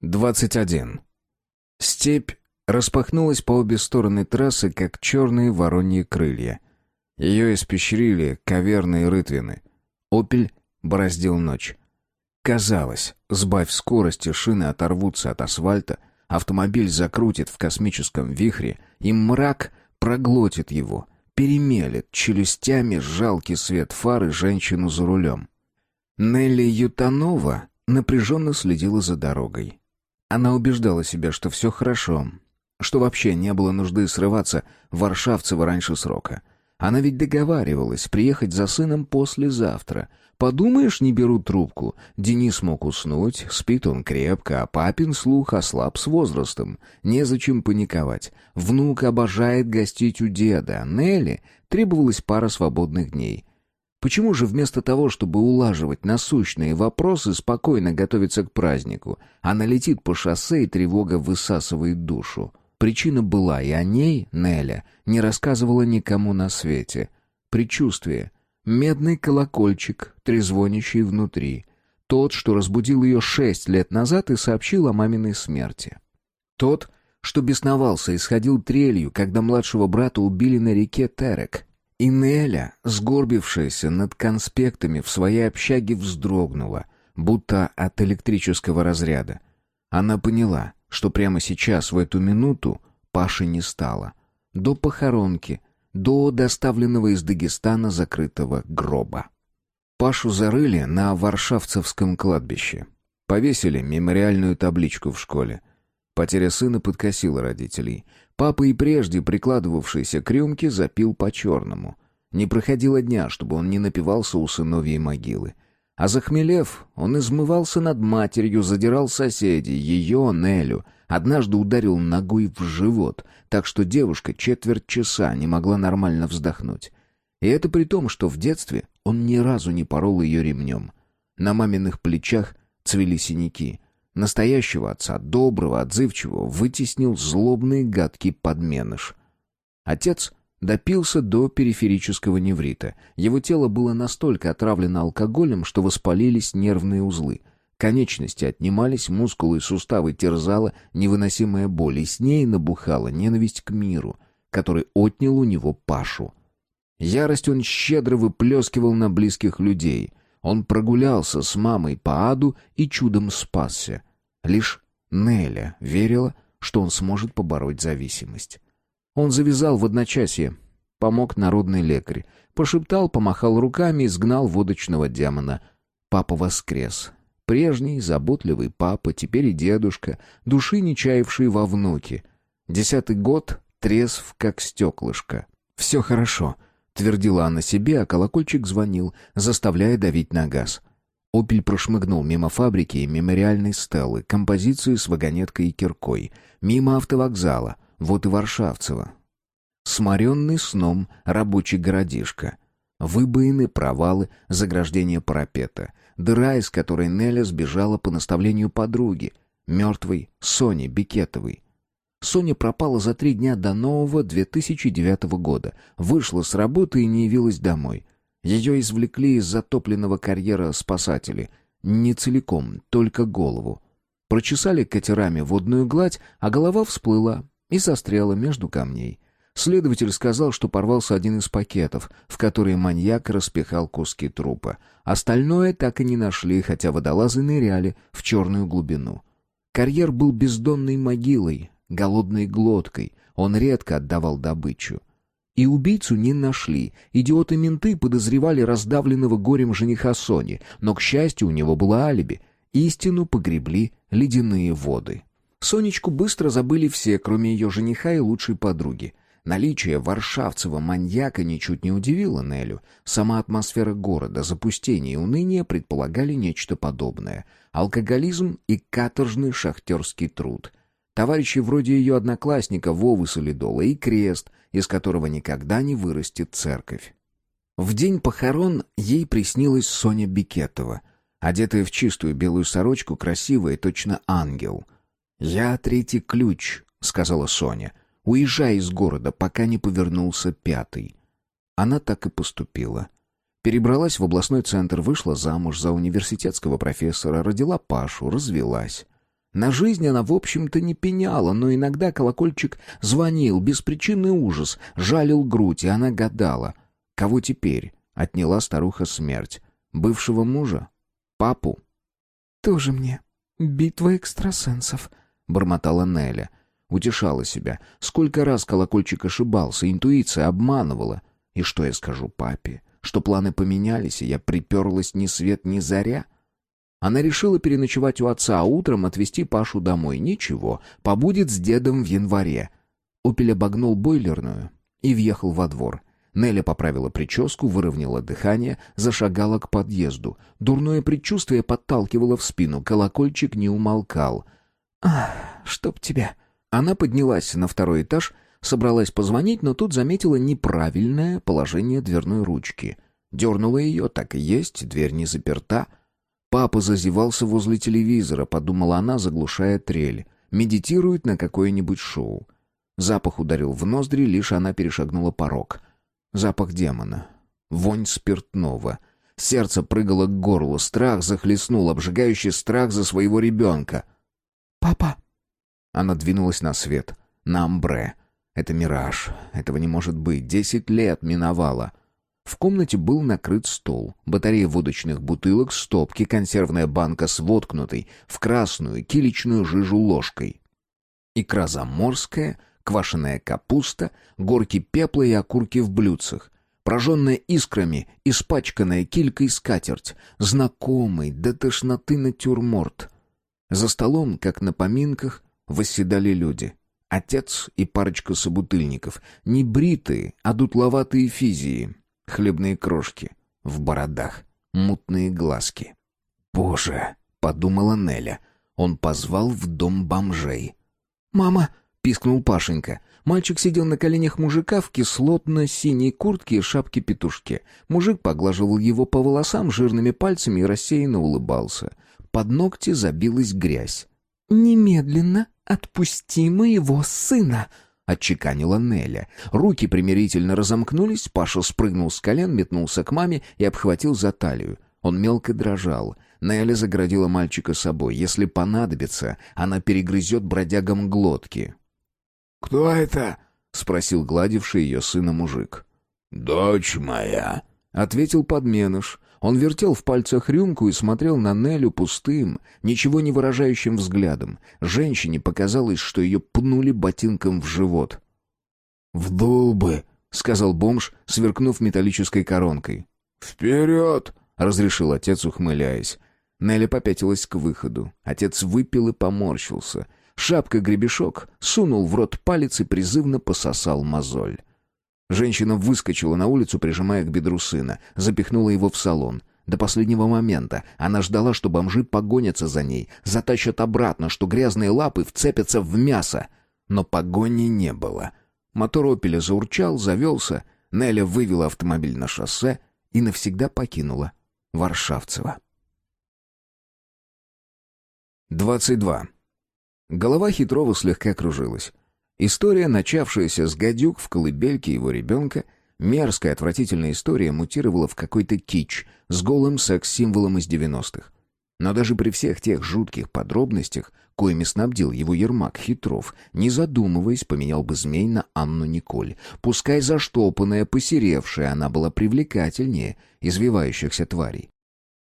21. Степь распахнулась по обе стороны трассы, как черные вороньи крылья. Ее испещрили каверные рытвины. «Опель» бороздил ночь. Казалось, сбавь скорость, и шины оторвутся от асфальта, автомобиль закрутит в космическом вихре, и мрак проглотит его, перемелет челюстями жалкий свет фары женщину за рулем. Нелли Ютанова напряженно следила за дорогой. Она убеждала себя, что все хорошо, что вообще не было нужды срываться в Варшавцево раньше срока. Она ведь договаривалась приехать за сыном послезавтра. Подумаешь, не берут трубку. Денис мог уснуть, спит он крепко, а папин слух ослаб с возрастом. Незачем паниковать. Внук обожает гостить у деда. Нелли требовалась пара свободных дней. Почему же вместо того, чтобы улаживать насущные вопросы, спокойно готовиться к празднику, она летит по шоссе и тревога высасывает душу? Причина была, и о ней Неля не рассказывала никому на свете. Предчувствие. Медный колокольчик, трезвонящий внутри. Тот, что разбудил ее шесть лет назад и сообщил о маминой смерти. Тот, что бесновался и сходил трелью, когда младшего брата убили на реке Терек. И Неля, сгорбившаяся над конспектами в своей общаге, вздрогнула, будто от электрического разряда. Она поняла, что прямо сейчас, в эту минуту, Паши не стало. До похоронки, до доставленного из Дагестана закрытого гроба. Пашу зарыли на Варшавцевском кладбище. Повесили мемориальную табличку в школе. Потеря сына подкосила родителей. Папа и прежде прикладывавшийся к рюмке запил по-черному. Не проходило дня, чтобы он не напивался у сыновьей могилы. А захмелев, он измывался над матерью, задирал соседей, ее, Нелю. Однажды ударил ногой в живот, так что девушка четверть часа не могла нормально вздохнуть. И это при том, что в детстве он ни разу не порол ее ремнем. На маминых плечах цвели синяки — Настоящего отца, доброго, отзывчивого, вытеснил злобный гадкий подменыш. Отец допился до периферического неврита. Его тело было настолько отравлено алкоголем, что воспалились нервные узлы. Конечности отнимались, мускулы и суставы терзала невыносимая боль, и с ней набухала ненависть к миру, который отнял у него Пашу. Ярость он щедро выплескивал на близких людей. Он прогулялся с мамой по аду и чудом спасся. Лишь Неля верила, что он сможет побороть зависимость. Он завязал в одночасье, помог народный лекарь, пошептал, помахал руками и сгнал водочного демона. Папа воскрес. Прежний, заботливый папа, теперь и дедушка, души не чаявший во внуке. Десятый год трезв, как стеклышко. «Все хорошо», — твердила она себе, а колокольчик звонил, заставляя давить на газ. «Опель» прошмыгнул мимо фабрики и мемориальной стелы, композиции с вагонеткой и киркой, мимо автовокзала, вот и Варшавцева. Сморенный сном рабочий городишко. Выбоины, провалы, заграждение парапета. Дыра, из которой Неля сбежала по наставлению подруги, мертвой Сони Бикетовой. Соня пропала за три дня до нового 2009 года, вышла с работы и не явилась домой. Ее извлекли из затопленного карьера спасатели. Не целиком, только голову. Прочесали катерами водную гладь, а голова всплыла и застряла между камней. Следователь сказал, что порвался один из пакетов, в который маньяк распихал куски трупа. Остальное так и не нашли, хотя водолазы ныряли в черную глубину. Карьер был бездонной могилой, голодной глоткой. Он редко отдавал добычу. И убийцу не нашли. Идиоты-менты подозревали раздавленного горем жениха Сони, но, к счастью, у него было алиби. Истину погребли ледяные воды. Сонечку быстро забыли все, кроме ее жениха и лучшей подруги. Наличие варшавцева маньяка ничуть не удивило Нелю. Сама атмосфера города, запустение и уныние предполагали нечто подобное. Алкоголизм и каторжный шахтерский труд. Товарищи вроде ее одноклассника Вовы Солидола и крест, из которого никогда не вырастет церковь. В день похорон ей приснилась Соня Бикетова, одетая в чистую белую сорочку, красивая, точно ангел. «Я третий ключ», — сказала Соня. «Уезжай из города, пока не повернулся пятый». Она так и поступила. Перебралась в областной центр, вышла замуж за университетского профессора, родила Пашу, развелась. На жизнь она, в общем-то, не пеняла, но иногда колокольчик звонил, беспричинный ужас, жалил грудь, и она гадала. Кого теперь отняла старуха смерть? Бывшего мужа? Папу? «Тоже мне. Битва экстрасенсов», — бормотала Неля. Утешала себя. Сколько раз колокольчик ошибался, интуиция обманывала. И что я скажу папе? Что планы поменялись, и я приперлась ни свет, ни заря? Она решила переночевать у отца, а утром отвезти Пашу домой. Ничего, побудет с дедом в январе. Опель обогнул бойлерную и въехал во двор. Неля поправила прическу, выровняла дыхание, зашагала к подъезду. Дурное предчувствие подталкивало в спину, колокольчик не умолкал. «Ах, чтоб тебя!» Она поднялась на второй этаж, собралась позвонить, но тут заметила неправильное положение дверной ручки. Дернула ее, так и есть, дверь не заперта. Папа зазевался возле телевизора, подумала она, заглушая трель. Медитирует на какое-нибудь шоу. Запах ударил в ноздри, лишь она перешагнула порог. Запах демона. Вонь спиртного. Сердце прыгало к горлу, страх захлестнул, обжигающий страх за своего ребенка. «Папа!» Она двинулась на свет, на амбре. Это мираж. Этого не может быть. Десять лет миновало. В комнате был накрыт стол. Батарея водочных бутылок, стопки, консервная банка с воткнутой в красную киличную жижу ложкой. Икра заморская, квашеная капуста, горки пепла и окурки в блюдцах. Прожженная искрами, испачканная килькой скатерть. Знакомый до тошноты натюрморт. За столом, как на поминках, восседали люди. Отец и парочка собутыльников. Не бритые, а дутловатые физии. Хлебные крошки. В бородах. Мутные глазки. «Боже!» — подумала Неля. Он позвал в дом бомжей. «Мама!» — пискнул Пашенька. Мальчик сидел на коленях мужика в кислотно-синей куртке и шапке-петушке. Мужик поглаживал его по волосам жирными пальцами и рассеянно улыбался. Под ногти забилась грязь. «Немедленно отпусти моего сына!» — отчеканила Неля. Руки примирительно разомкнулись, Паша спрыгнул с колен, метнулся к маме и обхватил за талию. Он мелко дрожал. Неля заградила мальчика собой. Если понадобится, она перегрызет бродягам глотки. «Кто это?» — спросил гладивший ее сына мужик. «Дочь моя», — ответил подменыш. Он вертел в пальцах рюмку и смотрел на Нелю пустым, ничего не выражающим взглядом. Женщине показалось, что ее пнули ботинком в живот. «Вдул бы», — сказал бомж, сверкнув металлической коронкой. «Вперед!» — разрешил отец, ухмыляясь. Неля попятилась к выходу. Отец выпил и поморщился. Шапка-гребешок сунул в рот палец и призывно пососал мозоль. Женщина выскочила на улицу, прижимая к бедру сына, запихнула его в салон. До последнего момента она ждала, что бомжи погонятся за ней, затащат обратно, что грязные лапы вцепятся в мясо. Но погони не было. Мотор «Опеля» заурчал, завелся. Неля вывела автомобиль на шоссе и навсегда покинула Варшавцева. 22. Голова Хитрова слегка кружилась. История, начавшаяся с гадюк в колыбельке его ребенка, мерзкая, отвратительная история мутировала в какой-то кич с голым секс-символом из 90-х. Но даже при всех тех жутких подробностях, коими снабдил его Ермак Хитров, не задумываясь, поменял бы змей на Анну Николь. Пускай заштопанная, посеревшая, она была привлекательнее извивающихся тварей.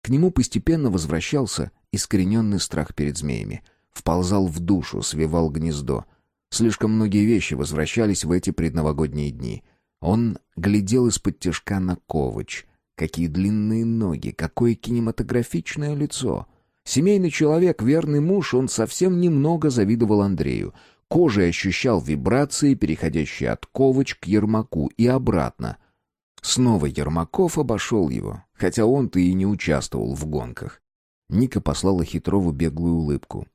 К нему постепенно возвращался искорененный страх перед змеями. Вползал в душу, свивал гнездо — Слишком многие вещи возвращались в эти предновогодние дни. Он глядел из-под тяжка на Ковач. Какие длинные ноги, какое кинематографичное лицо. Семейный человек, верный муж, он совсем немного завидовал Андрею. Кожей ощущал вибрации, переходящие от Ковач к Ермаку и обратно. Снова Ермаков обошел его, хотя он-то и не участвовал в гонках. Ника послала Хитрову беглую улыбку.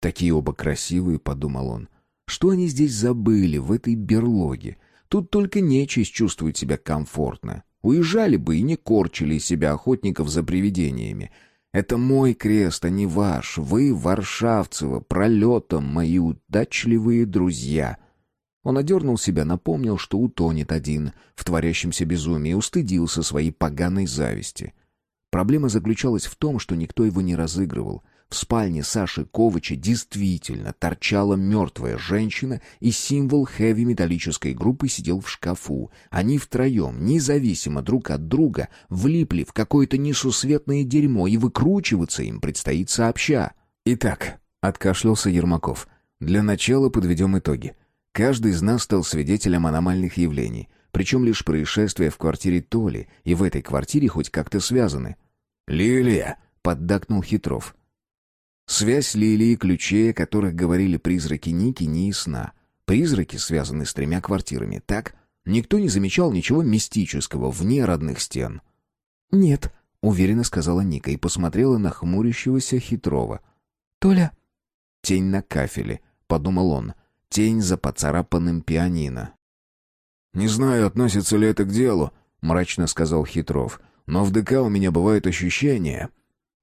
«Такие оба красивые», — подумал он. Что они здесь забыли, в этой берлоге? Тут только нечисть чувствует себя комфортно. Уезжали бы и не корчили себя охотников за привидениями. Это мой крест, а не ваш. Вы, Варшавцева, пролетом, мои удачливые друзья. Он одернул себя, напомнил, что утонет один в творящемся безумии, устыдился своей поганой зависти. Проблема заключалась в том, что никто его не разыгрывал. В спальне Саши Ковача действительно торчала мертвая женщина, и символ хэви-металлической группы сидел в шкафу. Они втроем, независимо друг от друга, влипли в какое-то несусветное дерьмо, и выкручиваться им предстоит сообща. «Итак», — откашлялся Ермаков, — «для начала подведем итоги. Каждый из нас стал свидетелем аномальных явлений, причем лишь происшествия в квартире Толи, и в этой квартире хоть как-то связаны». «Лилия!» — поддакнул Хитров. Связь Лилии и ключей, о которых говорили призраки Ники, не ясна. Призраки связаны с тремя квартирами, так? Никто не замечал ничего мистического вне родных стен. «Нет», — уверенно сказала Ника и посмотрела на хмурящегося Хитрова. «Толя...» «Тень на кафеле», — подумал он. «Тень за поцарапанным пианино». «Не знаю, относится ли это к делу», — мрачно сказал Хитров. «Но в ДК у меня бывает ощущение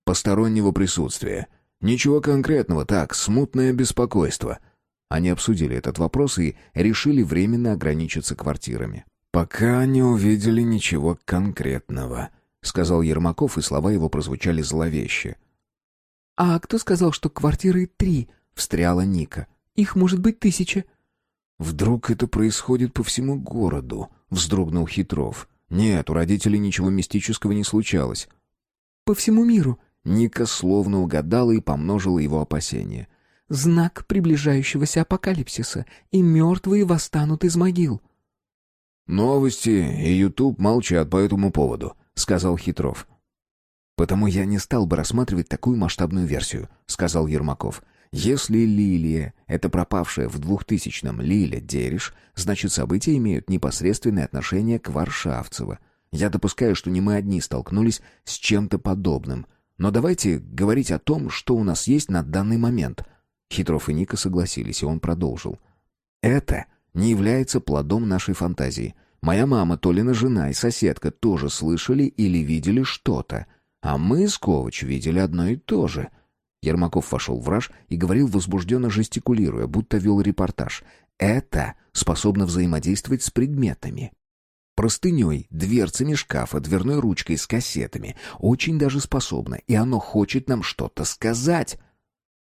постороннего присутствия. Ничего конкретного, так, смутное беспокойство. Они обсудили этот вопрос и решили временно ограничиться квартирами. Пока не увидели ничего конкретного, сказал Ермаков, и слова его прозвучали зловеще. А кто сказал, что квартиры три? встряла Ника. Их может быть тысяча. Вдруг это происходит по всему городу, вздрогнул Хитров. Нет, у родителей ничего мистического не случалось. По всему миру, Ника словно угадала и помножила его опасения. «Знак приближающегося апокалипсиса, и мертвые восстанут из могил». «Новости и Ютуб молчат по этому поводу», — сказал Хитров. «Потому я не стал бы рассматривать такую масштабную версию», — сказал Ермаков. «Если Лилия — это пропавшая в двухтысячном Лиля Дериш, значит, события имеют непосредственное отношение к Варшавцево. Я допускаю, что не мы одни столкнулись с чем-то подобным, но давайте говорить о том, что у нас есть на данный момент. Хитров и Ника согласились, и он продолжил. Это не является плодом нашей фантазии. Моя мама, Толина жена и соседка тоже слышали или видели что-то. А мы с Ковач видели одно и то же. Ермаков вошел в раж и говорил возбужденно жестикулируя, будто вел репортаж. Это способно взаимодействовать с предметами простыней, дверцами шкафа, дверной ручкой с кассетами. Очень даже способно, и оно хочет нам что-то сказать.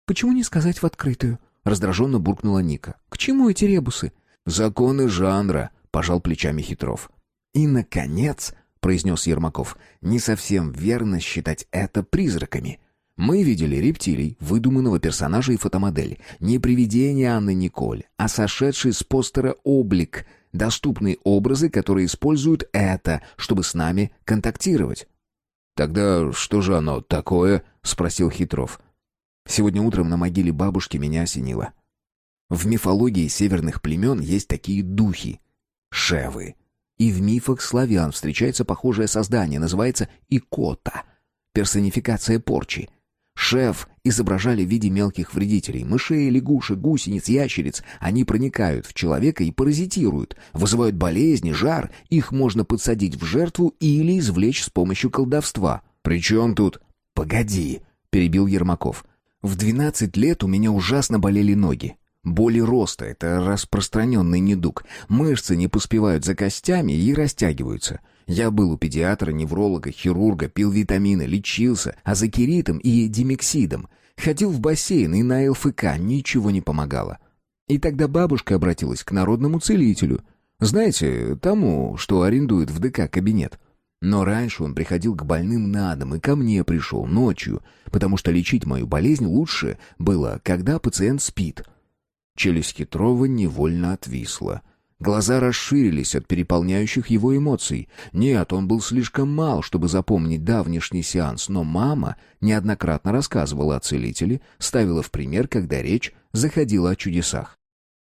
«Почему не сказать в открытую?» — раздраженно буркнула Ника. «К чему эти ребусы?» «Законы жанра», — пожал плечами Хитров. «И, наконец», — произнес Ермаков, — «не совсем верно считать это призраками». Мы видели рептилий, выдуманного персонажа и фотомодель. Не привидение Анны Николь, а сошедший с постера облик — доступные образы, которые используют это, чтобы с нами контактировать. «Тогда что же оно такое?» — спросил Хитров. Сегодня утром на могиле бабушки меня осенило. В мифологии северных племен есть такие духи — шевы. И в мифах славян встречается похожее создание, называется икота — персонификация порчи — Шеф изображали в виде мелких вредителей. Мышей, лягушек, гусениц, ящериц. Они проникают в человека и паразитируют. Вызывают болезни, жар. Их можно подсадить в жертву или извлечь с помощью колдовства. «При чем тут?» «Погоди», — перебил Ермаков. «В двенадцать лет у меня ужасно болели ноги. Боли роста — это распространенный недуг. Мышцы не поспевают за костями и растягиваются. Я был у педиатра, невролога, хирурга, пил витамины, лечился азокеритом и димексидом. Ходил в бассейн и на ЛФК, ничего не помогало. И тогда бабушка обратилась к народному целителю. Знаете, тому, что арендует в ДК кабинет. Но раньше он приходил к больным на дом и ко мне пришел ночью, потому что лечить мою болезнь лучше было, когда пациент спит. Челюсть Хитрова невольно отвисла. Глаза расширились от переполняющих его эмоций. Нет, он был слишком мал, чтобы запомнить давнишний сеанс, но мама неоднократно рассказывала о целителе, ставила в пример, когда речь заходила о чудесах.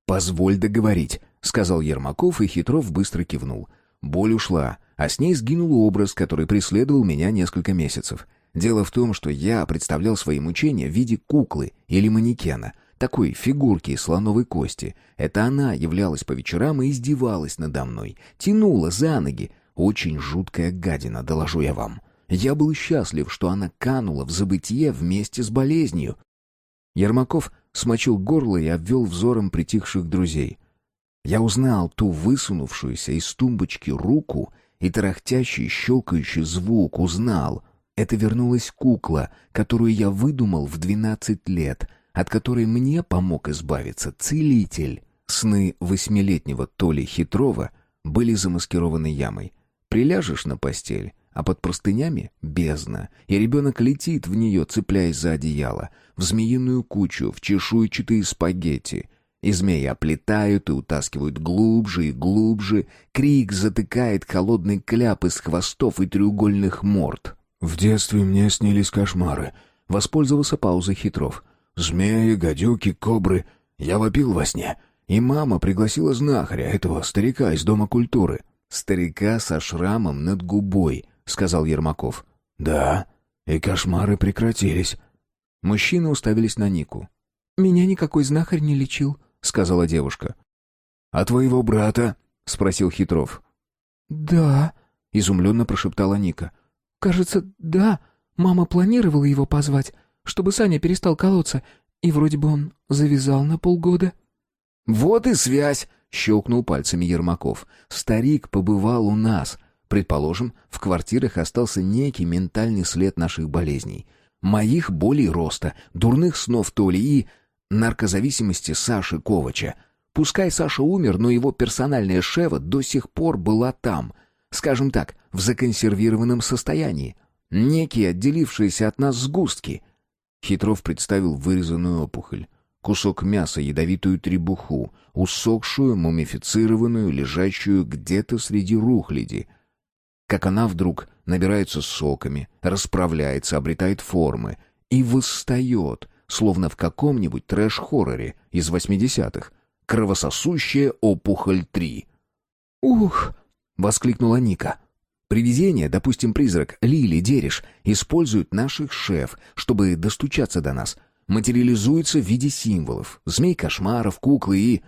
«Позволь договорить», — сказал Ермаков, и Хитров быстро кивнул. Боль ушла, а с ней сгинул образ, который преследовал меня несколько месяцев. Дело в том, что я представлял свои мучения в виде куклы или манекена — такой фигурки из слоновой кости. Это она являлась по вечерам и издевалась надо мной, тянула за ноги. Очень жуткая гадина, доложу я вам. Я был счастлив, что она канула в забытье вместе с болезнью. Ермаков смочил горло и обвел взором притихших друзей. Я узнал ту высунувшуюся из тумбочки руку и тарахтящий, щелкающий звук, узнал. Это вернулась кукла, которую я выдумал в 12 лет, от которой мне помог избавиться целитель. Сны восьмилетнего Толи Хитрова были замаскированы ямой. Приляжешь на постель, а под простынями — бездна, и ребенок летит в нее, цепляясь за одеяло, в змеиную кучу, в чешуйчатые спагетти. И змеи оплетают и утаскивают глубже и глубже, крик затыкает холодный кляп из хвостов и треугольных морд. «В детстве мне снились кошмары», — воспользовался паузой Хитров. «Змеи, гадюки, кобры. Я вопил во сне». И мама пригласила знахаря, этого старика из Дома культуры. «Старика со шрамом над губой», — сказал Ермаков. «Да, и кошмары прекратились». Мужчины уставились на Нику. «Меня никакой знахарь не лечил», — сказала девушка. «А твоего брата?» — спросил Хитров. «Да», — изумленно прошептала Ника. «Кажется, да. Мама планировала его позвать, чтобы Саня перестал колоться, и вроде бы он завязал на полгода». «Вот и связь!» — щелкнул пальцами Ермаков. «Старик побывал у нас. Предположим, в квартирах остался некий ментальный след наших болезней. Моих болей роста, дурных снов Толи и наркозависимости Саши Ковача. Пускай Саша умер, но его персональная шева до сих пор была там. Скажем так, в законсервированном состоянии. Некие отделившиеся от нас сгустки». Хитров представил вырезанную опухоль кусок мяса, ядовитую требуху, усохшую, мумифицированную, лежащую где-то среди рухляди. Как она вдруг набирается соками, расправляется, обретает формы и восстает, словно в каком-нибудь трэш-хорроре из восьмидесятых. Кровососущая опухоль 3. «Ух!» — воскликнула Ника. Привидения, допустим, призрак Лили Дереш, используют наших шеф, чтобы достучаться до нас — материализуется в виде символов, змей кошмаров, куклы и...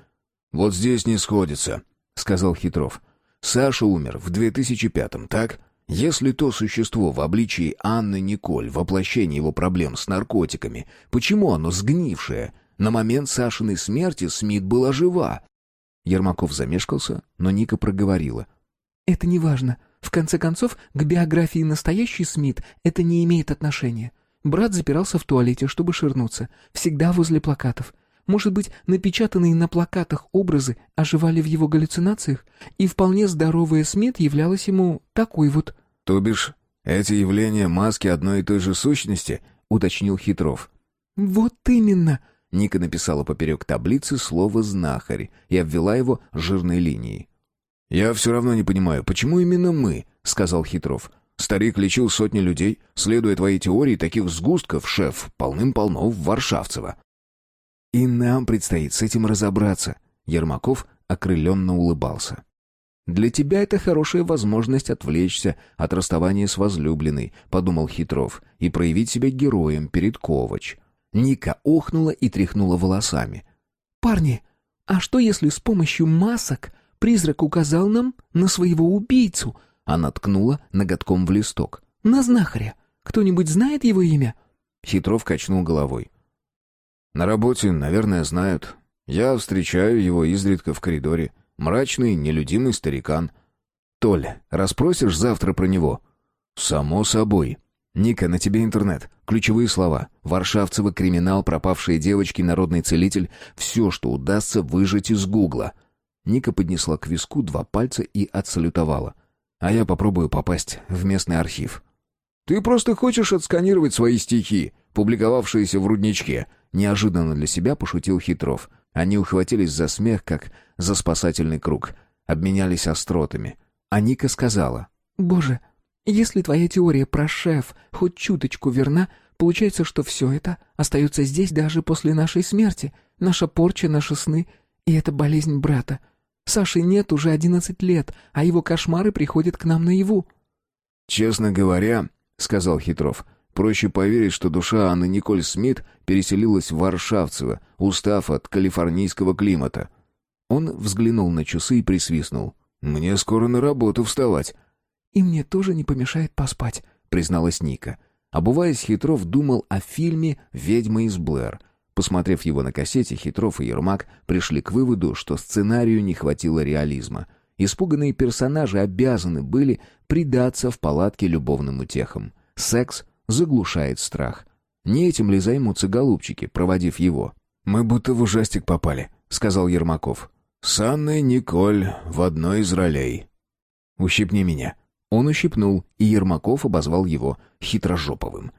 «Вот здесь не сходится», — сказал Хитров. «Саша умер в 2005-м, так? Если то существо в обличии Анны Николь, воплощение его проблем с наркотиками, почему оно сгнившее? На момент Сашиной смерти Смит была жива». Ермаков замешкался, но Ника проговорила. «Это не важно. В конце концов, к биографии настоящей Смит это не имеет отношения. Брат запирался в туалете, чтобы ширнуться. Всегда возле плакатов. Может быть, напечатанные на плакатах образы оживали в его галлюцинациях, и вполне здоровая Смит являлась ему такой вот. «То бишь, эти явления маски одной и той же сущности?» — уточнил Хитров. «Вот именно!» — Ника написала поперек таблицы слово «знахарь» и обвела его жирной линией. «Я все равно не понимаю, почему именно мы?» — сказал Хитров. Старик лечил сотни людей, следуя твоей теории, таких сгустков, шеф, полным-полно в Варшавцево. И нам предстоит с этим разобраться. Ермаков окрыленно улыбался. «Для тебя это хорошая возможность отвлечься от расставания с возлюбленной», — подумал Хитров, «и проявить себя героем перед Ковач». Ника охнула и тряхнула волосами. «Парни, а что если с помощью масок призрак указал нам на своего убийцу?» Она ткнула ноготком в листок. «На знахаря. Кто-нибудь знает его имя?» Хитров качнул головой. «На работе, наверное, знают. Я встречаю его изредка в коридоре. Мрачный, нелюдимый старикан». «Толя, расспросишь завтра про него?» «Само собой». «Ника, на тебе интернет. Ключевые слова. Варшавцева, криминал, пропавшие девочки, народный целитель. Все, что удастся выжать из гугла». Ника поднесла к виску два пальца и отсалютовала а я попробую попасть в местный архив. «Ты просто хочешь отсканировать свои стихи, публиковавшиеся в рудничке», неожиданно для себя пошутил Хитров. Они ухватились за смех, как за спасательный круг. Обменялись остротами. А Ника сказала. «Боже, если твоя теория про шеф хоть чуточку верна, получается, что все это остается здесь даже после нашей смерти. Наша порча, наши сны и эта болезнь брата. Саши нет уже одиннадцать лет, а его кошмары приходят к нам наяву». «Честно говоря», — сказал Хитров, — «проще поверить, что душа Анны Николь Смит переселилась в Варшавцево, устав от калифорнийского климата». Он взглянул на часы и присвистнул. «Мне скоро на работу вставать». «И мне тоже не помешает поспать», — призналась Ника. Обуваясь, Хитров думал о фильме «Ведьма из Блэр», Посмотрев его на кассете, Хитров и Ермак пришли к выводу, что сценарию не хватило реализма. Испуганные персонажи обязаны были предаться в палатке любовным утехам. Секс заглушает страх. Не этим ли займутся голубчики, проводив его? «Мы будто в ужастик попали», — сказал Ермаков. «С Анной Николь в одной из ролей». «Ущипни меня». Он ущипнул, и Ермаков обозвал его хитрожоповым.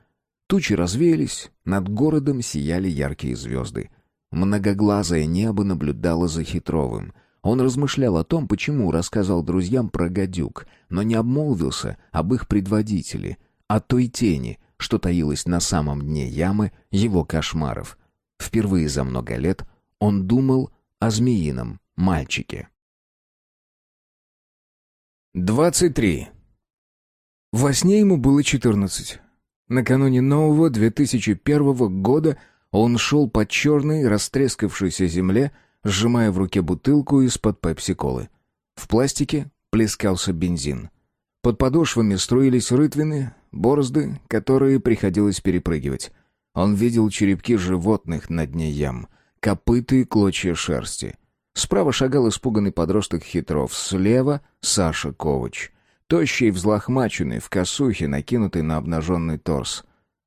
Тучи развеялись, над городом сияли яркие звезды. Многоглазое небо наблюдало за Хитровым. Он размышлял о том, почему рассказал друзьям про гадюк, но не обмолвился об их предводителе, о той тени, что таилась на самом дне ямы его кошмаров. Впервые за много лет он думал о змеином мальчике. 23. Во сне ему было 14. Накануне нового 2001 года он шел по черной, растрескавшейся земле, сжимая в руке бутылку из-под пепси-колы. В пластике плескался бензин. Под подошвами струились рытвины, борозды, которые приходилось перепрыгивать. Он видел черепки животных на дне ям, копыты и клочья шерсти. Справа шагал испуганный подросток Хитров, слева — Саша Ковач. Тощий и взлохмаченный, в косухе, накинутый на обнаженный торс.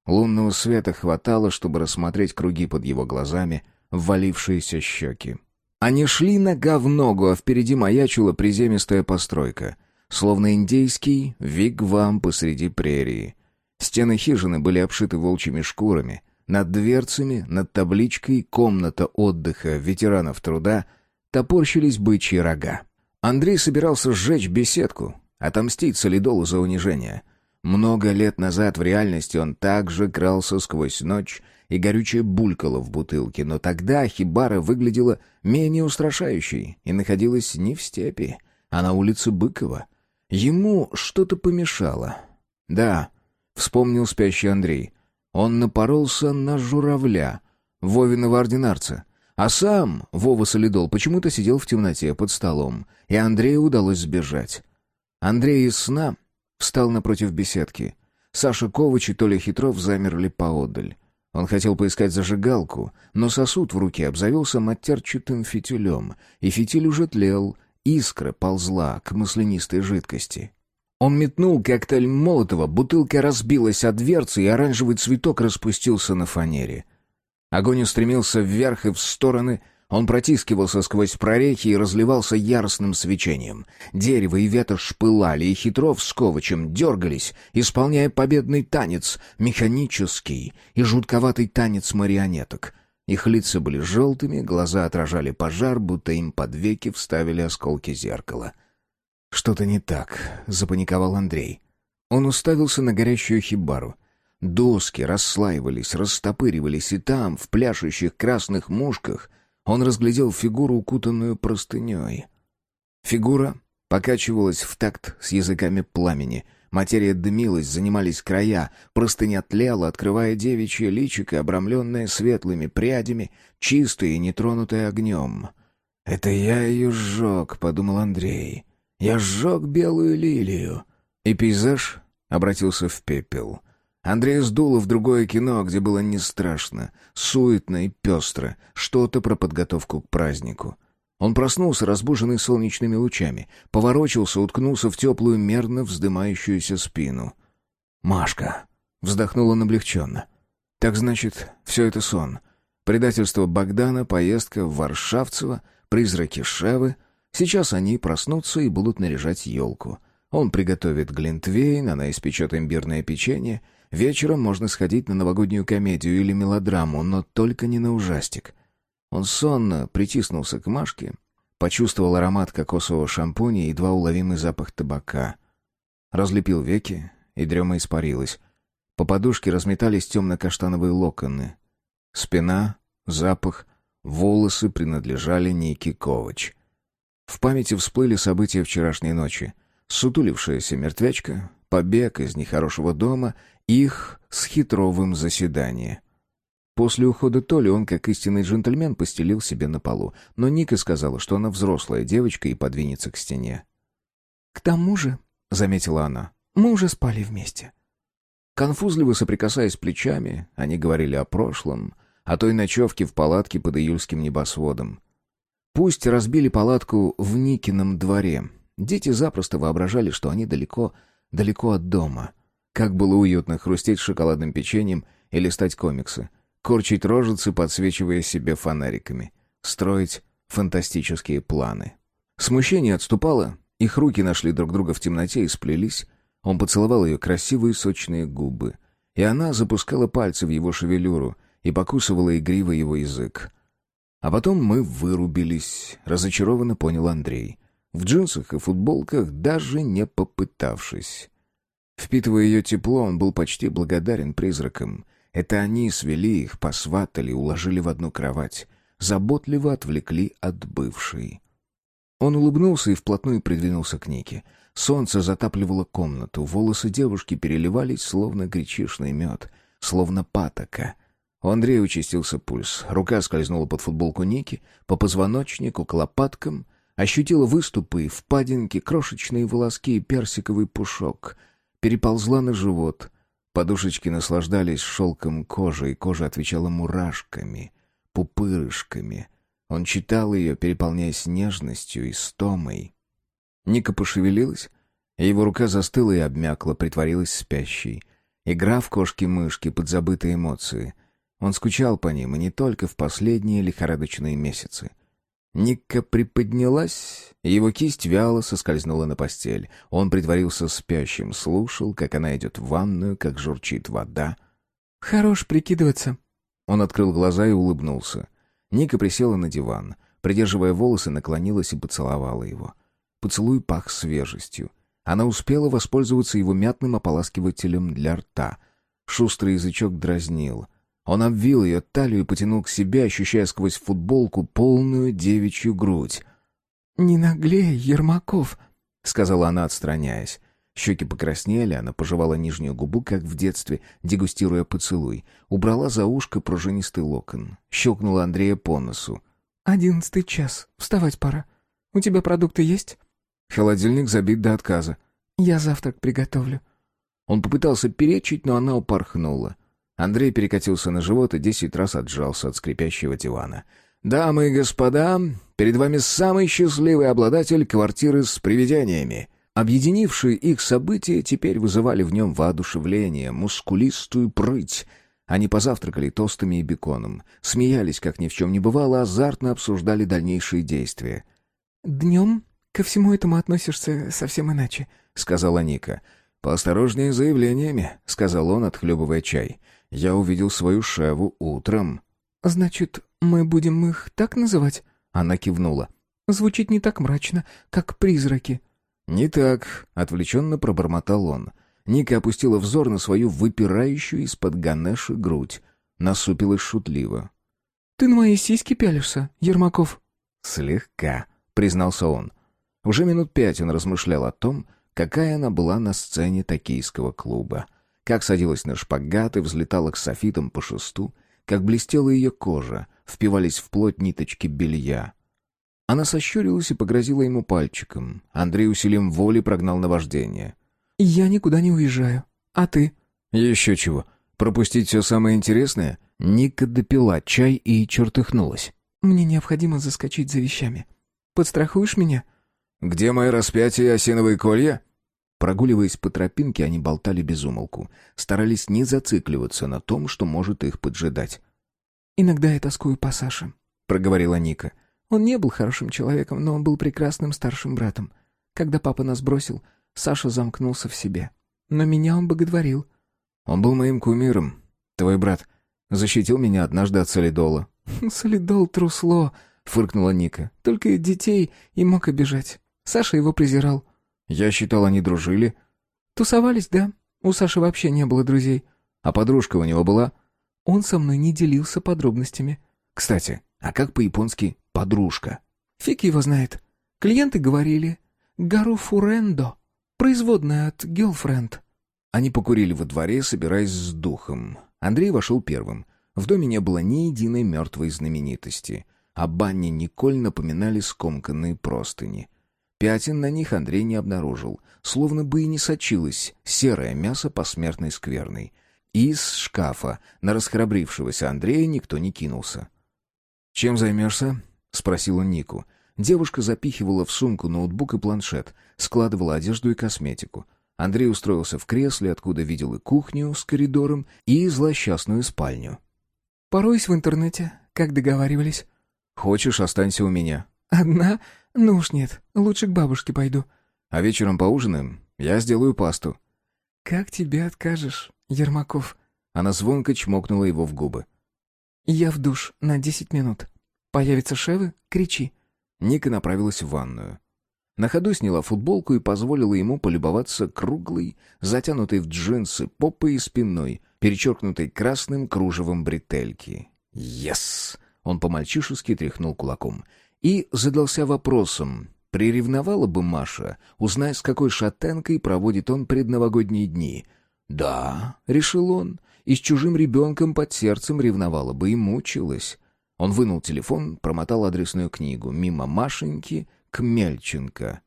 Лунного света хватало, чтобы рассмотреть круги под его глазами, ввалившиеся щеки. Они шли нога в ногу, а впереди маячила приземистая постройка. Словно индейский вигвам посреди прерии. Стены хижины были обшиты волчьими шкурами. Над дверцами, над табличкой «Комната отдыха ветеранов труда» топорщились бычьи рога. Андрей собирался сжечь беседку, отомстить солидолу за унижение. Много лет назад в реальности он также крался сквозь ночь, и горючее булькало в бутылке, но тогда хибара выглядела менее устрашающей и находилась не в степи, а на улице Быкова. Ему что-то помешало. Да, вспомнил спящий Андрей. Он напоролся на журавля, Вовиного ординарца. А сам, Вова Солидол, почему-то сидел в темноте под столом, и Андрею удалось сбежать. Андрей из сна встал напротив беседки. Саша Ковач и Толя Хитров замерли поодаль. Он хотел поискать зажигалку, но сосуд в руке обзавелся матерчатым фитилем, и фитиль уже тлел, искра ползла к маслянистой жидкости. Он метнул коктейль Молотова, бутылка разбилась от дверцы, и оранжевый цветок распустился на фанере. Огонь устремился вверх и в стороны, он протискивался сквозь прорехи и разливался яростным свечением. Дерево и ветер шпылали, и Хитров с дергались, исполняя победный танец, механический и жутковатый танец марионеток. Их лица были желтыми, глаза отражали пожар, будто им под веки вставили осколки зеркала. «Что-то не так», — запаниковал Андрей. Он уставился на горящую хибару — Доски расслаивались, растопыривались, и там, в пляшущих красных мушках, он разглядел фигуру, укутанную простыней. Фигура покачивалась в такт с языками пламени. Материя дымилась, занимались края, простыня тлела, открывая девичье личико, обрамленное светлыми прядями, чистое и нетронутое огнем. «Это я ее сжег», — подумал Андрей. «Я сжег белую лилию». И пейзаж обратился в пепел — Андрея сдуло в другое кино, где было не страшно, суетно и пестро, что-то про подготовку к празднику. Он проснулся, разбуженный солнечными лучами, поворочился, уткнулся в теплую, мерно вздымающуюся спину. «Машка!» — вздохнул он облегченно. «Так значит, все это сон. Предательство Богдана, поездка в Варшавцево, призраки Шевы. Сейчас они проснутся и будут наряжать елку. Он приготовит глинтвейн, она испечет имбирное печенье — Вечером можно сходить на новогоднюю комедию или мелодраму, но только не на ужастик. Он сонно притиснулся к Машке, почувствовал аромат кокосового шампуня и едва уловимый запах табака. Разлепил веки, и дрема испарилась. По подушке разметались темно-каштановые локоны. Спина, запах, волосы принадлежали Нике Ковач. В памяти всплыли события вчерашней ночи. Сутулившаяся мертвячка, побег из нехорошего дома их с хитровым заседание. После ухода Толи он, как истинный джентльмен, постелил себе на полу, но Ника сказала, что она взрослая девочка и подвинется к стене. «К тому же», — заметила она, — «мы уже спали вместе». Конфузливо соприкасаясь плечами, они говорили о прошлом, о той ночевке в палатке под июльским небосводом. Пусть разбили палатку в Никином дворе, дети запросто воображали, что они далеко, далеко от дома — Как было уютно хрустеть шоколадным печеньем и листать комиксы, корчить рожицы, подсвечивая себе фонариками, строить фантастические планы. Смущение отступало, их руки нашли друг друга в темноте и сплелись. Он поцеловал ее красивые сочные губы, и она запускала пальцы в его шевелюру и покусывала игриво его язык. А потом мы вырубились, разочарованно понял Андрей. В джинсах и футболках, даже не попытавшись. Впитывая ее тепло, он был почти благодарен призракам. Это они свели их, посватали, уложили в одну кровать, заботливо отвлекли от бывшей. Он улыбнулся и вплотную придвинулся к Нике. Солнце затапливало комнату, волосы девушки переливались, словно гречишный мед, словно патока. У Андрея участился пульс, рука скользнула под футболку Ники, по позвоночнику, к лопаткам, ощутила выступы впадинки, крошечные волоски и персиковый пушок, переползла на живот. Подушечки наслаждались шелком кожи, и кожа отвечала мурашками, пупырышками — он читал ее, переполняясь нежностью и стомой. Ника пошевелилась, и его рука застыла и обмякла, притворилась спящей. Игра в кошки-мышки, подзабытые эмоции. Он скучал по ним, и не только в последние лихорадочные месяцы. Ника приподнялась, и его кисть вяло соскользнула на постель. Он притворился спящим, слушал, как она идет в ванную, как журчит вода. «Хорош прикидываться». Он открыл глаза и улыбнулся. Ника присела на диван, придерживая волосы, наклонилась и поцеловала его. Поцелуй пах свежестью. Она успела воспользоваться его мятным ополаскивателем для рта. Шустрый язычок дразнил. Он обвил ее талию и потянул к себе, ощущая сквозь футболку полную девичью грудь. «Не наглей, Ермаков», — сказала она, отстраняясь. Щеки покраснели, она пожевала нижнюю губу, как в детстве, дегустируя поцелуй. Убрала за ушко пружинистый локон. Щелкнула Андрея по носу. «Одиннадцатый час. Вставать пора. У тебя продукты есть?» Холодильник забит до отказа. «Я завтрак приготовлю». Он попытался перечить, но она упорхнула. Андрей перекатился на живот и десять раз отжался от скрипящего дивана. «Дамы и господа, перед вами самый счастливый обладатель квартиры с привидениями». Объединившие их события теперь вызывали в нем воодушевление, мускулистую прыть. Они позавтракали тостами и беконом, смеялись, как ни в чем не бывало, азартно обсуждали дальнейшие действия. «Днем ко всему этому относишься совсем иначе», — сказала Ника. «Поосторожнее с заявлениями», — сказал он, отхлебывая чай. «Я увидел свою шеву утром». «Значит, мы будем их так называть?» Она кивнула. «Звучит не так мрачно, как призраки». «Не так», — отвлеченно пробормотал он. Ника опустила взор на свою выпирающую из-под ганеши грудь. Насупилась шутливо. «Ты на мои сиськи пялишься, Ермаков?» «Слегка», — признался он. Уже минут пять он размышлял о том, какая она была на сцене токийского клуба. Как садилась на шпагат и взлетала к софитам по шесту, как блестела ее кожа, впивались в плоть ниточки белья. Она сощурилась и погрозила ему пальчиком. Андрей усилием воли прогнал наваждение. «Я никуда не уезжаю. А ты?» «Еще чего. Пропустить все самое интересное?» Ника допила чай и чертыхнулась. «Мне необходимо заскочить за вещами. Подстрахуешь меня?» «Где мои распятия и осиновые колья?» Прогуливаясь по тропинке, они болтали без умолку, старались не зацикливаться на том, что может их поджидать. «Иногда я тоскую по Саше», — проговорила Ника. Он не был хорошим человеком, но он был прекрасным старшим братом. Когда папа нас бросил, Саша замкнулся в себе. Но меня он боготворил. Он был моим кумиром. Твой брат защитил меня однажды от солидола. «Солидол трусло», — фыркнула Ника. «Только детей и мог обижать. Саша его презирал». «Я считал, они дружили». «Тусовались, да. У Саши вообще не было друзей». «А подружка у него была?» Он со мной не делился подробностями. «Кстати, а как по-японски подружка. Фиг его знает. Клиенты говорили «гаруфурендо», производная от «girlfriend». Они покурили во дворе, собираясь с духом. Андрей вошел первым. В доме не было ни единой мертвой знаменитости. А бане Николь напоминали скомканные простыни. Пятен на них Андрей не обнаружил, словно бы и не сочилось серое мясо посмертной скверной. Из шкафа на расхрабрившегося Андрея никто не кинулся. «Чем займешься?» — спросила Нику. Девушка запихивала в сумку ноутбук и планшет, складывала одежду и косметику. Андрей устроился в кресле, откуда видел и кухню с коридором, и злосчастную спальню. «Пороюсь в интернете, как договаривались». «Хочешь, останься у меня». «Одна? Ну уж нет, лучше к бабушке пойду». «А вечером поужинаем? Я сделаю пасту». «Как тебе откажешь, Ермаков?» Она звонко чмокнула его в губы. «Я в душ на десять минут. Появится Шевы? Кричи». Ника направилась в ванную. На ходу сняла футболку и позволила ему полюбоваться круглой, затянутой в джинсы, попой и спиной, перечеркнутой красным кружевом бретельки. «Ес!» — он по-мальчишески тряхнул кулаком. И задался вопросом, приревновала бы Маша, узнай, с какой шатенкой проводит он предновогодние дни. «Да», — решил он, — «и с чужим ребенком под сердцем ревновала бы и мучилась». Он вынул телефон, промотал адресную книгу мимо Машеньки к Мельченко.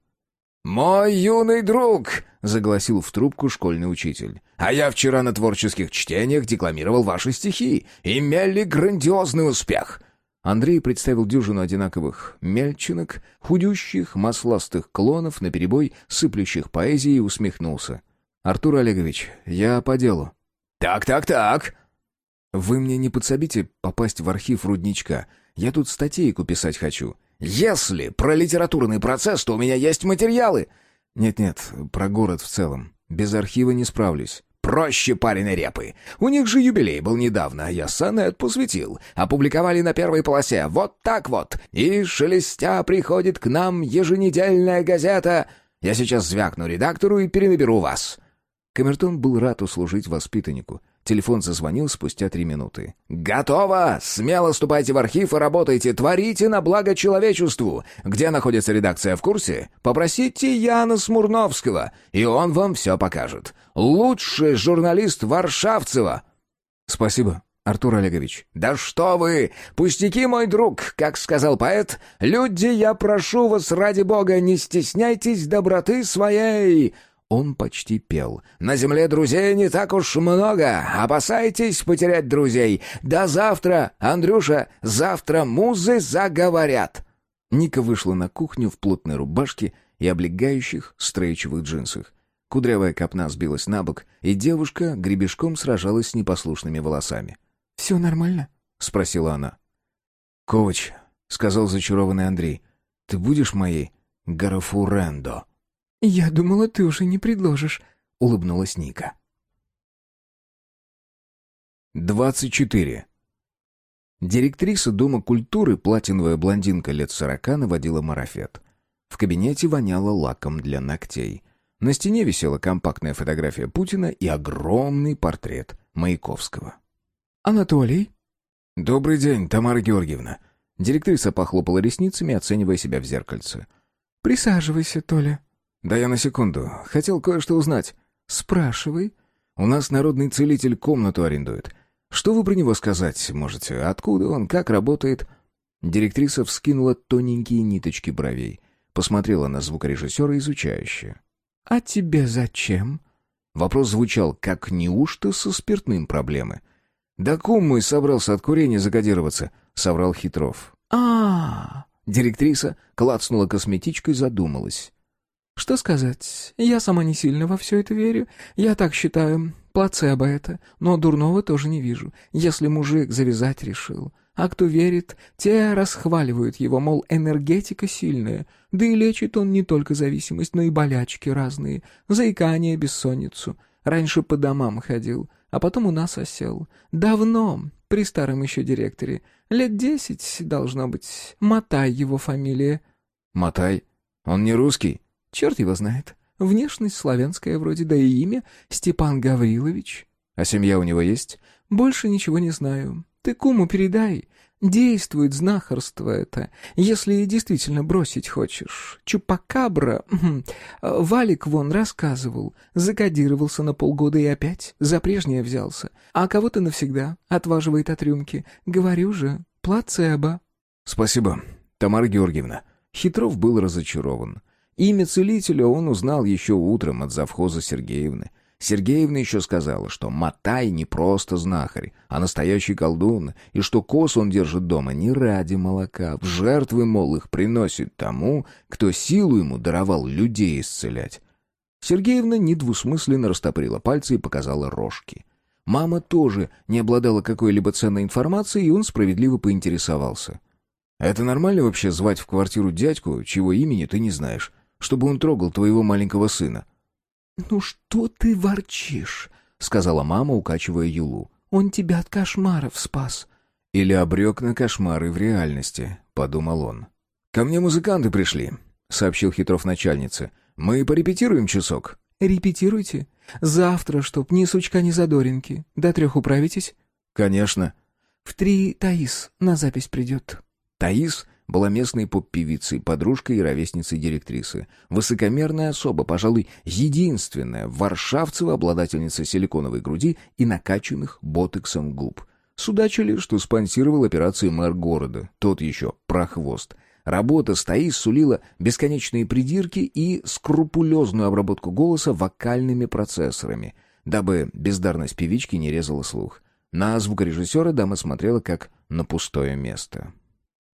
«Мой юный друг!» — загласил в трубку школьный учитель. «А я вчера на творческих чтениях декламировал ваши стихи. Имели грандиозный успех!» Андрей представил дюжину одинаковых мельчинок, худющих, масластых клонов, наперебой сыплющих поэзией, и усмехнулся. «Артур Олегович, я по делу». «Так-так-так!» «Вы мне не подсобите попасть в архив рудничка? Я тут статейку писать хочу». «Если про литературный процесс, то у меня есть материалы». «Нет-нет, про город в целом. Без архива не справлюсь». «Проще пареной репы. У них же юбилей был недавно, а я сонет посвятил. Опубликовали на первой полосе. Вот так вот. И шелестя приходит к нам еженедельная газета. Я сейчас звякну редактору и перенаберу вас». Камертон был рад услужить воспитаннику. Телефон зазвонил спустя три минуты. «Готово! Смело ступайте в архив и работайте, творите на благо человечеству. Где находится редакция в курсе? Попросите Яна Смурновского, и он вам все покажет. Лучший журналист Варшавцева!» «Спасибо, Артур Олегович». «Да что вы! Пустяки, мой друг! Как сказал поэт, люди, я прошу вас ради бога, не стесняйтесь доброты своей!» Он почти пел. «На земле друзей не так уж много. Опасайтесь потерять друзей. До завтра, Андрюша, завтра музы заговорят». Ника вышла на кухню в плотной рубашке и облегающих стрейчевых джинсах. Кудрявая копна сбилась на бок, и девушка гребешком сражалась с непослушными волосами. «Все нормально?» — спросила она. «Ковач», — сказал зачарованный Андрей, — «ты будешь моей Гарафурендо?» «Я думала, ты уже не предложишь», — улыбнулась Ника. 24. Директриса Дома культуры, платиновая блондинка лет сорока, наводила марафет. В кабинете воняло лаком для ногтей. На стене висела компактная фотография Путина и огромный портрет Маяковского. «Анатолий?» «Добрый день, Тамара Георгиевна». Директриса похлопала ресницами, оценивая себя в зеркальце. «Присаживайся, Толя». «Да я на секунду. Хотел кое-что узнать». «Спрашивай». «У нас народный целитель комнату арендует. Что вы про него сказать можете? Откуда он? Как работает?» Директриса вскинула тоненькие ниточки бровей. Посмотрела на звукорежиссера изучающе. «А тебе зачем?» Вопрос звучал, как неужто со спиртным проблемы. «Да кум мой собрался от курения закодироваться», — соврал Хитров. а, -а, -а Директриса клацнула косметичкой, задумалась. Что сказать? Я сама не сильно во все это верю. Я так считаю. Плацебо это. Но дурного тоже не вижу. Если мужик завязать решил. А кто верит, те расхваливают его, мол, энергетика сильная. Да и лечит он не только зависимость, но и болячки разные. Заикание, бессонницу. Раньше по домам ходил, а потом у нас осел. Давно, при старом еще директоре. Лет десять, должно быть. Матай его фамилия. Матай? Он не русский? Черт его знает. Внешность славянская вроде, да и имя Степан Гаврилович. А семья у него есть? Больше ничего не знаю. Ты куму передай. Действует знахарство это, если действительно бросить хочешь. Чупакабра, Валик вон рассказывал, закодировался на полгода и опять за прежнее взялся. А кого-то навсегда отваживает от рюмки. Говорю же, плацебо. Спасибо, Тамара Георгиевна. Хитров был разочарован. Имя целителя он узнал еще утром от завхоза Сергеевны. Сергеевна еще сказала, что Матай не просто знахарь, а настоящий колдун, и что коз он держит дома не ради молока, в жертвы, мол, их приносит тому, кто силу ему даровал людей исцелять. Сергеевна недвусмысленно растоприла пальцы и показала рожки. Мама тоже не обладала какой-либо ценной информацией, и он справедливо поинтересовался. «Это нормально вообще звать в квартиру дядьку, чего имени ты не знаешь, чтобы он трогал твоего маленького сына?» «Ну что ты ворчишь?» — сказала мама, укачивая Юлу. «Он тебя от кошмаров спас». «Или обрек на кошмары в реальности», — подумал он. «Ко мне музыканты пришли», — сообщил Хитров начальнице. «Мы порепетируем часок». «Репетируйте. Завтра, чтоб ни сучка, ни задоринки. До трех управитесь?» «Конечно». «В три Таис на запись придет». Таис была местной поп-певицей, подружкой и ровесницей директрисы. Высокомерная особа, пожалуй, единственная варшавцева обладательница силиконовой груди и накачанных ботексом губ. Судачили, что спонсировал операции мэр города, тот еще прохвост. Работа с Таис сулила бесконечные придирки и скрупулезную обработку голоса вокальными процессорами, дабы бездарность певички не резала слух. На звукорежиссера дама смотрела как на пустое место.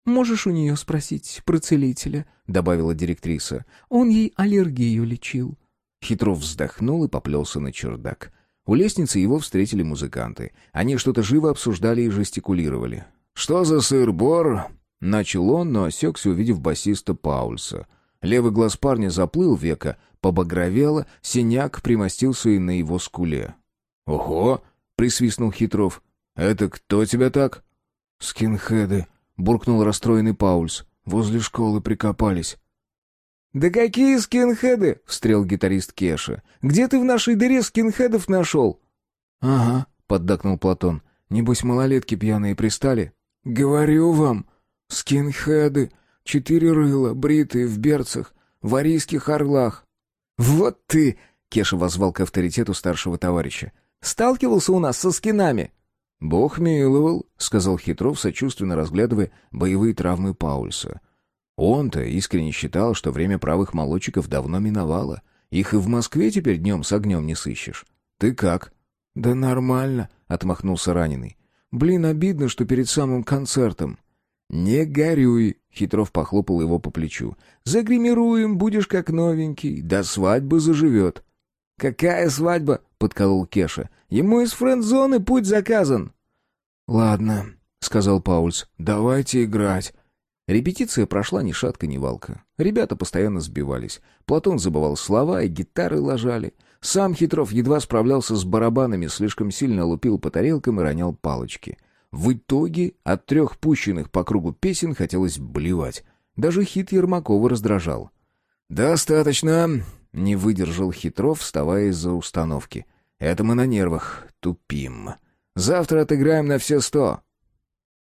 «Можешь у нее спросить про целителя», — добавила директриса. «Он ей аллергию лечил». Хитров вздохнул и поплелся на чердак. У лестницы его встретили музыканты. Они что-то живо обсуждали и жестикулировали. «Что за сыр-бор?» — начал он, но осекся, увидев басиста Паульса. Левый глаз парня заплыл века, побагровело, синяк примостился и на его скуле. «Ого!» — присвистнул Хитров. «Это кто тебя так?» «Скинхеды», — буркнул расстроенный Паульс. «Возле школы прикопались». «Да какие скинхеды?» — встрел гитарист Кеша. «Где ты в нашей дыре скинхедов нашел?» «Ага», — поддакнул Платон. «Небось, малолетки пьяные пристали?» «Говорю вам, скинхеды, четыре рыла, бритые в берцах, в арийских орлах». «Вот ты!» — Кеша возвал к авторитету старшего товарища. «Сталкивался у нас со скинами?» «Бог миловал», — сказал Хитров, сочувственно разглядывая боевые травмы Паульса. Он-то искренне считал, что время правых молодчиков давно миновало. Их и в Москве теперь днем с огнем не сыщешь. Ты как? Да нормально, отмахнулся раненый. Блин, обидно, что перед самым концертом. Не горюй, Хитров похлопал его по плечу. Загримируем, будешь как новенький, до свадьбы заживет. Какая свадьба? подколол Кеша. Ему из френд-зоны путь заказан. Ладно, сказал Паульс. Давайте играть. Репетиция прошла ни шатка, ни валка. Ребята постоянно сбивались. Платон забывал слова, и гитары ложали. Сам Хитров едва справлялся с барабанами, слишком сильно лупил по тарелкам и ронял палочки. В итоге от трех пущенных по кругу песен хотелось блевать. Даже хит Ермакова раздражал. «Достаточно!» — не выдержал Хитров, вставая из-за установки. «Это мы на нервах. Тупим. Завтра отыграем на все сто».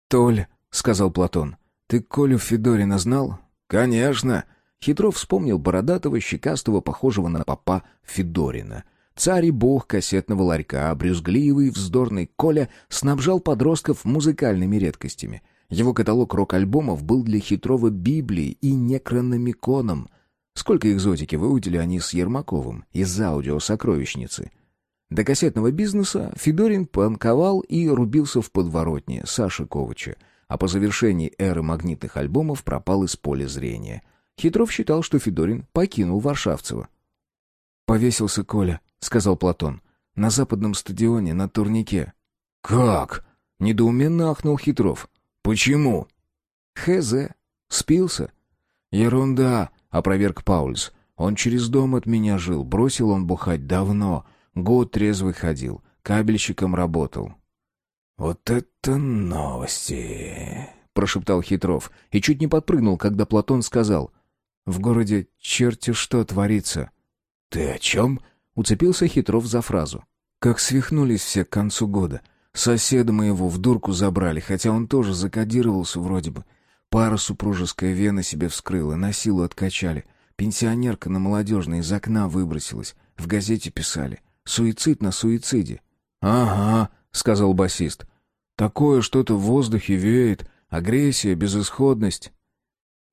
«Толь», — сказал Платон, — «ты Колю Федорина знал?» «Конечно!» Хитров вспомнил бородатого, щекастого, похожего на папа Федорина. Царь и бог кассетного ларька, брюзгливый, вздорный Коля снабжал подростков музыкальными редкостями. Его каталог рок-альбомов был для Хитрова Библией и некрономиконом. Сколько экзотики выудили они с Ермаковым из аудиосокровищницы. До кассетного бизнеса Федорин панковал и рубился в подворотне Саши Ковача, а по завершении эры магнитных альбомов пропал из поля зрения. Хитров считал, что Федорин покинул Варшавцева. «Повесился Коля», — сказал Платон. «На западном стадионе, на турнике». «Как?» — недоуменно ахнул Хитров. «Почему?» «Хз. Спился». «Ерунда», — опроверг Паульс. «Он через дом от меня жил. Бросил он бухать давно. Год трезвый ходил. Кабельщиком работал». «Вот это новости!» — прошептал Хитров и чуть не подпрыгнул, когда Платон сказал. «В городе черти что творится». «Ты о чем?» — уцепился Хитров за фразу. «Как свихнулись все к концу года. Соседа моего в дурку забрали, хотя он тоже закодировался вроде бы. Пара супружеская вена себе вскрыла, на силу откачали. Пенсионерка на молодежной из окна выбросилась. В газете писали. Суицид на суициде. «Ага», — сказал басист. «Такое что-то в воздухе веет. Агрессия, безысходность».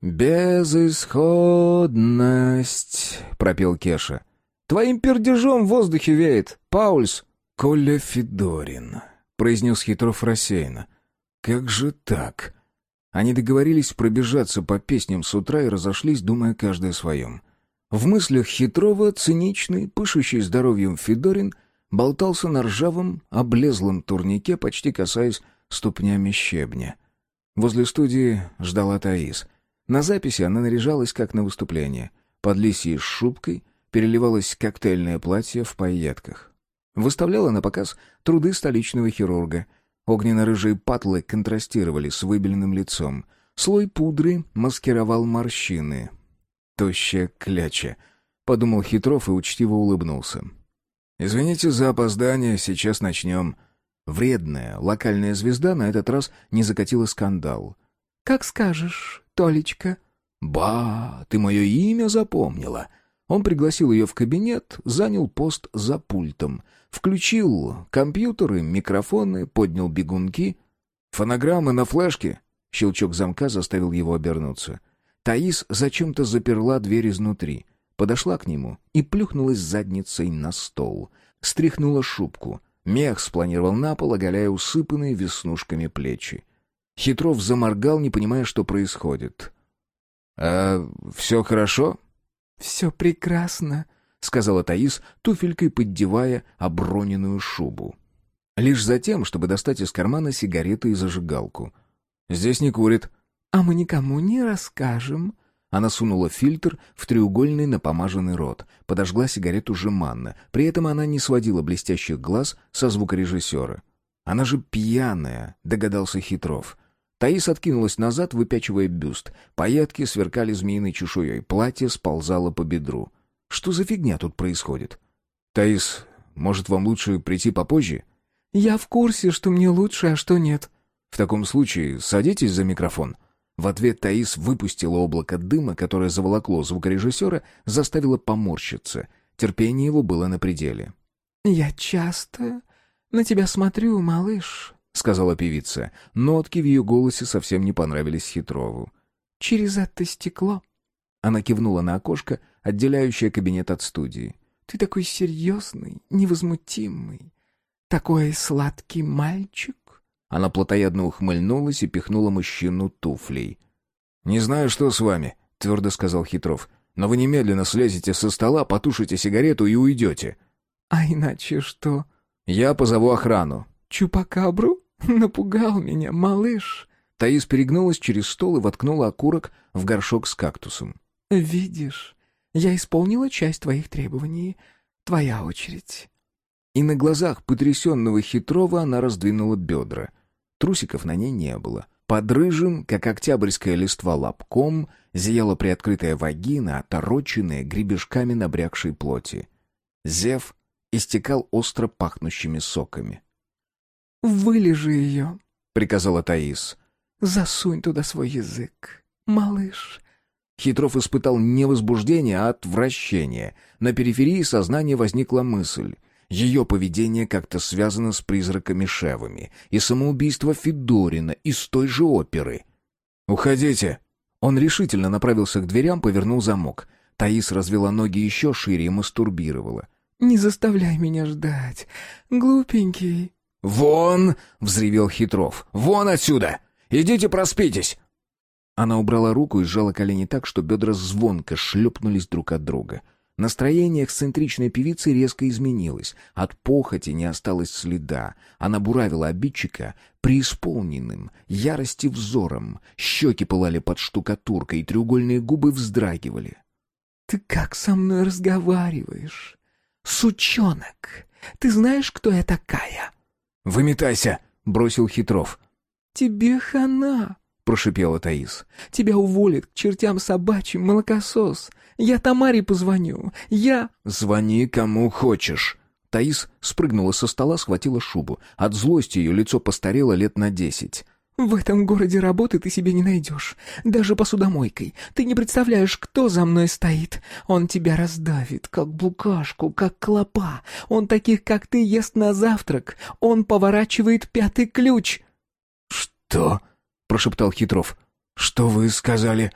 «Безысходность», — пропел Кеша. «Твоим пердежом в воздухе веет, Паульс». «Коля Федорин», — произнес Хитров рассеянно. «Как же так?» Они договорились пробежаться по песням с утра и разошлись, думая каждый о своем. В мыслях хитрого, циничный, пышущий здоровьем Федорин болтался на ржавом, облезлом турнике, почти касаясь ступнями щебня. Возле студии ждала Таис. На записи она наряжалась, как на выступление. Под лисьей шубкой переливалось коктейльное платье в пайетках. Выставляла на показ труды столичного хирурга. Огненно-рыжие патлы контрастировали с выбеленным лицом. Слой пудры маскировал морщины. «Тощая кляча», — подумал Хитров и учтиво улыбнулся. «Извините за опоздание, сейчас начнем». Вредная локальная звезда на этот раз не закатила скандал. «Как скажешь, Толечка». «Ба, ты мое имя запомнила». Он пригласил ее в кабинет, занял пост за пультом, включил компьютеры, микрофоны, поднял бегунки. «Фонограммы на флешке?» Щелчок замка заставил его обернуться. Таис зачем-то заперла дверь изнутри, подошла к нему и плюхнулась задницей на стол. Стряхнула шубку. Мех спланировал на пол, оголяя усыпанные веснушками плечи. Хитров заморгал, не понимая, что происходит. «А все хорошо?» «Все прекрасно», — сказала Таис, туфелькой поддевая оброненную шубу. Лишь затем, чтобы достать из кармана сигареты и зажигалку. «Здесь не курит». «А мы никому не расскажем». Она сунула фильтр в треугольный напомаженный рот, подожгла сигарету жеманно. При этом она не сводила блестящих глаз со звукорежиссера. «Она же пьяная», — догадался Хитров. Таис откинулась назад, выпячивая бюст. Паятки сверкали змеиной чешуей, платье сползало по бедру. «Что за фигня тут происходит?» «Таис, может, вам лучше прийти попозже?» «Я в курсе, что мне лучше, а что нет». «В таком случае садитесь за микрофон». В ответ Таис выпустила облако дыма, которое заволокло звукорежиссера, заставило поморщиться. Терпение его было на пределе. «Я часто на тебя смотрю, малыш», — сказала певица. Нотки в ее голосе совсем не понравились Хитрову. «Через это стекло». Она кивнула на окошко, отделяющее кабинет от студии. «Ты такой серьезный, невозмутимый, такой сладкий мальчик». Она плотоядно ухмыльнулась и пихнула мужчину туфлей. «Не знаю, что с вами», — твердо сказал Хитров. «Но вы немедленно слезете со стола, потушите сигарету и уйдете». «А иначе что?» «Я позову охрану». «Чупакабру? Напугал меня, малыш». Таис перегнулась через стол и воткнула окурок в горшок с кактусом. «Видишь, я исполнила часть твоих требований. Твоя очередь». И на глазах потрясенного хитрого она раздвинула бедра. Трусиков на ней не было. Под рыжим, как октябрьская листва лобком, зияла приоткрытая вагина, отороченная гребешками набрякшей плоти. Зев истекал остро пахнущими соками. «Вылежи ее», — приказала Таис. «Засунь туда свой язык, малыш». Хитров испытал не возбуждение, а отвращение. На периферии сознания возникла мысль — ее поведение как-то связано с призраками Шевами и самоубийство Федорина из той же оперы. «Уходите!» Он решительно направился к дверям, повернул замок. Таис развела ноги еще шире и мастурбировала. «Не заставляй меня ждать, глупенький». «Вон!» — взревел Хитров. «Вон отсюда! Идите проспитесь!» Она убрала руку и сжала колени так, что бедра звонко шлепнулись друг от друга. Настроение эксцентричной певицы резко изменилось. От похоти не осталось следа. Она буравила обидчика преисполненным, ярости взором. Щеки пылали под штукатуркой, треугольные губы вздрагивали. «Ты как со мной разговариваешь? Сучонок! Ты знаешь, кто я такая?» «Выметайся!» — бросил Хитров. «Тебе хана!» — прошипела Таис. «Тебя уволят к чертям собачьим, молокосос. Я Тамаре позвоню. Я...» «Звони кому хочешь». Таис спрыгнула со стола, схватила шубу. От злости ее лицо постарело лет на десять. «В этом городе работы ты себе не найдешь. Даже посудомойкой. Ты не представляешь, кто за мной стоит. Он тебя раздавит, как букашку, как клопа. Он таких, как ты, ест на завтрак. Он поворачивает пятый ключ». «Что?» — прошептал Хитров. «Что вы сказали?»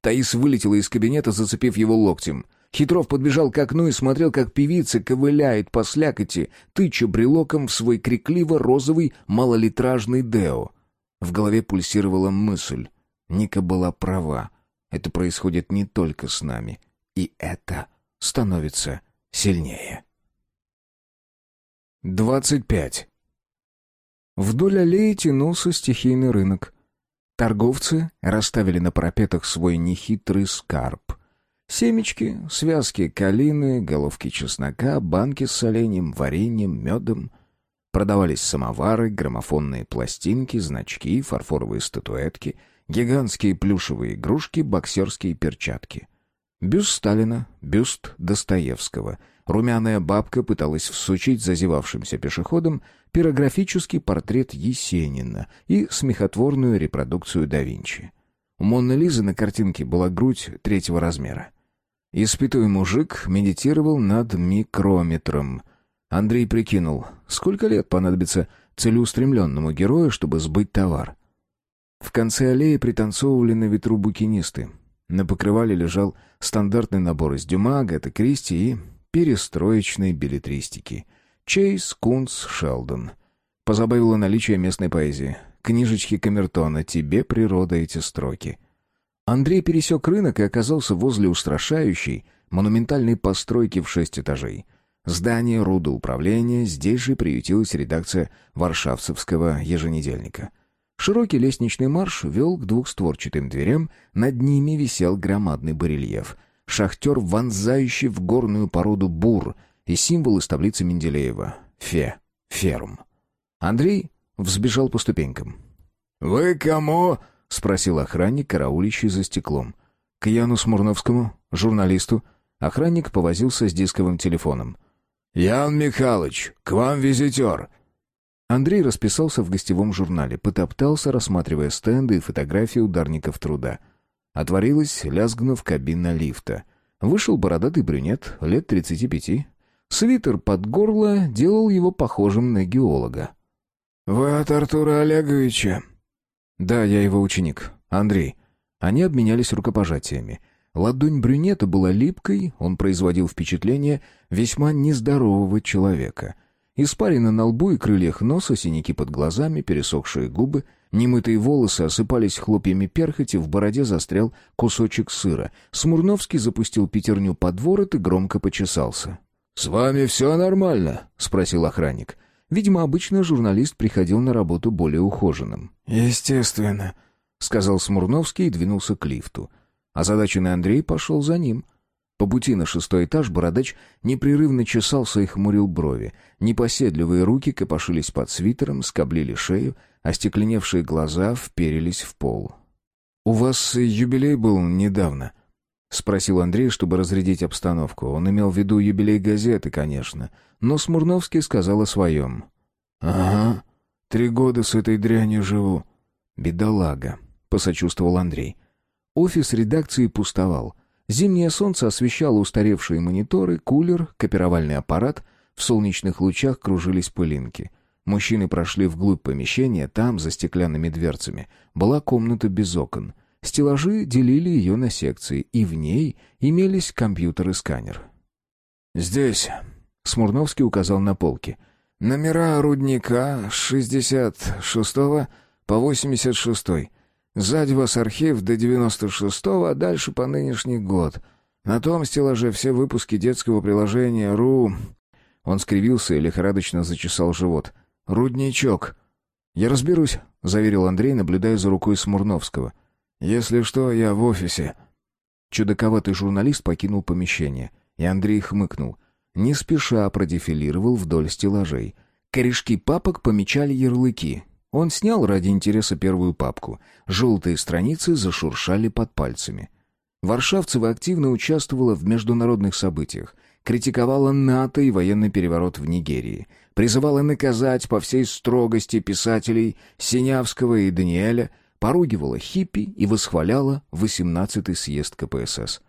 Таис вылетела из кабинета, зацепив его локтем. Хитров подбежал к окну и смотрел, как певица ковыляет по слякоти, тыча брелоком в свой крикливо-розовый малолитражный Део. В голове пульсировала мысль. Ника была права. Это происходит не только с нами. И это становится сильнее. 25. Вдоль аллеи тянулся стихийный рынок. Торговцы расставили на парапетах свой нехитрый скарб. Семечки, связки калины, головки чеснока, банки с соленьем, вареньем, медом. Продавались самовары, граммофонные пластинки, значки, фарфоровые статуэтки, гигантские плюшевые игрушки, боксерские перчатки. Бюст Сталина, бюст Достоевского. Румяная бабка пыталась всучить зазевавшимся пешеходам пирографический портрет Есенина и смехотворную репродукцию да Винчи. У Монны Лизы на картинке была грудь третьего размера. Испитой мужик медитировал над микрометром. Андрей прикинул, сколько лет понадобится целеустремленному герою, чтобы сбыть товар. В конце аллеи пританцовывали на ветру букинисты. На покрывале лежал стандартный набор из Дюма, Агаты Кристи и перестроечной билетристики. Чейз, Кунц, Шелдон. Позабавило наличие местной поэзии. Книжечки Камертона «Тебе, природа, эти строки». Андрей пересек рынок и оказался возле устрашающей, монументальной постройки в шесть этажей. Здание управления здесь же приютилась редакция Варшавцевского еженедельника — Широкий лестничный марш вел к двухстворчатым дверям, над ними висел громадный барельеф. Шахтер, вонзающий в горную породу бур, и символ из таблицы Менделеева — фе, ферм. Андрей взбежал по ступенькам. «Вы кому?» — спросил охранник, караулищий за стеклом. К Яну Смурновскому, журналисту. Охранник повозился с дисковым телефоном. «Ян Михайлович, к вам визитер!» Андрей расписался в гостевом журнале, потоптался, рассматривая стенды и фотографии ударников труда. Отворилась, лязгнув кабина лифта. Вышел бородатый брюнет, лет тридцати пяти. Свитер под горло делал его похожим на геолога. «Вы от Артура Олеговича?» «Да, я его ученик. Андрей». Они обменялись рукопожатиями. Ладонь брюнета была липкой, он производил впечатление весьма нездорового человека — Испарина на лбу и крыльях носа, синяки под глазами, пересохшие губы, немытые волосы осыпались хлопьями перхоти, в бороде застрял кусочек сыра. Смурновский запустил пятерню под ворот и громко почесался. «С вами все нормально?» — спросил охранник. Видимо, обычно журналист приходил на работу более ухоженным. «Естественно», — сказал Смурновский и двинулся к лифту. Озадаченный Андрей пошел за ним. По пути на шестой этаж бородач непрерывно чесался и хмурил брови. Непоседливые руки копошились под свитером, скоблили шею, остекленевшие глаза вперились в пол. «У вас юбилей был недавно?» — спросил Андрей, чтобы разрядить обстановку. Он имел в виду юбилей газеты, конечно, но Смурновский сказал о своем. «Ага, три года с этой дрянью живу». «Бедолага», — посочувствовал Андрей. Офис редакции пустовал — Зимнее солнце освещало устаревшие мониторы, кулер, копировальный аппарат. В солнечных лучах кружились пылинки. Мужчины прошли вглубь помещения, там, за стеклянными дверцами, была комната без окон. Стеллажи делили ее на секции, и в ней имелись компьютер и сканер. «Здесь», — Смурновский указал на полки, — «номера рудника с 66 по 86 -й. Сзади вас архив до 96-го, а дальше по нынешний год. На том стеллаже все выпуски детского приложения «Ру...» Он скривился и лихорадочно зачесал живот. «Рудничок». «Я разберусь», — заверил Андрей, наблюдая за рукой Смурновского. «Если что, я в офисе». Чудаковатый журналист покинул помещение, и Андрей хмыкнул. Не спеша продефилировал вдоль стеллажей. Корешки папок помечали ярлыки. Он снял ради интереса первую папку. Желтые страницы зашуршали под пальцами. Варшавцева активно участвовала в международных событиях, критиковала НАТО и военный переворот в Нигерии, призывала наказать по всей строгости писателей Синявского и Даниэля, поругивала хиппи и восхваляла 18-й съезд КПСС.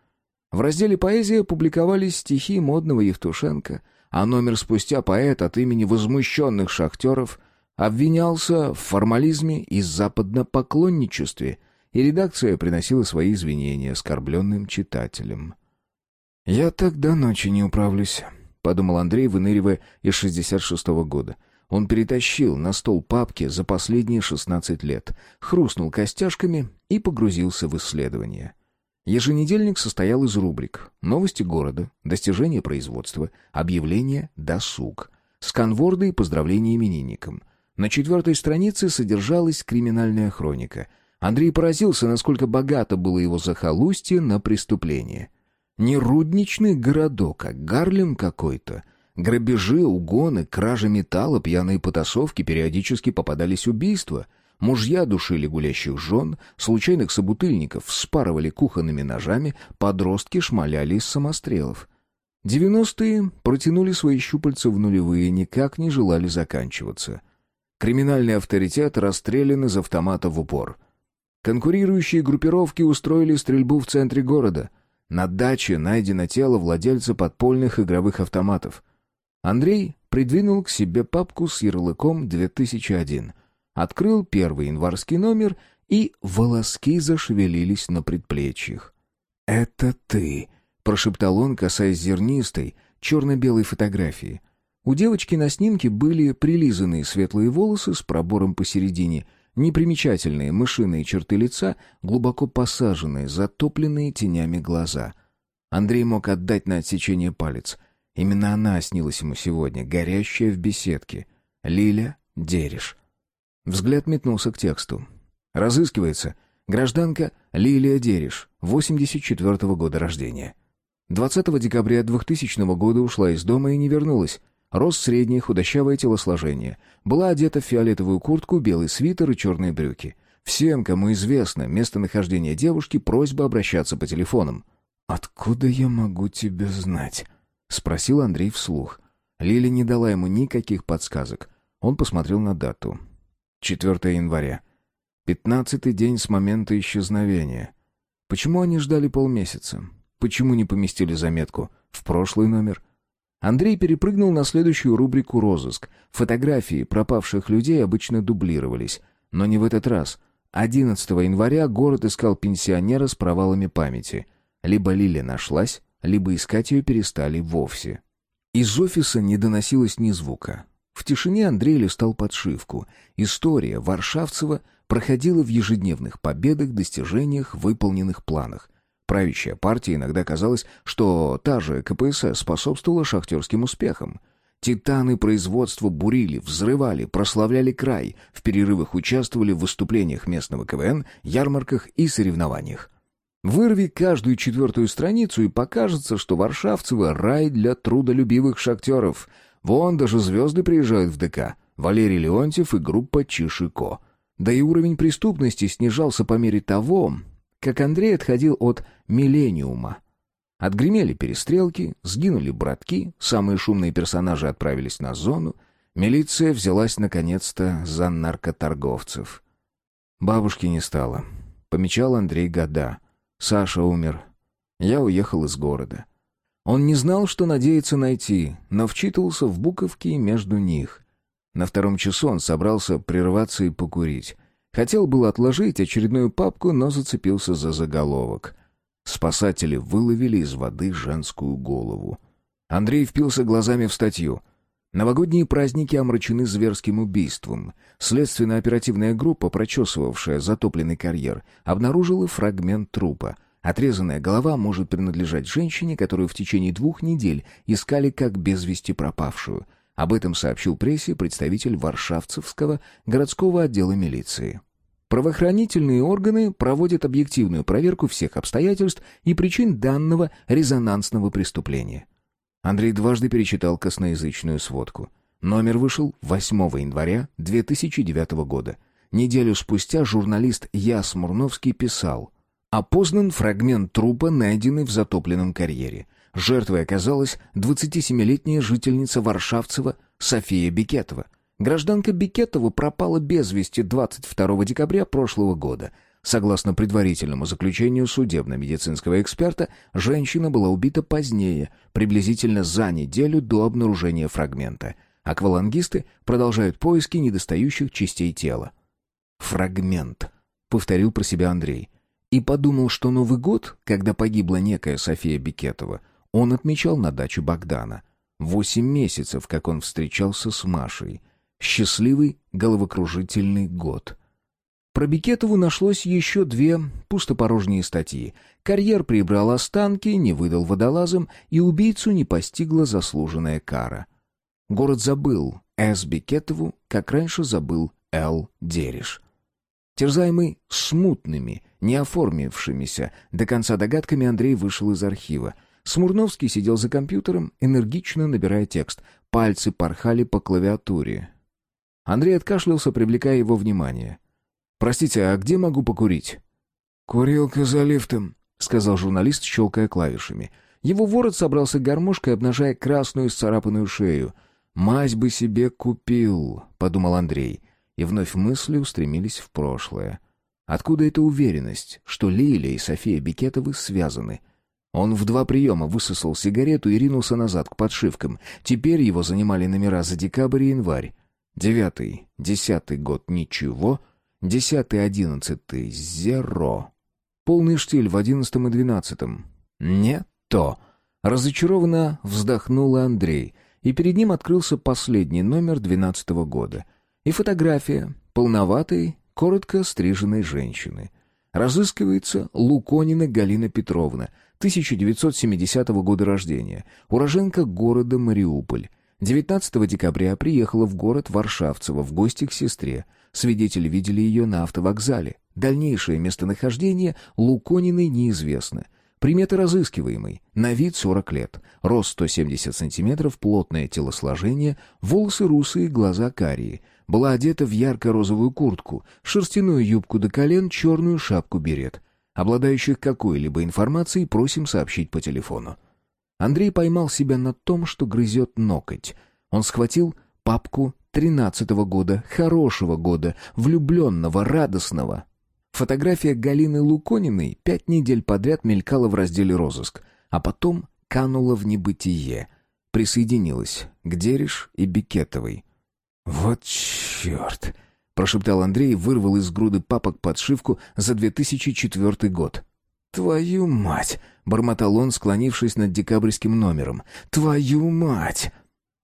В разделе «Поэзия» публиковались стихи модного Евтушенко, а номер спустя поэт от имени возмущенных шахтеров – обвинялся в формализме и западнопоклонничестве, и редакция приносила свои извинения оскорбленным читателям. «Я так до ночи не управлюсь», — подумал Андрей, выныривая из 66-го года. Он перетащил на стол папки за последние 16 лет, хрустнул костяшками и погрузился в исследование. Еженедельник состоял из рубрик «Новости города», «Достижения производства», «Объявления», «Досуг», сканворды и поздравления именинникам. На четвертой странице содержалась криминальная хроника. Андрей поразился, насколько богато было его захолустье на преступление. Не рудничный городок, а Гарлем какой-то. Грабежи, угоны, кражи металла, пьяные потасовки, периодически попадались убийства — Мужья душили гулящих жен, случайных собутыльников вспарывали кухонными ножами, подростки шмаляли из самострелов. Девяностые протянули свои щупальца в нулевые, никак не желали заканчиваться. Криминальный авторитет расстрелян из автомата в упор. Конкурирующие группировки устроили стрельбу в центре города. На даче найдено тело владельца подпольных игровых автоматов. Андрей придвинул к себе папку с ярлыком «2001» открыл первый январский номер, и волоски зашевелились на предплечьях. «Это ты», — прошептал он, касаясь зернистой, черно-белой фотографии. У девочки на снимке были прилизанные светлые волосы с пробором посередине, непримечательные мышиные черты лица, глубоко посаженные, затопленные тенями глаза. Андрей мог отдать на отсечение палец. Именно она снилась ему сегодня, горящая в беседке. Лиля Дереш. Взгляд метнулся к тексту. Разыскивается гражданка Лилия Дериш, 84 -го года рождения. 20 декабря 2000 года ушла из дома и не вернулась. Рост средний, худощавое телосложение. Была одета в фиолетовую куртку, белый свитер и черные брюки. Всем, кому известно местонахождение девушки, просьба обращаться по телефонам. «Откуда я могу тебя знать?» — спросил Андрей вслух. Лиля не дала ему никаких подсказок. Он посмотрел на дату. 4 января. Пятнадцатый день с момента исчезновения. Почему они ждали полмесяца? Почему не поместили заметку в прошлый номер? Андрей перепрыгнул на следующую рубрику «Розыск». Фотографии пропавших людей обычно дублировались. Но не в этот раз. 11 января город искал пенсионера с провалами памяти. Либо Лиля нашлась, либо искать ее перестали вовсе. Из офиса не доносилось ни звука. В тишине Андрей листал подшивку. История Варшавцева проходила в ежедневных победах, достижениях, выполненных планах. Правящая партия иногда казалось, что та же КПСС способствовала шахтерским успехам. Титаны производства бурили, взрывали, прославляли край, в перерывах участвовали в выступлениях местного КВН, ярмарках и соревнованиях. Вырви каждую четвертую страницу, и покажется, что Варшавцево — рай для трудолюбивых шахтеров — Вон даже звезды приезжают в ДК. Валерий Леонтьев и группа Чишико. Да и уровень преступности снижался по мере того, как Андрей отходил от «Миллениума». Отгремели перестрелки, сгинули братки, самые шумные персонажи отправились на зону, милиция взялась наконец-то за наркоторговцев. Бабушки не стало. Помечал Андрей года. Саша умер. Я уехал из города. Он не знал, что надеется найти, но вчитывался в буковки между них. На втором часу он собрался прерваться и покурить. Хотел было отложить очередную папку, но зацепился за заголовок. Спасатели выловили из воды женскую голову. Андрей впился глазами в статью. Новогодние праздники омрачены зверским убийством. Следственно-оперативная группа, прочесывавшая затопленный карьер, обнаружила фрагмент трупа — Отрезанная голова может принадлежать женщине, которую в течение двух недель искали как без вести пропавшую. Об этом сообщил прессе представитель Варшавцевского городского отдела милиции. Правоохранительные органы проводят объективную проверку всех обстоятельств и причин данного резонансного преступления. Андрей дважды перечитал косноязычную сводку. Номер вышел 8 января 2009 года. Неделю спустя журналист Я Смурновский писал Опознан фрагмент трупа, найденный в затопленном карьере. Жертвой оказалась 27-летняя жительница Варшавцева София Бикетова. Гражданка Бикетова пропала без вести 22 декабря прошлого года. Согласно предварительному заключению судебно-медицинского эксперта, женщина была убита позднее, приблизительно за неделю до обнаружения фрагмента. Аквалангисты продолжают поиски недостающих частей тела. «Фрагмент», — повторил про себя Андрей и подумал, что Новый год, когда погибла некая София Бикетова, он отмечал на даче Богдана. Восемь месяцев, как он встречался с Машей. Счастливый, головокружительный год. Про Бикетову нашлось еще две пустопорожние статьи. Карьер прибрал останки, не выдал водолазам, и убийцу не постигла заслуженная кара. Город забыл С. Бикетову, как раньше забыл Л. Дериш. Терзаемый смутными, не оформившимися до конца догадками, Андрей вышел из архива. Смурновский сидел за компьютером, энергично набирая текст. Пальцы порхали по клавиатуре. Андрей откашлялся, привлекая его внимание. «Простите, а где могу покурить?» «Курилка за лифтом», — сказал журналист, щелкая клавишами. Его ворот собрался гармошкой, обнажая красную сцарапанную шею. «Мазь бы себе купил», — подумал Андрей. И вновь мысли устремились в прошлое. Откуда эта уверенность, что Лиля и София Бикетовы связаны? Он в два приема высосал сигарету и ринулся назад к подшивкам. Теперь его занимали номера за декабрь и январь. Девятый, десятый год — ничего — Десятый, одиннадцатый, зеро. Полный штиль в одиннадцатом и двенадцатом. Не то. Разочарованно вздохнула Андрей, и перед ним открылся последний номер двенадцатого года. И фотография полноватой, коротко стриженной женщины. Разыскивается Луконина Галина Петровна, 1970 года рождения, уроженка города Мариуполь. 19 декабря приехала в город Варшавцево в гости к сестре. Свидетели видели ее на автовокзале. Дальнейшее местонахождение Лукониной неизвестно. Приметы разыскиваемой. На вид 40 лет. Рост 170 сантиметров, плотное телосложение, волосы русые, глаза карие. Была одета в ярко-розовую куртку, шерстяную юбку до колен, черную шапку-берет. Обладающих какой-либо информацией просим сообщить по телефону. Андрей поймал себя на том, что грызет ноготь. Он схватил папку тринадцатого года, хорошего года, влюбленного, радостного. Фотография Галины Лукониной пять недель подряд мелькала в разделе «Розыск», а потом канула в небытие. Присоединилась к Дериш и Бикетовой. «Вот черт!» — прошептал Андрей и вырвал из груды папок подшивку за 2004 год. «Твою мать!» — бормотал он, склонившись над декабрьским номером. «Твою мать!»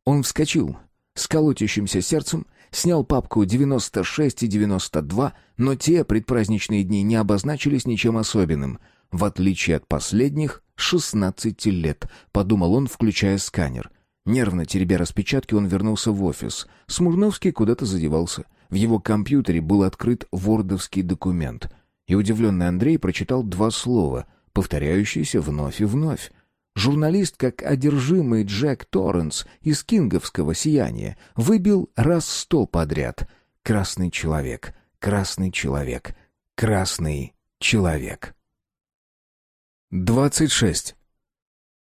Он вскочил, с колотящимся сердцем, снял папку 96 и 92, но те предпраздничные дни не обозначились ничем особенным. В отличие от последних, 16 лет, подумал он, включая сканер. Нервно теребя распечатки, он вернулся в офис. Смурновский куда-то задевался. В его компьютере был открыт вордовский документ. И удивленный Андрей прочитал два слова, повторяющиеся вновь и вновь. Журналист, как одержимый Джек Торренс из кинговского «Сияния», выбил раз сто подряд. «Красный человек, красный человек, красный человек». 26.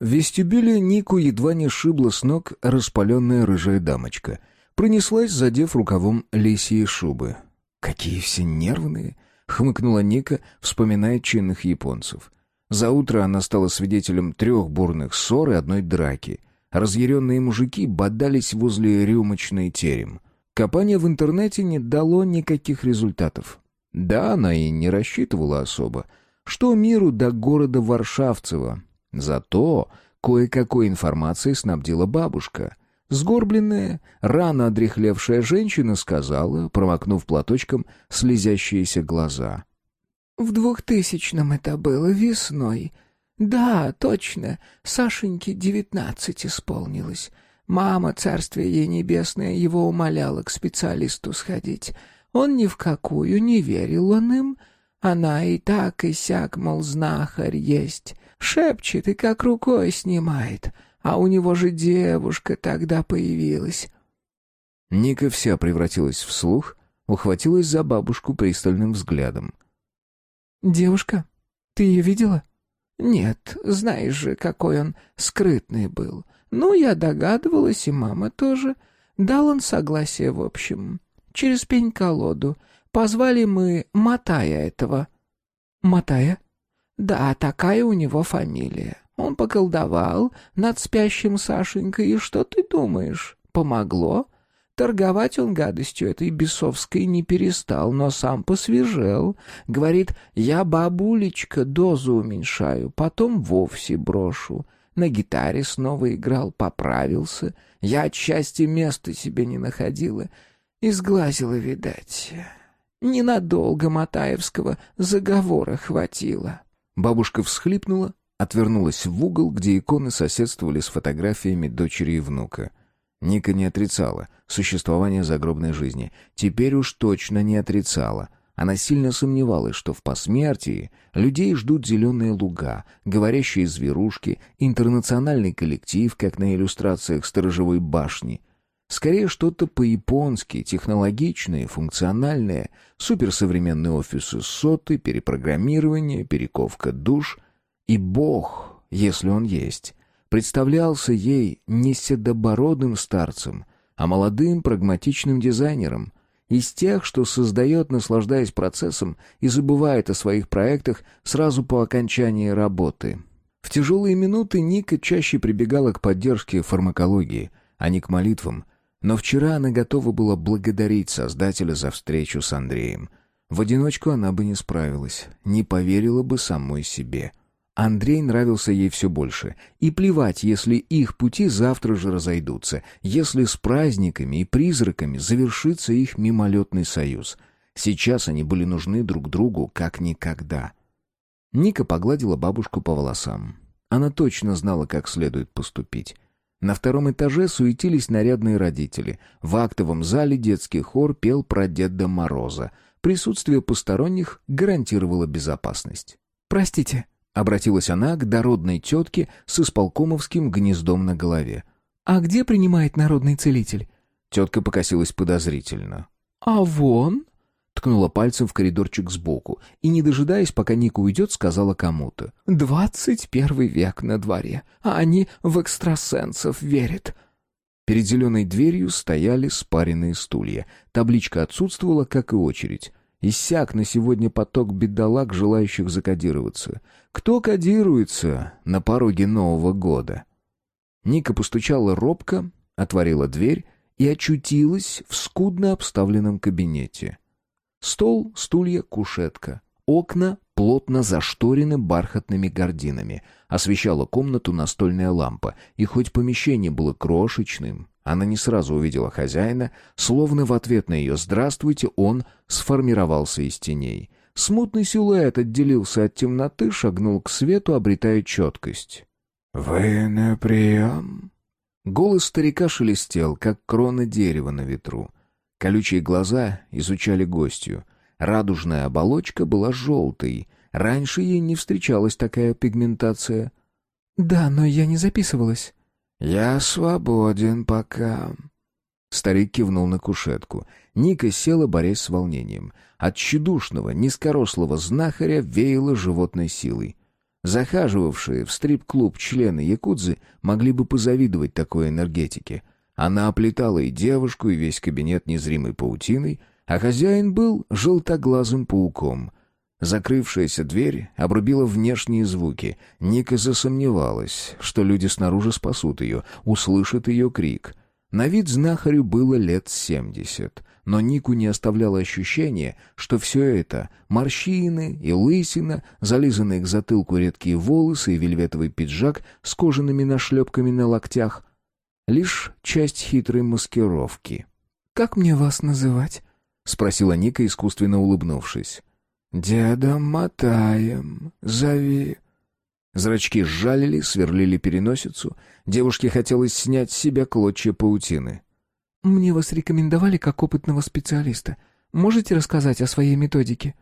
В вестибюле Нику едва не шибла с ног распаленная рыжая дамочка. Пронеслась, задев рукавом лисьи шубы. «Какие все нервные!» — хмыкнула Ника, вспоминая чинных японцев. За утро она стала свидетелем трех бурных ссор и одной драки. Разъяренные мужики бодались возле рюмочной терем. Копание в интернете не дало никаких результатов. Да, она и не рассчитывала особо. Что миру до города Варшавцева? Зато кое-какой информацией снабдила бабушка. Сгорбленная, рано одрехлевшая женщина сказала, промокнув платочком слезящиеся глаза. В двухтысячном это было, весной. Да, точно, Сашеньке девятнадцать исполнилось. Мама, царствие ей небесное, его умоляла к специалисту сходить. Он ни в какую не верил он им. Она и так, и сяк, мол, знахарь есть. Шепчет и как рукой снимает. А у него же девушка тогда появилась. Ника вся превратилась в слух, ухватилась за бабушку пристальным взглядом. «Девушка? Ты ее видела?» «Нет, знаешь же, какой он скрытный был. Ну, я догадывалась, и мама тоже. Дал он согласие, в общем. Через пень-колоду. Позвали мы Матая этого». «Матая?» «Да, такая у него фамилия. Он поколдовал над спящим Сашенькой, и что ты думаешь? Помогло?» Торговать он гадостью этой бесовской не перестал, но сам посвежел. Говорит, я, бабулечка, дозу уменьшаю, потом вовсе брошу. На гитаре снова играл, поправился. Я от счастья места себе не находила. Изглазила, видать. Ненадолго Матаевского заговора хватило». Бабушка всхлипнула, отвернулась в угол, где иконы соседствовали с фотографиями дочери и внука. Ника не отрицала существование загробной жизни. Теперь уж точно не отрицала. Она сильно сомневалась, что в посмертии людей ждут зеленые луга, говорящие зверушки, интернациональный коллектив, как на иллюстрациях сторожевой башни. Скорее что-то по-японски, технологичное, функциональное, суперсовременные офисы соты, перепрограммирование, перековка душ. И Бог, если он есть, представлялся ей не седобородым старцем, а молодым прагматичным дизайнером, из тех, что создает, наслаждаясь процессом и забывает о своих проектах сразу по окончании работы. В тяжелые минуты Ника чаще прибегала к поддержке фармакологии, а не к молитвам, но вчера она готова была благодарить Создателя за встречу с Андреем. В одиночку она бы не справилась, не поверила бы самой себе. Андрей нравился ей все больше. И плевать, если их пути завтра же разойдутся, если с праздниками и призраками завершится их мимолетный союз. Сейчас они были нужны друг другу как никогда. Ника погладила бабушку по волосам. Она точно знала, как следует поступить. На втором этаже суетились нарядные родители. В актовом зале детский хор пел про Деда Мороза. Присутствие посторонних гарантировало безопасность. «Простите», Обратилась она к дородной тетке с исполкомовским гнездом на голове. «А где принимает народный целитель?» Тетка покосилась подозрительно. «А вон?» Ткнула пальцем в коридорчик сбоку и, не дожидаясь, пока Ника уйдет, сказала кому-то. «Двадцать первый век на дворе, а они в экстрасенсов верят». Перед зеленой дверью стояли спаренные стулья. Табличка отсутствовала, как и очередь. Иссяк на сегодня поток бедолаг, желающих закодироваться. Кто кодируется на пороге Нового года? Ника постучала робко, отворила дверь и очутилась в скудно обставленном кабинете. Стол, стулья, кушетка. Окна плотно зашторены бархатными гардинами. Освещала комнату настольная лампа, и хоть помещение было крошечным, она не сразу увидела хозяина, словно в ответ на ее «здравствуйте» он сформировался из теней. Смутный силуэт отделился от темноты, шагнул к свету, обретая четкость. «Вы на прием?» Голос старика шелестел, как крона дерева на ветру. Колючие глаза изучали гостью. Радужная оболочка была желтой. Раньше ей не встречалась такая пигментация. «Да, но я не записывалась». «Я свободен пока». Старик кивнул на кушетку. Ника села, борясь с волнением. От тщедушного, низкорослого знахаря веяло животной силой. Захаживавшие в стрип-клуб члены якудзы могли бы позавидовать такой энергетике. Она оплетала и девушку, и весь кабинет незримой паутиной, а хозяин был желтоглазым пауком, Закрывшаяся дверь обрубила внешние звуки. Ника засомневалась, что люди снаружи спасут ее, услышат ее крик. На вид знахарю было лет семьдесят, но Нику не оставляло ощущение, что все это — морщины и лысина, зализанные к затылку редкие волосы и вельветовый пиджак с кожаными нашлепками на локтях — лишь часть хитрой маскировки. «Как мне вас называть?» — спросила Ника, искусственно улыбнувшись. «Дедом Матаем, зови». Зрачки сжалили, сверлили переносицу. Девушке хотелось снять с себя клочья паутины. «Мне вас рекомендовали как опытного специалиста. Можете рассказать о своей методике?»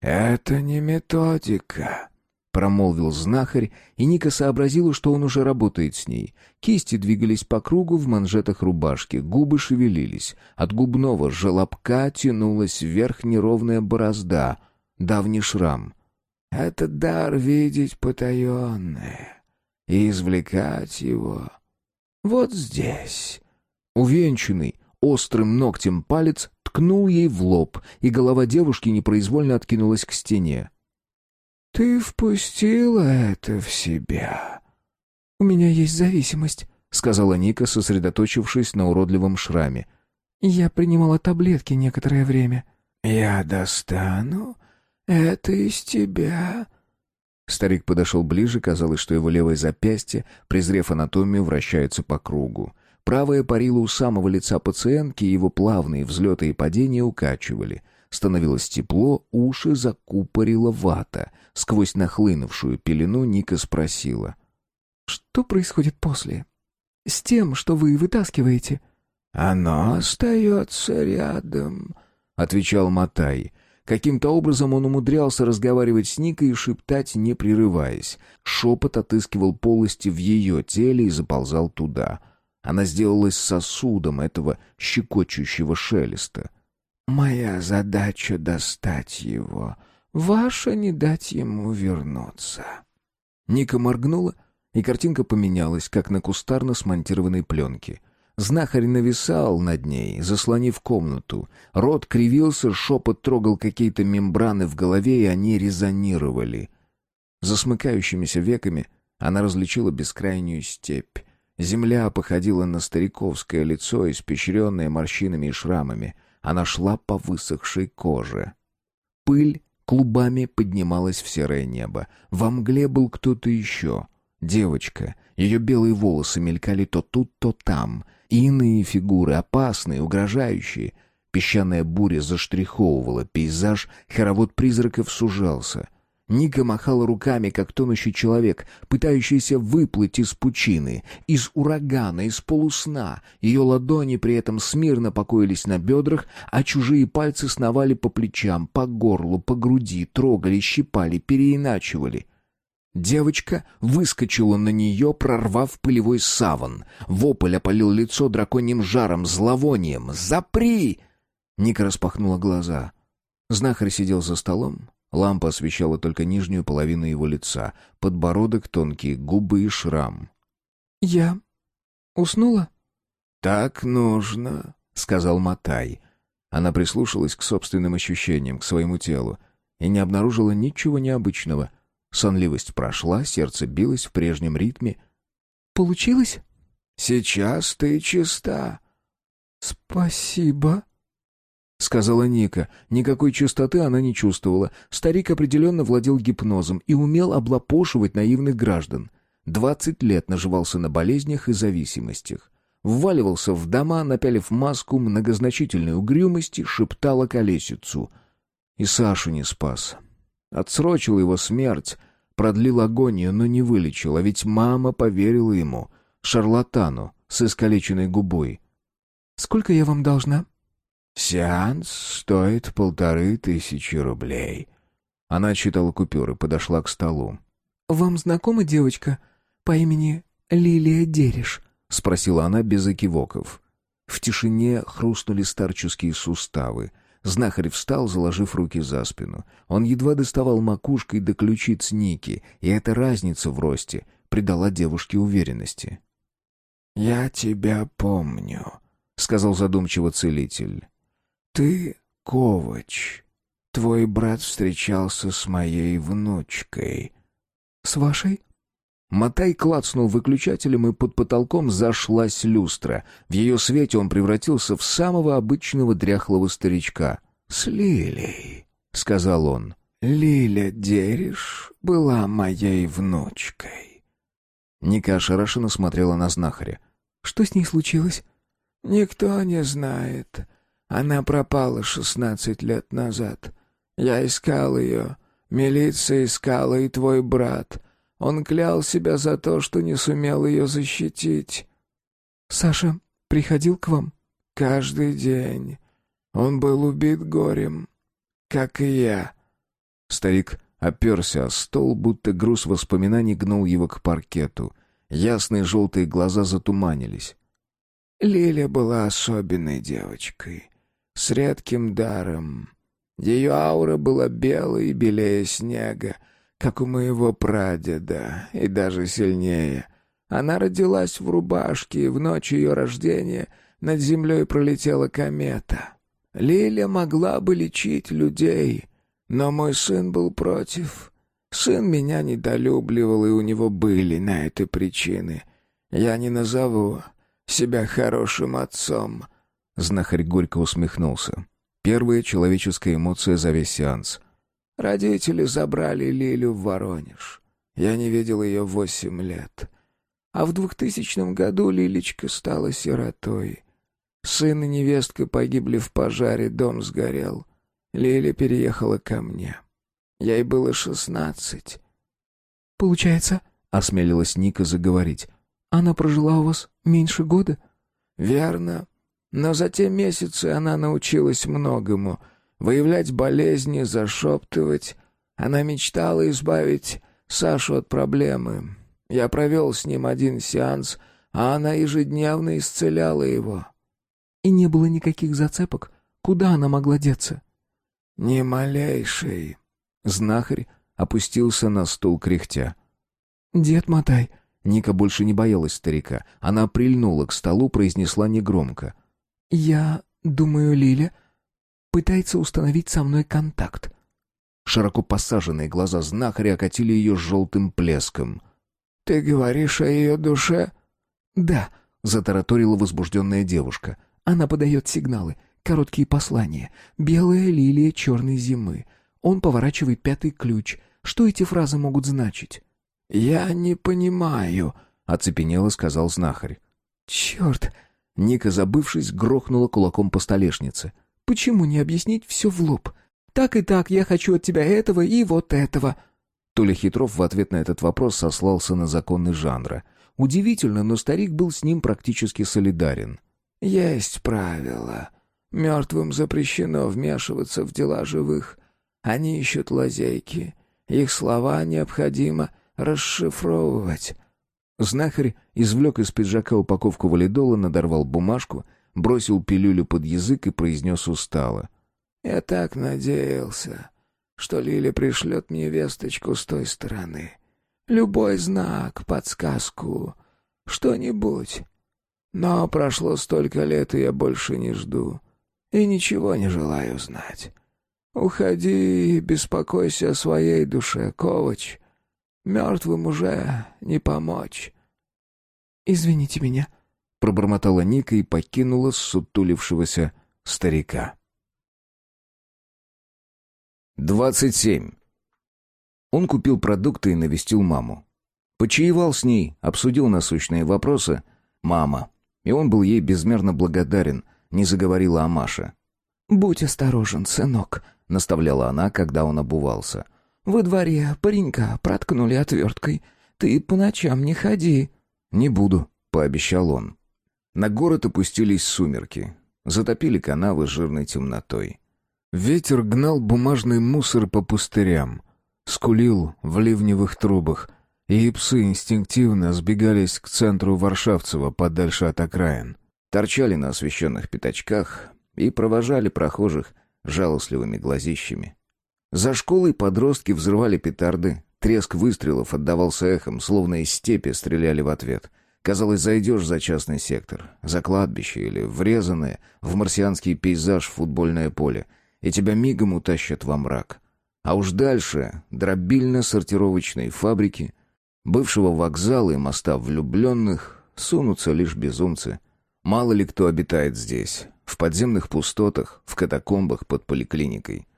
«Это не методика», — промолвил знахарь, и Ника сообразила, что он уже работает с ней. Кисти двигались по кругу в манжетах рубашки, губы шевелились. От губного желобка тянулась вверх неровная борозда — давний шрам. Это дар видеть потаенное и извлекать его. Вот здесь. Увенчанный острым ногтем палец ткнул ей в лоб, и голова девушки непроизвольно откинулась к стене. «Ты впустила это в себя?» «У меня есть зависимость», — сказала Ника, сосредоточившись на уродливом шраме. «Я принимала таблетки некоторое время». «Я достану «Это из тебя». Старик подошел ближе, казалось, что его левое запястье, презрев анатомию, вращается по кругу. Правое парило у самого лица пациентки, его плавные взлеты и падения укачивали. Становилось тепло, уши закупорила вата. Сквозь нахлынувшую пелену Ника спросила. «Что происходит после? С тем, что вы вытаскиваете?» «Оно остается рядом», — отвечал Матай. Каким-то образом он умудрялся разговаривать с Никой и шептать, не прерываясь. Шепот отыскивал полости в ее теле и заползал туда. Она сделалась сосудом этого щекочущего шелеста. «Моя задача — достать его. Ваша — не дать ему вернуться». Ника моргнула, и картинка поменялась, как на кустарно смонтированной пленке. Знахарь нависал над ней, заслонив комнату. Рот кривился, шепот трогал какие-то мембраны в голове, и они резонировали. За смыкающимися веками она различила бескрайнюю степь. Земля походила на стариковское лицо, испещренное морщинами и шрамами. Она шла по высохшей коже. Пыль клубами поднималась в серое небо. Во мгле был кто-то еще. Девочка. Ее белые волосы мелькали то тут, то там — Иные фигуры, опасные, угрожающие. Песчаная буря заштриховывала пейзаж, хоровод призраков сужался. Ника махала руками, как тонущий человек, пытающийся выплыть из пучины, из урагана, из полусна. Ее ладони при этом смирно покоились на бедрах, а чужие пальцы сновали по плечам, по горлу, по груди, трогали, щипали, переиначивали — Девочка выскочила на нее, прорвав пылевой саван. Вопль опалил лицо драконьим жаром, зловонием. «Запри!» Ника распахнула глаза. Знахарь сидел за столом. Лампа освещала только нижнюю половину его лица, подбородок, тонкие губы и шрам. «Я уснула?» «Так нужно», — сказал Матай. Она прислушалась к собственным ощущениям, к своему телу, и не обнаружила ничего необычного — Сонливость прошла, сердце билось в прежнем ритме. «Получилось?» «Сейчас ты чиста». «Спасибо», — сказала Ника. Никакой чистоты она не чувствовала. Старик определенно владел гипнозом и умел облапошивать наивных граждан. Двадцать лет наживался на болезнях и зависимостях. Вваливался в дома, напялив маску многозначительной угрюмости, шептал о колесицу. И Сашу не спас. Отсрочил его смерть, продлил агонию, но не вылечил, а ведь мама поверила ему, шарлатану с искалеченной губой. «Сколько я вам должна?» «Сеанс стоит полторы тысячи рублей». Она читала купюры, подошла к столу. «Вам знакома девочка по имени Лилия Дереш?» — спросила она без экивоков. В тишине хрустнули старческие суставы — Знахарь встал, заложив руки за спину. Он едва доставал макушкой до ключиц Ники, и эта разница в росте придала девушке уверенности. «Я тебя помню», — сказал задумчиво целитель. «Ты Ковач. Твой брат встречался с моей внучкой». «С вашей?» Матай клацнул выключателем, и под потолком зашлась люстра. В ее свете он превратился в самого обычного дряхлого старичка. «С Лилей», — сказал он. «Лиля Дериш была моей внучкой». Ника ошарашенно смотрела на знахаря. «Что с ней случилось?» «Никто не знает. Она пропала шестнадцать лет назад. Я искал ее. Милиция искала и твой брат. Он клял себя за то, что не сумел ее защитить. «Саша приходил к вам?» «Каждый день. Он был убит горем, как и я». Старик оперся о стол, будто груз воспоминаний гнул его к паркету. Ясные желтые глаза затуманились. Лиля была особенной девочкой, с редким даром. Ее аура была белой и белее снега, как у моего прадеда, и даже сильнее. Она родилась в рубашке, и в ночь ее рождения над землей пролетела комета. Лиля могла бы лечить людей, но мой сын был против. Сын меня недолюбливал, и у него были на это причины. Я не назову себя хорошим отцом». Знахарь горько усмехнулся. Первая человеческая эмоция за весь сеанс. Родители забрали Лилю в Воронеж. Я не видел ее восемь лет. А в двухтысячном году Лилечка стала сиротой. Сын и невестка погибли в пожаре, дом сгорел. Лиля переехала ко мне. Ей было шестнадцать. «Получается, — осмелилась Ника заговорить, — она прожила у вас меньше года?» «Верно. Но за те месяцы она научилась многому. Выявлять болезни, зашептывать. Она мечтала избавить Сашу от проблемы. Я провел с ним один сеанс, а она ежедневно исцеляла его». «И не было никаких зацепок? Куда она могла деться?» «Ни малейшей». Знахарь опустился на стул кряхтя. «Дед Мотай». Ника больше не боялась старика. Она прильнула к столу, произнесла негромко. «Я думаю, Лиля пытается установить со мной контакт». Широко посаженные глаза знахаря окатили ее желтым плеском. «Ты говоришь о ее душе?» «Да», — затараторила возбужденная девушка. «Она подает сигналы, короткие послания. Белая лилия черной зимы. Он поворачивает пятый ключ. Что эти фразы могут значить?» «Я не понимаю», — оцепенело сказал знахарь. «Черт!» — Ника, забывшись, грохнула кулаком по столешнице. «Почему не объяснить все в лоб? Так и так я хочу от тебя этого и вот этого». Толя Хитров в ответ на этот вопрос сослался на законы жанра. Удивительно, но старик был с ним практически солидарен. «Есть правила. Мертвым запрещено вмешиваться в дела живых. Они ищут лазейки. Их слова необходимо расшифровывать. Знахарь извлек из пиджака упаковку валидола, надорвал бумажку, бросил пилюлю под язык и произнес устало. «Я так надеялся, что Лиля пришлет мне весточку с той стороны. Любой знак, подсказку, что-нибудь. Но прошло столько лет, и я больше не жду. И ничего не желаю знать. «Уходи беспокойся о своей душе, Ковач. Мертвым уже не помочь». «Извините меня», — пробормотала Ника и покинула сутулившегося старика. Двадцать семь. Он купил продукты и навестил маму. Почаевал с ней, обсудил насущные вопросы. Мама. И он был ей безмерно благодарен, не заговорила о Маше. «Будь осторожен, сынок», — наставляла она, когда он обувался. «Во дворе паренька проткнули отверткой. Ты по ночам не ходи». «Не буду», — пообещал он. На город опустились сумерки. Затопили канавы жирной темнотой. Ветер гнал бумажный мусор по пустырям. Скулил в ливневых трубах, и псы инстинктивно сбегались к центру Варшавцева подальше от окраин. Торчали на освещенных пятачках и провожали прохожих жалостливыми глазищами. За школой подростки взрывали петарды, треск выстрелов отдавался эхом, словно из степи стреляли в ответ. Казалось, зайдешь за частный сектор, за кладбище или врезанное в марсианский пейзаж футбольное поле, и тебя мигом утащат во мрак. А уж дальше дробильно-сортировочные фабрики, бывшего вокзала и моста влюбленных сунутся лишь безумцы. Мало ли кто обитает здесь, в подземных пустотах, в катакомбах под поликлиникой.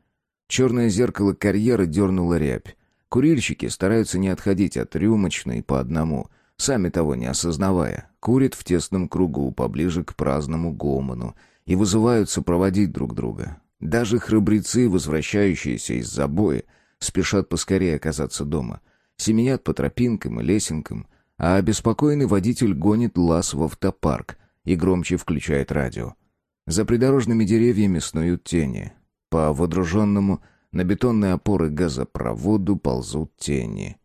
Черное зеркало карьеры дернуло рябь. Курильщики стараются не отходить от рюмочной по одному, сами того не осознавая, курят в тесном кругу поближе к праздному гомону и вызываются проводить друг друга. Даже храбрецы, возвращающиеся из забоя, спешат поскорее оказаться дома. Семенят по тропинкам и лесенкам, а обеспокоенный водитель гонит лаз в автопарк и громче включает радио. За придорожными деревьями снуют тени. По водруженному на бетонные опоры газопроводу ползут тени.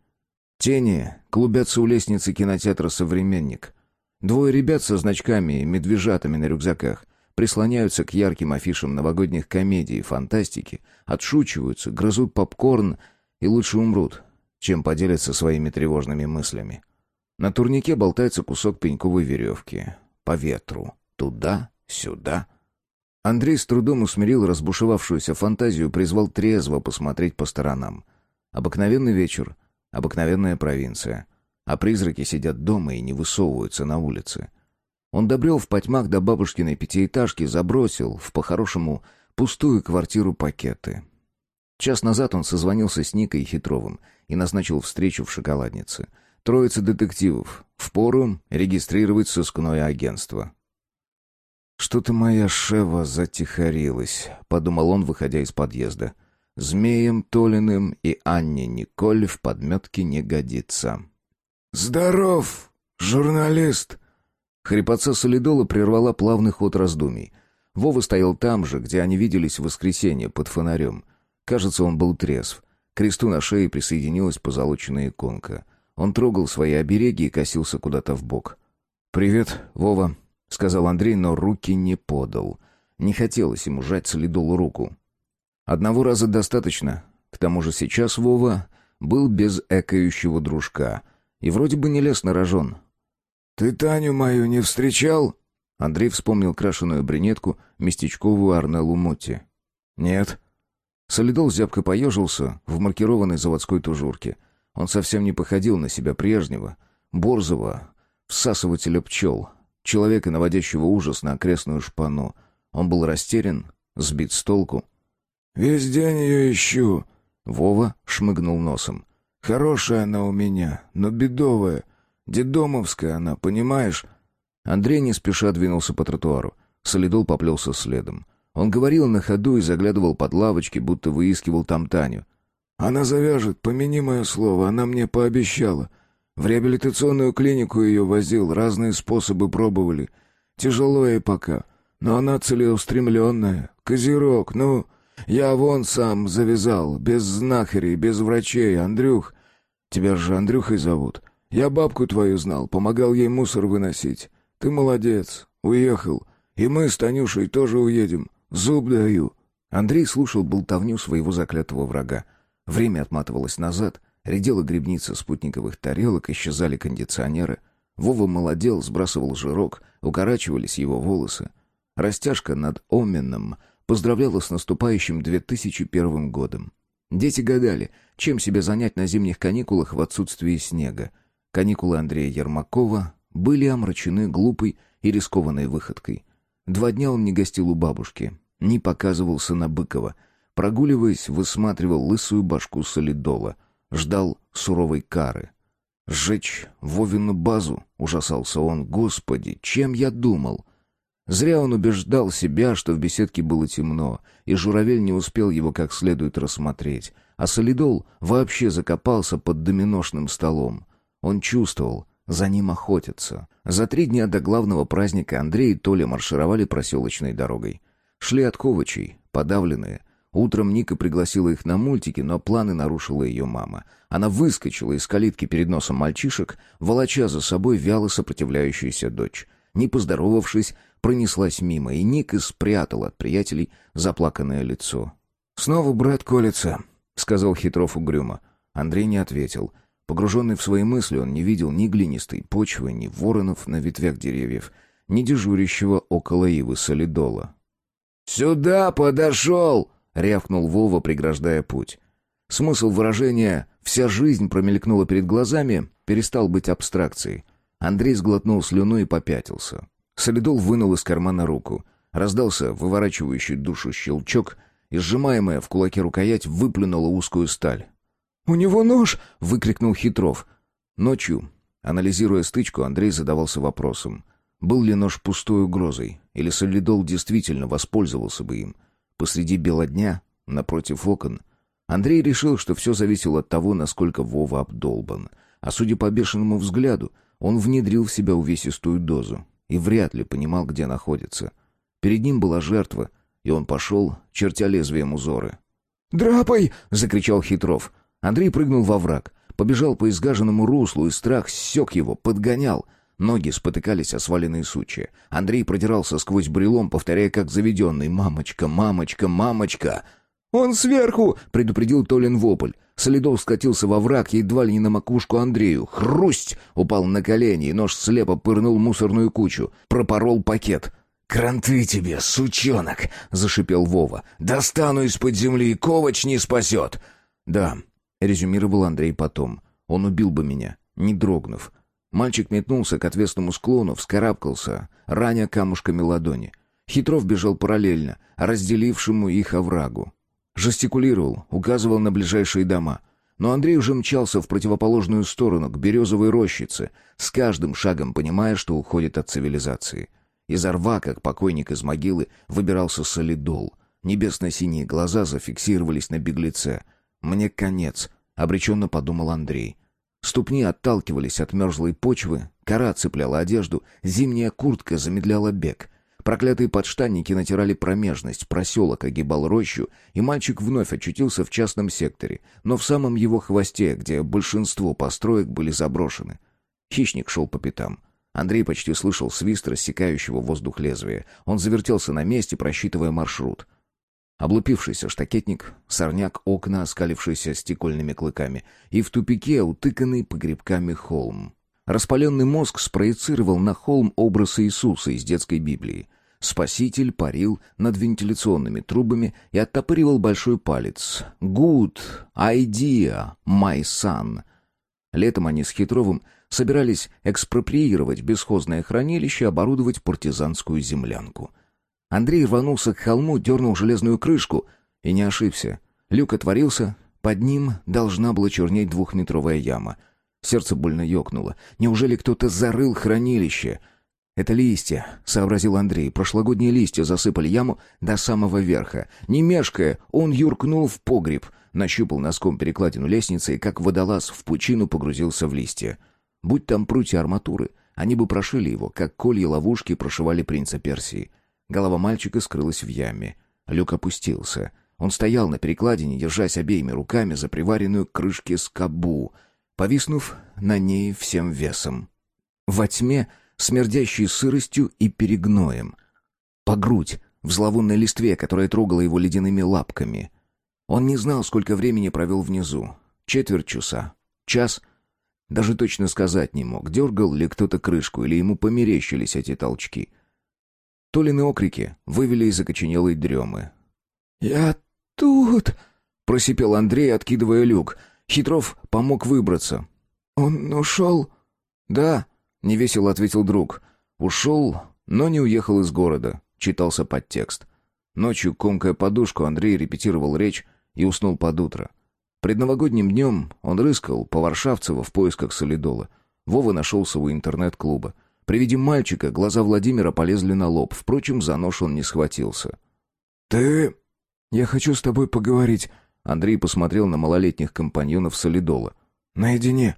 Тени клубятся у лестницы кинотеатра «Современник». Двое ребят со значками и медвежатами на рюкзаках прислоняются к ярким афишам новогодних комедий и фантастики, отшучиваются, грызут попкорн и лучше умрут, чем поделятся своими тревожными мыслями. На турнике болтается кусок пеньковой веревки. По ветру. Туда, сюда. Андрей с трудом усмирил разбушевавшуюся фантазию, призвал трезво посмотреть по сторонам. Обыкновенный вечер, обыкновенная провинция. А призраки сидят дома и не высовываются на улице. Он добрел в потьмах до бабушкиной пятиэтажки, забросил в по-хорошему пустую квартиру пакеты. Час назад он созвонился с Никой Хитровым и назначил встречу в шоколаднице. Троица детективов. Впору регистрировать сыскное агентство. «Что-то моя шева затихарилась», — подумал он, выходя из подъезда. «Змеем Толиным и Анне Николь в подметке не годится». «Здоров, журналист!» Хрипотца солидола прервала плавный ход раздумий. Вова стоял там же, где они виделись в воскресенье, под фонарем. Кажется, он был трезв. К кресту на шее присоединилась позолоченная иконка. Он трогал свои обереги и косился куда-то в бок. «Привет, Вова», — сказал Андрей, но руки не подал. Не хотелось ему жать солидолу руку. Одного раза достаточно. К тому же сейчас Вова был без экающего дружка и вроде бы не лез на рожон. «Ты Таню мою не встречал?» Андрей вспомнил крашеную брюнетку, местечковую Арнеллу Мотти. «Нет». Солидол зябко поежился в маркированной заводской тужурке. Он совсем не походил на себя прежнего, борзого, всасывателя пчел, человека, наводящего ужас на окрестную шпану. Он был растерян, сбит с толку. «Весь день ее ищу». Вова шмыгнул носом. «Хорошая она у меня, но бедовая. Дедомовская она, понимаешь?» Андрей не спеша двинулся по тротуару. Солидол поплелся следом. Он говорил на ходу и заглядывал под лавочки, будто выискивал там Таню. «Она завяжет, помяни мое слово, она мне пообещала. В реабилитационную клинику ее возил, разные способы пробовали. Тяжело ей пока, но она целеустремленная. Козерог, ну, я вон сам завязал, без знахарей, без врачей, Андрюх. Тебя же Андрюхой зовут. Я бабку твою знал, помогал ей мусор выносить. Ты молодец, уехал. И мы с Танюшей тоже уедем. Зуб даю». Андрей слушал болтовню своего заклятого врага. Время отматывалось назад, редела грибница спутниковых тарелок, исчезали кондиционеры. Вова молодел, сбрасывал жирок, укорачивались его волосы. Растяжка над Оменом поздравляла с наступающим 2001 годом. Дети гадали, чем себя занять на зимних каникулах в отсутствии снега. Каникулы Андрея Ермакова были омрачены глупой и рискованной выходкой. Два дня он не гостил у бабушки, не показывался на Быкова. Прогуливаясь, высматривал лысую башку солидола. Ждал суровой кары. «Сжечь Вовину базу?» — ужасался он. «Господи, чем я думал?» Зря он убеждал себя, что в беседке было темно, и журавель не успел его как следует рассмотреть, а солидол вообще закопался под доминошным столом. Он чувствовал, за ним охотятся. За три дня до главного праздника Андрей и Толя маршировали проселочной дорогой. Шли от Ковачей, подавленные. Утром Ника пригласила их на мультики, но планы нарушила ее мама. Она выскочила из калитки перед носом мальчишек, волоча за собой вяло сопротивляющуюся дочь. Не поздоровавшись, пронеслась мимо, и Ника спрятал от приятелей заплаканное лицо. «Снова брат колется», — сказал Хитров угрюмо. Андрей не ответил — Погруженный в свои мысли, он не видел ни глинистой почвы, ни воронов на ветвях деревьев, ни дежурящего около ивы солидола. «Сюда подошел!» — рявкнул Вова, преграждая путь. Смысл выражения «вся жизнь промелькнула перед глазами» перестал быть абстракцией. Андрей сглотнул слюну и попятился. Солидол вынул из кармана руку. Раздался выворачивающий душу щелчок, и сжимаемая в кулаке рукоять выплюнула узкую сталь. «У него нож!» — выкрикнул Хитров. Ночью, анализируя стычку, Андрей задавался вопросом. Был ли нож пустой угрозой, или Солидол действительно воспользовался бы им? Посреди бела дня, напротив окон. Андрей решил, что все зависело от того, насколько Вова обдолбан. А судя по бешеному взгляду, он внедрил в себя увесистую дозу и вряд ли понимал, где находится. Перед ним была жертва, и он пошел, чертя лезвием узоры. «Драпай!» — закричал Хитров. Андрей прыгнул во враг, побежал по изгаженному руслу, и страх ссек его, подгонял. Ноги спотыкались о сваленные сучья. Андрей продирался сквозь брелом, повторяя как заведенный «Мамочка, мамочка, мамочка!» «Он сверху!» — предупредил Толин вопль. Солидов скатился во враг, едва ли не на макушку Андрею. Хрусть! Упал на колени, и нож слепо пырнул мусорную кучу. Пропорол пакет. «Кранты тебе, сучонок!» — зашипел Вова. «Достану из-под земли, ковач не спасет!» «Да, резюмировал Андрей потом. Он убил бы меня, не дрогнув. Мальчик метнулся к отвесному склону, вскарабкался, раня камушками ладони. Хитров бежал параллельно, разделившему их оврагу. Жестикулировал, указывал на ближайшие дома. Но Андрей уже мчался в противоположную сторону, к березовой рощице, с каждым шагом понимая, что уходит от цивилизации. Изо рва, как покойник из могилы, выбирался солидол. Небесно-синие глаза зафиксировались на беглеце. «Мне конец», — обреченно подумал Андрей. Ступни отталкивались от мерзлой почвы, кора цепляла одежду, зимняя куртка замедляла бег. Проклятые подштанники натирали промежность, проселок огибал рощу, и мальчик вновь очутился в частном секторе, но в самом его хвосте, где большинство построек были заброшены. Хищник шел по пятам. Андрей почти слышал свист рассекающего воздух лезвия. Он завертелся на месте, просчитывая маршрут. Облупившийся штакетник, сорняк, окна, оскалившиеся стекольными клыками, и в тупике утыканный погребками холм. Распаленный мозг спроецировал на холм образ Иисуса из детской Библии. Спаситель парил над вентиляционными трубами и оттопыривал большой палец. «Good idea, my son!» Летом они с Хитровым собирались экспроприировать бесхозное хранилище, оборудовать партизанскую землянку — Андрей рванулся к холму, дернул железную крышку и не ошибся. Люк отворился, под ним должна была чернеть двухметровая яма. Сердце больно ёкнуло. Неужели кто-то зарыл хранилище? «Это листья», — сообразил Андрей. Прошлогодние листья засыпали яму до самого верха. Не мешкая, он юркнул в погреб, нащупал носком перекладину лестницы и, как водолаз, в пучину погрузился в листья. Будь там прутья арматуры, они бы прошили его, как колья ловушки прошивали принца Персии. Голова мальчика скрылась в яме. Люк опустился. Он стоял на перекладине, держась обеими руками за приваренную к крышке скобу, повиснув на ней всем весом. Во тьме, смердящей сыростью и перегноем. По грудь, в зловонной листве, которая трогала его ледяными лапками. Он не знал, сколько времени провел внизу. Четверть часа. Час. Даже точно сказать не мог, дергал ли кто-то крышку, или ему померещились эти толчки — Толины окрики вывели из окоченелой дремы. «Я тут!» — просипел Андрей, откидывая люк. Хитров помог выбраться. «Он ушел?» «Да», — невесело ответил друг. «Ушел, но не уехал из города», — читался подтекст. Ночью, комкая подушку, Андрей репетировал речь и уснул под утро. Предновогодним днем он рыскал по Варшавцево в поисках солидола. Вова нашелся у интернет-клуба. При виде мальчика глаза Владимира полезли на лоб. Впрочем, за нож он не схватился. «Ты...» «Я хочу с тобой поговорить». Андрей посмотрел на малолетних компаньонов Солидола. «Наедине».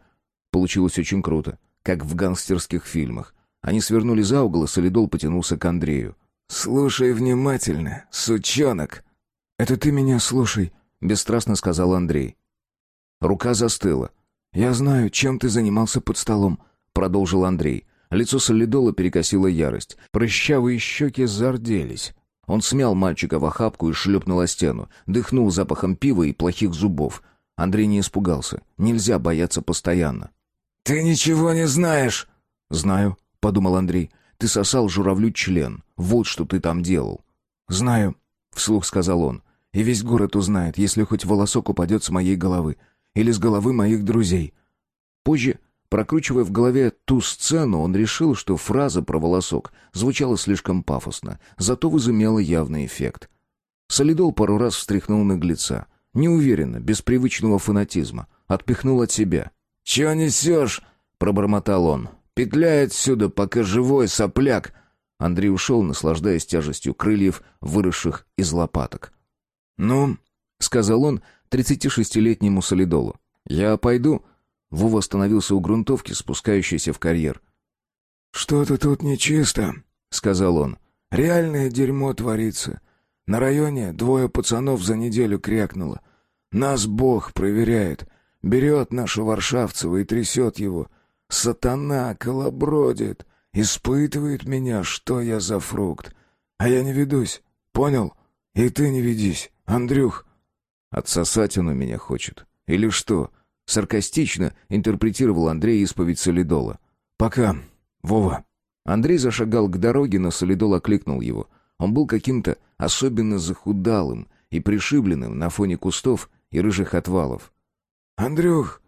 Получилось очень круто, как в гангстерских фильмах. Они свернули за угол, и Солидол потянулся к Андрею. «Слушай внимательно, сучонок». «Это ты меня слушай», — бесстрастно сказал Андрей. Рука застыла. «Я знаю, чем ты занимался под столом», — продолжил Андрей. Лицо Солидола перекосила ярость. Прыщавые щеки зарделись. Он смял мальчика в охапку и шлепнул о стену. Дыхнул запахом пива и плохих зубов. Андрей не испугался. Нельзя бояться постоянно. «Ты ничего не знаешь!» «Знаю», — подумал Андрей. «Ты сосал журавлю член. Вот что ты там делал». «Знаю», — вслух сказал он. «И весь город узнает, если хоть волосок упадет с моей головы. Или с головы моих друзей». Позже Прокручивая в голове ту сцену, он решил, что фраза про волосок звучала слишком пафосно, зато возымела явный эффект. Солидол пару раз встряхнул наглеца. Неуверенно, без привычного фанатизма. Отпихнул от себя. «Чего несешь?» — пробормотал он. «Петляй отсюда, пока живой, сопляк!» Андрей ушел, наслаждаясь тяжестью крыльев, выросших из лопаток. «Ну?» — сказал он тридцатишестилетнему солидолу. «Я пойду...» Вова остановился у грунтовки, спускающейся в карьер. «Что-то тут нечисто», — сказал он. «Реальное дерьмо творится. На районе двое пацанов за неделю крякнуло. Нас Бог проверяет. Берет нашу Варшавцева и трясет его. Сатана колобродит. Испытывает меня, что я за фрукт. А я не ведусь. Понял? И ты не ведись, Андрюх». «Отсосать он у меня хочет. Или что?» Саркастично интерпретировал Андрей исповедь Солидола. «Пока, Вова». Андрей зашагал к дороге, но Солидол окликнул его. Он был каким-то особенно захудалым и пришибленным на фоне кустов и рыжих отвалов. «Андрюх,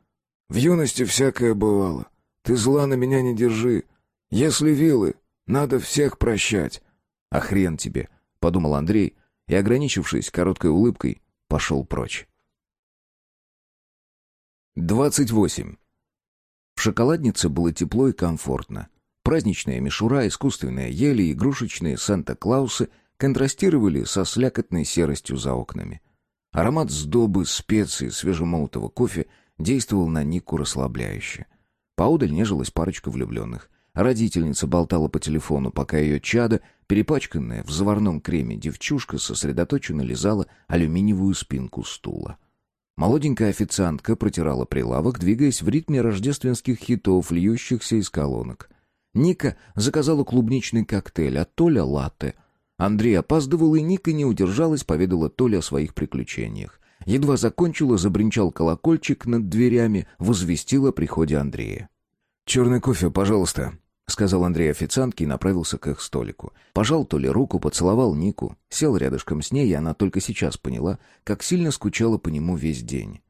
в юности всякое бывало. Ты зла на меня не держи. Если вилы, надо всех прощать». «А хрен тебе», — подумал Андрей, и, ограничившись короткой улыбкой, пошел прочь. 28. В шоколаднице было тепло и комфортно. Праздничная мишура, искусственные ели, игрушечные Санта-Клаусы контрастировали со слякотной серостью за окнами. Аромат сдобы, специй, свежемолотого кофе действовал на Нику расслабляюще. Поодаль нежилась парочка влюбленных. Родительница болтала по телефону, пока ее чадо, перепачканная в заварном креме девчушка, сосредоточенно лизала алюминиевую спинку стула. Молоденькая официантка протирала прилавок, двигаясь в ритме рождественских хитов, льющихся из колонок. Ника заказала клубничный коктейль, а Толя — латте. Андрей опаздывал, и Ника не удержалась, поведала Толе о своих приключениях. Едва закончила, забринчал колокольчик над дверями, возвестил о приходе Андрея. «Черный кофе, пожалуйста», — сказал Андрей официантке и направился к их столику. Пожал Толе руку, поцеловал Нику, сел рядышком с ней, и она только сейчас поняла, как сильно скучала по нему весь день.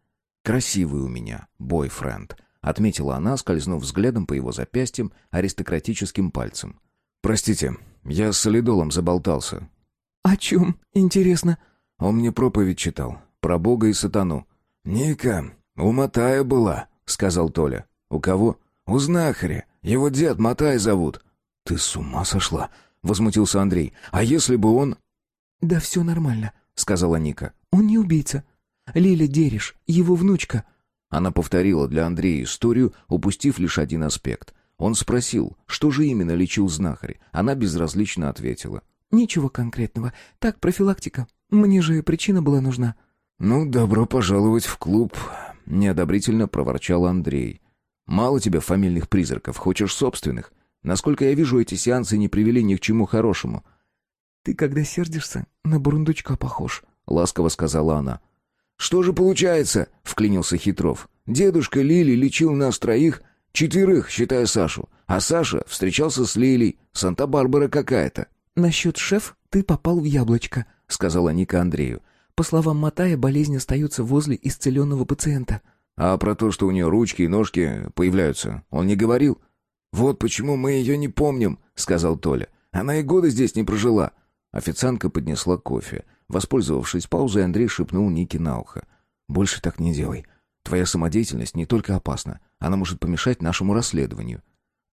«Красивый у меня, бойфренд», — отметила она, скользнув взглядом по его запястьям аристократическим пальцем. «Простите, я с солидолом заболтался». «О чем? Интересно?» Он мне проповедь читал. Про Бога и сатану. «Ника, у Матая была», — сказал Толя. «У кого?» «У знахаря. Его дед Матай зовут». «Ты с ума сошла?» — возмутился Андрей. «А если бы он...» «Да все нормально», — сказала Ника. «Он не убийца. Лиля Дериш, его внучка». Она повторила для Андрея историю, упустив лишь один аспект. Он спросил, что же именно лечил знахарь. Она безразлично ответила. «Ничего конкретного. Так, профилактика. Мне же причина была нужна». «Ну, добро пожаловать в клуб», — неодобрительно проворчал Андрей. «Мало тебе фамильных призраков, хочешь собственных? Насколько я вижу, эти сеансы не привели ни к чему хорошему». «Ты, когда сердишься, на бурундучка похож», — ласково сказала она. «Что же получается?» — вклинился Хитров. «Дедушка Лили лечил нас троих, четверых, считая Сашу. А Саша встречался с Лилей. Санта-Барбара какая-то». «Насчет шеф ты попал в яблочко», — сказала Ника Андрею. По словам Матая, болезнь остается возле исцеленного пациента. А про то, что у нее ручки и ножки появляются, он не говорил? «Вот почему мы ее не помним», — сказал Толя. «Она и года здесь не прожила». Официантка поднесла кофе. Воспользовавшись паузой, Андрей шепнул Нике на ухо. «Больше так не делай. Твоя самодеятельность не только опасна, она может помешать нашему расследованию».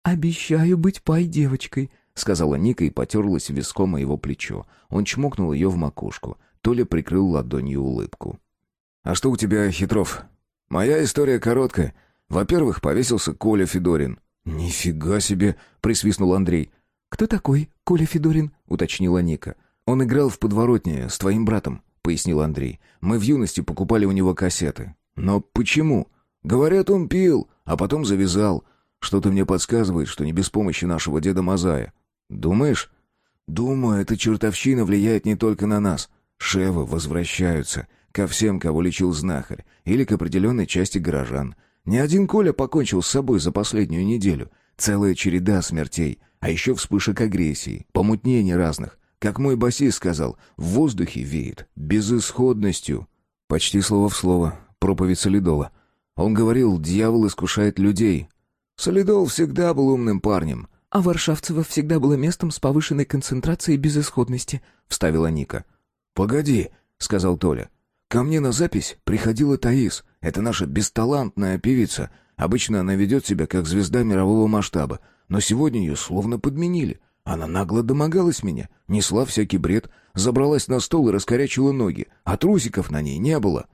«Обещаю быть пай-девочкой», — сказала Ника и потерлась виском о его плечо. Он чмокнул ее в макушку. Толя прикрыл ладонью улыбку. «А что у тебя, Хитров?» «Моя история короткая. Во-первых, повесился Коля Федорин». «Нифига себе!» — присвистнул Андрей. «Кто такой Коля Федорин?» — уточнила Ника. «Он играл в подворотне с твоим братом», — пояснил Андрей. «Мы в юности покупали у него кассеты». «Но почему?» «Говорят, он пил, а потом завязал. Что-то мне подсказывает, что не без помощи нашего деда Мазая». «Думаешь?» «Думаю, эта чертовщина влияет не только на нас. Шевы возвращаются ко всем, кого лечил знахарь, или к определенной части горожан. Ни один Коля покончил с собой за последнюю неделю. Целая череда смертей, а еще вспышек агрессии, помутнений разных. Как мой басист сказал, в воздухе веет безысходностью. Почти слово в слово, проповедь Солидола. Он говорил, дьявол искушает людей. Солидол всегда был умным парнем. «А Варшавцево всегда было местом с повышенной концентрацией безысходности», — вставила Ника. «Погоди», — сказал Толя. «Ко мне на запись приходила Таис. Это наша бесталантная певица. Обычно она ведет себя как звезда мирового масштаба. Но сегодня ее словно подменили. Она нагло домогалась меня, несла всякий бред, забралась на стол и раскорячила ноги, а трусиков на ней не было».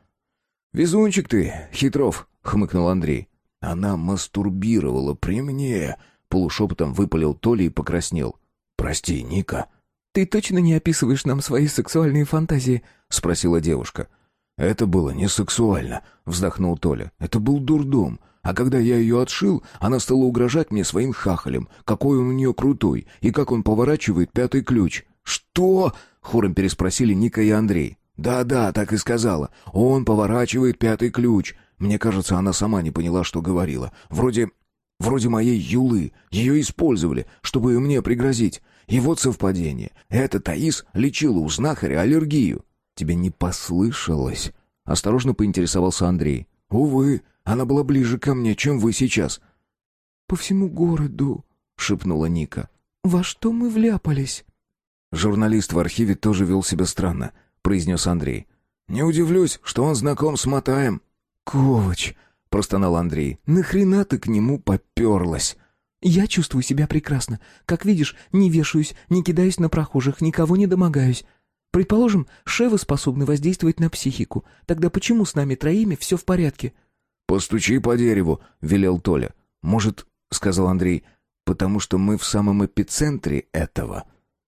«Везунчик ты, Хитров», — хмыкнул Андрей. «Она мастурбировала при мне», — полушепотом выпалил Толя и покраснел. «Прости, Ника». «Ты точно не описываешь нам свои сексуальные фантазии?» — спросила девушка. «Это было не сексуально», — вздохнул Толя. «Это был дурдом. А когда я ее отшил, она стала угрожать мне своим хахалем, какой он у нее крутой, и как он поворачивает пятый ключ». «Что?» — хором переспросили Ника и Андрей. «Да-да, так и сказала. Он поворачивает пятый ключ». Мне кажется, она сама не поняла, что говорила. Вроде... Вроде моей Юлы. Ее использовали, чтобы мне пригрозить. И вот совпадение. Эта Таис лечила у знахаря аллергию. Тебе не послышалось? Осторожно поинтересовался Андрей. Увы, она была ближе ко мне, чем вы сейчас. По всему городу, шепнула Ника. Во что мы вляпались? Журналист в архиве тоже вел себя странно, произнес Андрей. Не удивлюсь, что он знаком с Матаем. Ковач, простонал Андрей. Нахрена ты к нему поперлась? Я чувствую себя прекрасно. Как видишь, не вешаюсь, не кидаюсь на прохожих, никого не домогаюсь. Предположим, шевы способны воздействовать на психику. Тогда почему с нами троими все в порядке?» «Постучи по дереву», — велел Толя. «Может, — сказал Андрей, — потому что мы в самом эпицентре этого».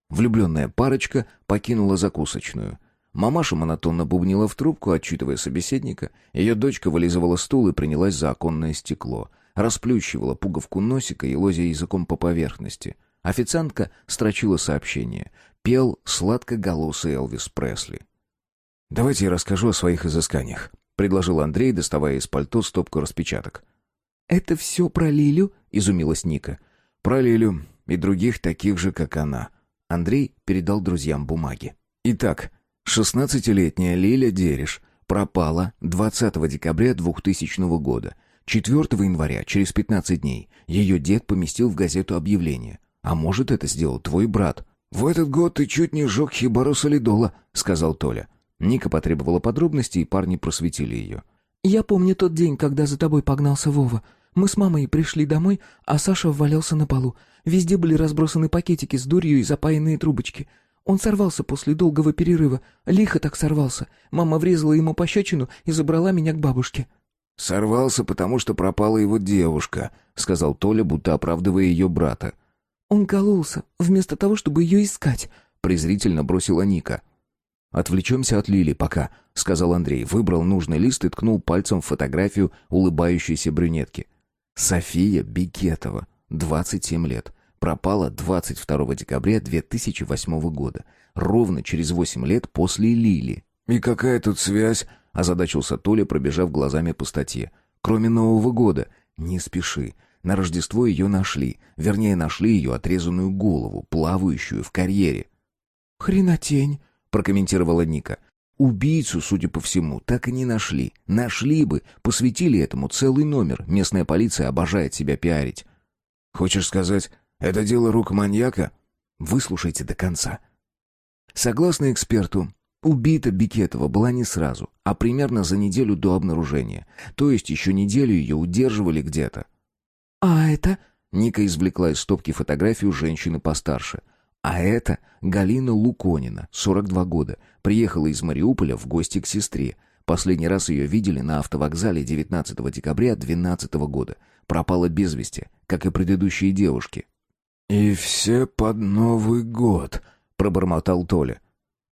Влюбленная парочка покинула закусочную. Мамаша монотонно бубнила в трубку, отчитывая собеседника. Ее дочка вылизывала стул и принялась за оконное стекло. Расплющивала пуговку носика и лозя языком по поверхности. Официантка строчила сообщение. Пел сладкоголосый Элвис Пресли. «Давайте я расскажу о своих изысканиях», — предложил Андрей, доставая из пальто стопку распечаток. «Это все про Лилю?» — изумилась Ника. «Про Лилю и других таких же, как она». Андрей передал друзьям бумаги. «Итак, шестнадцатилетняя Лиля Дереш пропала 20 декабря 2000 года. 4 января, через 15 дней, ее дед поместил в газету объявление. А может, это сделал твой брат?» «В этот год ты чуть не сжег хибару солидола», — сказал Толя. Ника потребовала подробностей, и парни просветили ее. «Я помню тот день, когда за тобой погнался Вова. Мы с мамой пришли домой, а Саша валялся на полу. Везде были разбросаны пакетики с дурью и запаянные трубочки. Он сорвался после долгого перерыва. Лихо так сорвался. Мама врезала ему пощечину и забрала меня к бабушке». «Сорвался, потому что пропала его девушка», — сказал Толя, будто оправдывая ее брата. «Он кололся, вместо того, чтобы ее искать», — презрительно бросила Ника. «Отвлечемся от Лили пока», — сказал Андрей, выбрал нужный лист и ткнул пальцем в фотографию улыбающейся брюнетки. София Бикетова, 27 лет, пропала 22 декабря 2008 года, ровно через 8 лет после Лили. «И какая тут связь?» — озадачился Толя, пробежав глазами по статье. «Кроме Нового года. Не спеши. На Рождество ее нашли. Вернее, нашли ее отрезанную голову, плавающую в карьере. «Хренотень», — прокомментировала Ника. Убийцу, судя по всему, так и не нашли. Нашли бы, посвятили этому целый номер. Местная полиция обожает себя пиарить. Хочешь сказать, это дело рук маньяка? Выслушайте до конца. Согласно эксперту, убита Бикетова была не сразу, а примерно за неделю до обнаружения. То есть еще неделю ее удерживали где-то. «А это?» Ника извлекла из стопки фотографию женщины постарше. А это Галина Луконина, 42 года, приехала из Мариуполя в гости к сестре. Последний раз ее видели на автовокзале 19 декабря 2012 года. Пропала без вести, как и предыдущие девушки. «И все под Новый год», — пробормотал Толя.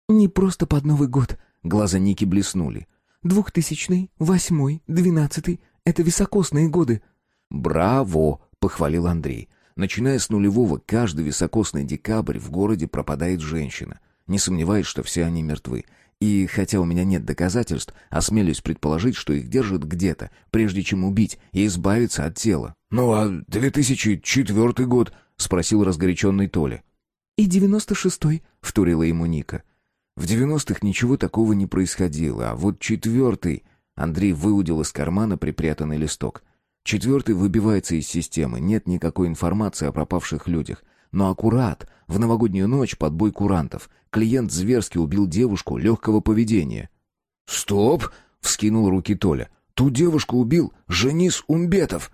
«Не просто под Новый год», — глаза Ники блеснули. «Двухтысячный, восьмой, двенадцатый — это високосные годы». «Браво!» — похвалил Андрей. Начиная с нулевого, каждый високосный декабрь в городе пропадает женщина. Не сомневаюсь, что все они мертвы. И хотя у меня нет доказательств, осмелюсь предположить, что их держат где-то, прежде чем убить и избавиться от тела. «Ну а 2004 год?» — спросил разгоряченный Толя. «И девяносто шестой», — вторила ему Ника. В девяностых ничего такого не происходило, а вот четвертый... Андрей выудил из кармана припрятанный листок. Четвертый выбивается из системы, нет никакой информации о пропавших людях. Но аккурат, в новогоднюю ночь под бой курантов, клиент зверски убил девушку легкого поведения. «Стоп!» — вскинул руки Толя. «Ту девушку убил Женис Умбетов!»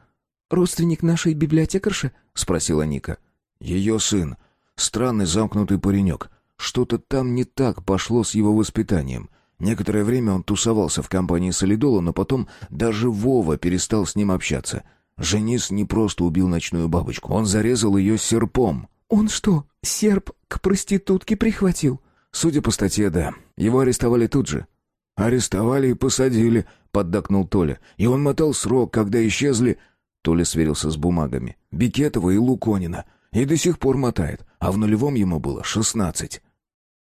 «Родственник нашей библиотекарши?» — спросила Ника. «Ее сын. Странный замкнутый паренек. Что-то там не так пошло с его воспитанием. Некоторое время он тусовался в компании Солидола, но потом даже Вова перестал с ним общаться. Женис не просто убил ночную бабочку, он зарезал ее серпом. «Он что, серп к проститутке прихватил?» «Судя по статье, да. Его арестовали тут же». «Арестовали и посадили», — поддакнул Толя. «И он мотал срок, когда исчезли...» Толя сверился с бумагами. «Бикетова и Луконина. И до сих пор мотает. А в нулевом ему было шестнадцать».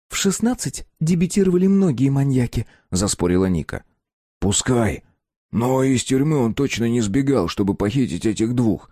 «В шестнадцать дебютировали многие маньяки», — заспорила Ника. «Пускай. Но из тюрьмы он точно не сбегал, чтобы похитить этих двух».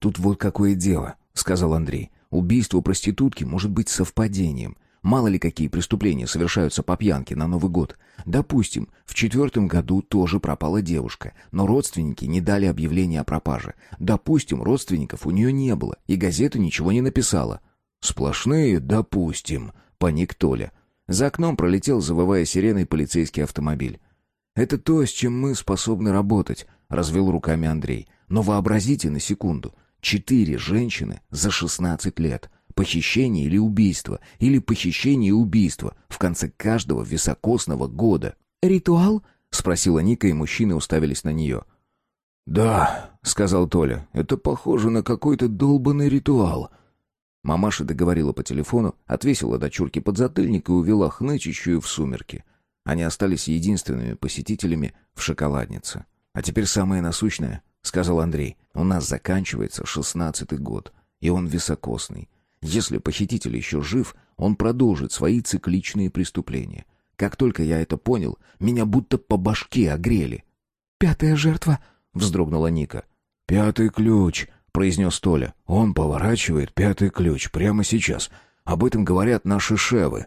«Тут вот какое дело», — сказал Андрей. «Убийство проститутки может быть совпадением. Мало ли какие преступления совершаются по пьянке на Новый год. Допустим, в четвертом году тоже пропала девушка, но родственники не дали объявление о пропаже. Допустим, родственников у нее не было, и газета ничего не написала. Сплошные «допустим», паник Толя. За окном пролетел, завывая сиреной, полицейский автомобиль. «Это то, с чем мы способны работать», — развел руками Андрей. «Но вообразите на секунду. Четыре женщины за 16 лет. Похищение или убийство, или похищение и убийство в конце каждого високосного года. «Ритуал?» — спросила Ника, и мужчины уставились на нее. «Да», — сказал Толя, — «это похоже на какой-то долбанный ритуал». Мамаша договорила по телефону, отвесила дочурке подзатыльник и увела хнычущую в сумерки. Они остались единственными посетителями в шоколаднице. «А теперь самое насущное», — сказал Андрей. «У нас заканчивается шестнадцатый год, и он високосный. Если похититель еще жив, он продолжит свои цикличные преступления. Как только я это понял, меня будто по башке огрели». «Пятая жертва», — вздрогнула Ника. «Пятый ключ», — произнес Толя. «Он поворачивает пятый ключ прямо сейчас. Об этом говорят наши шевы».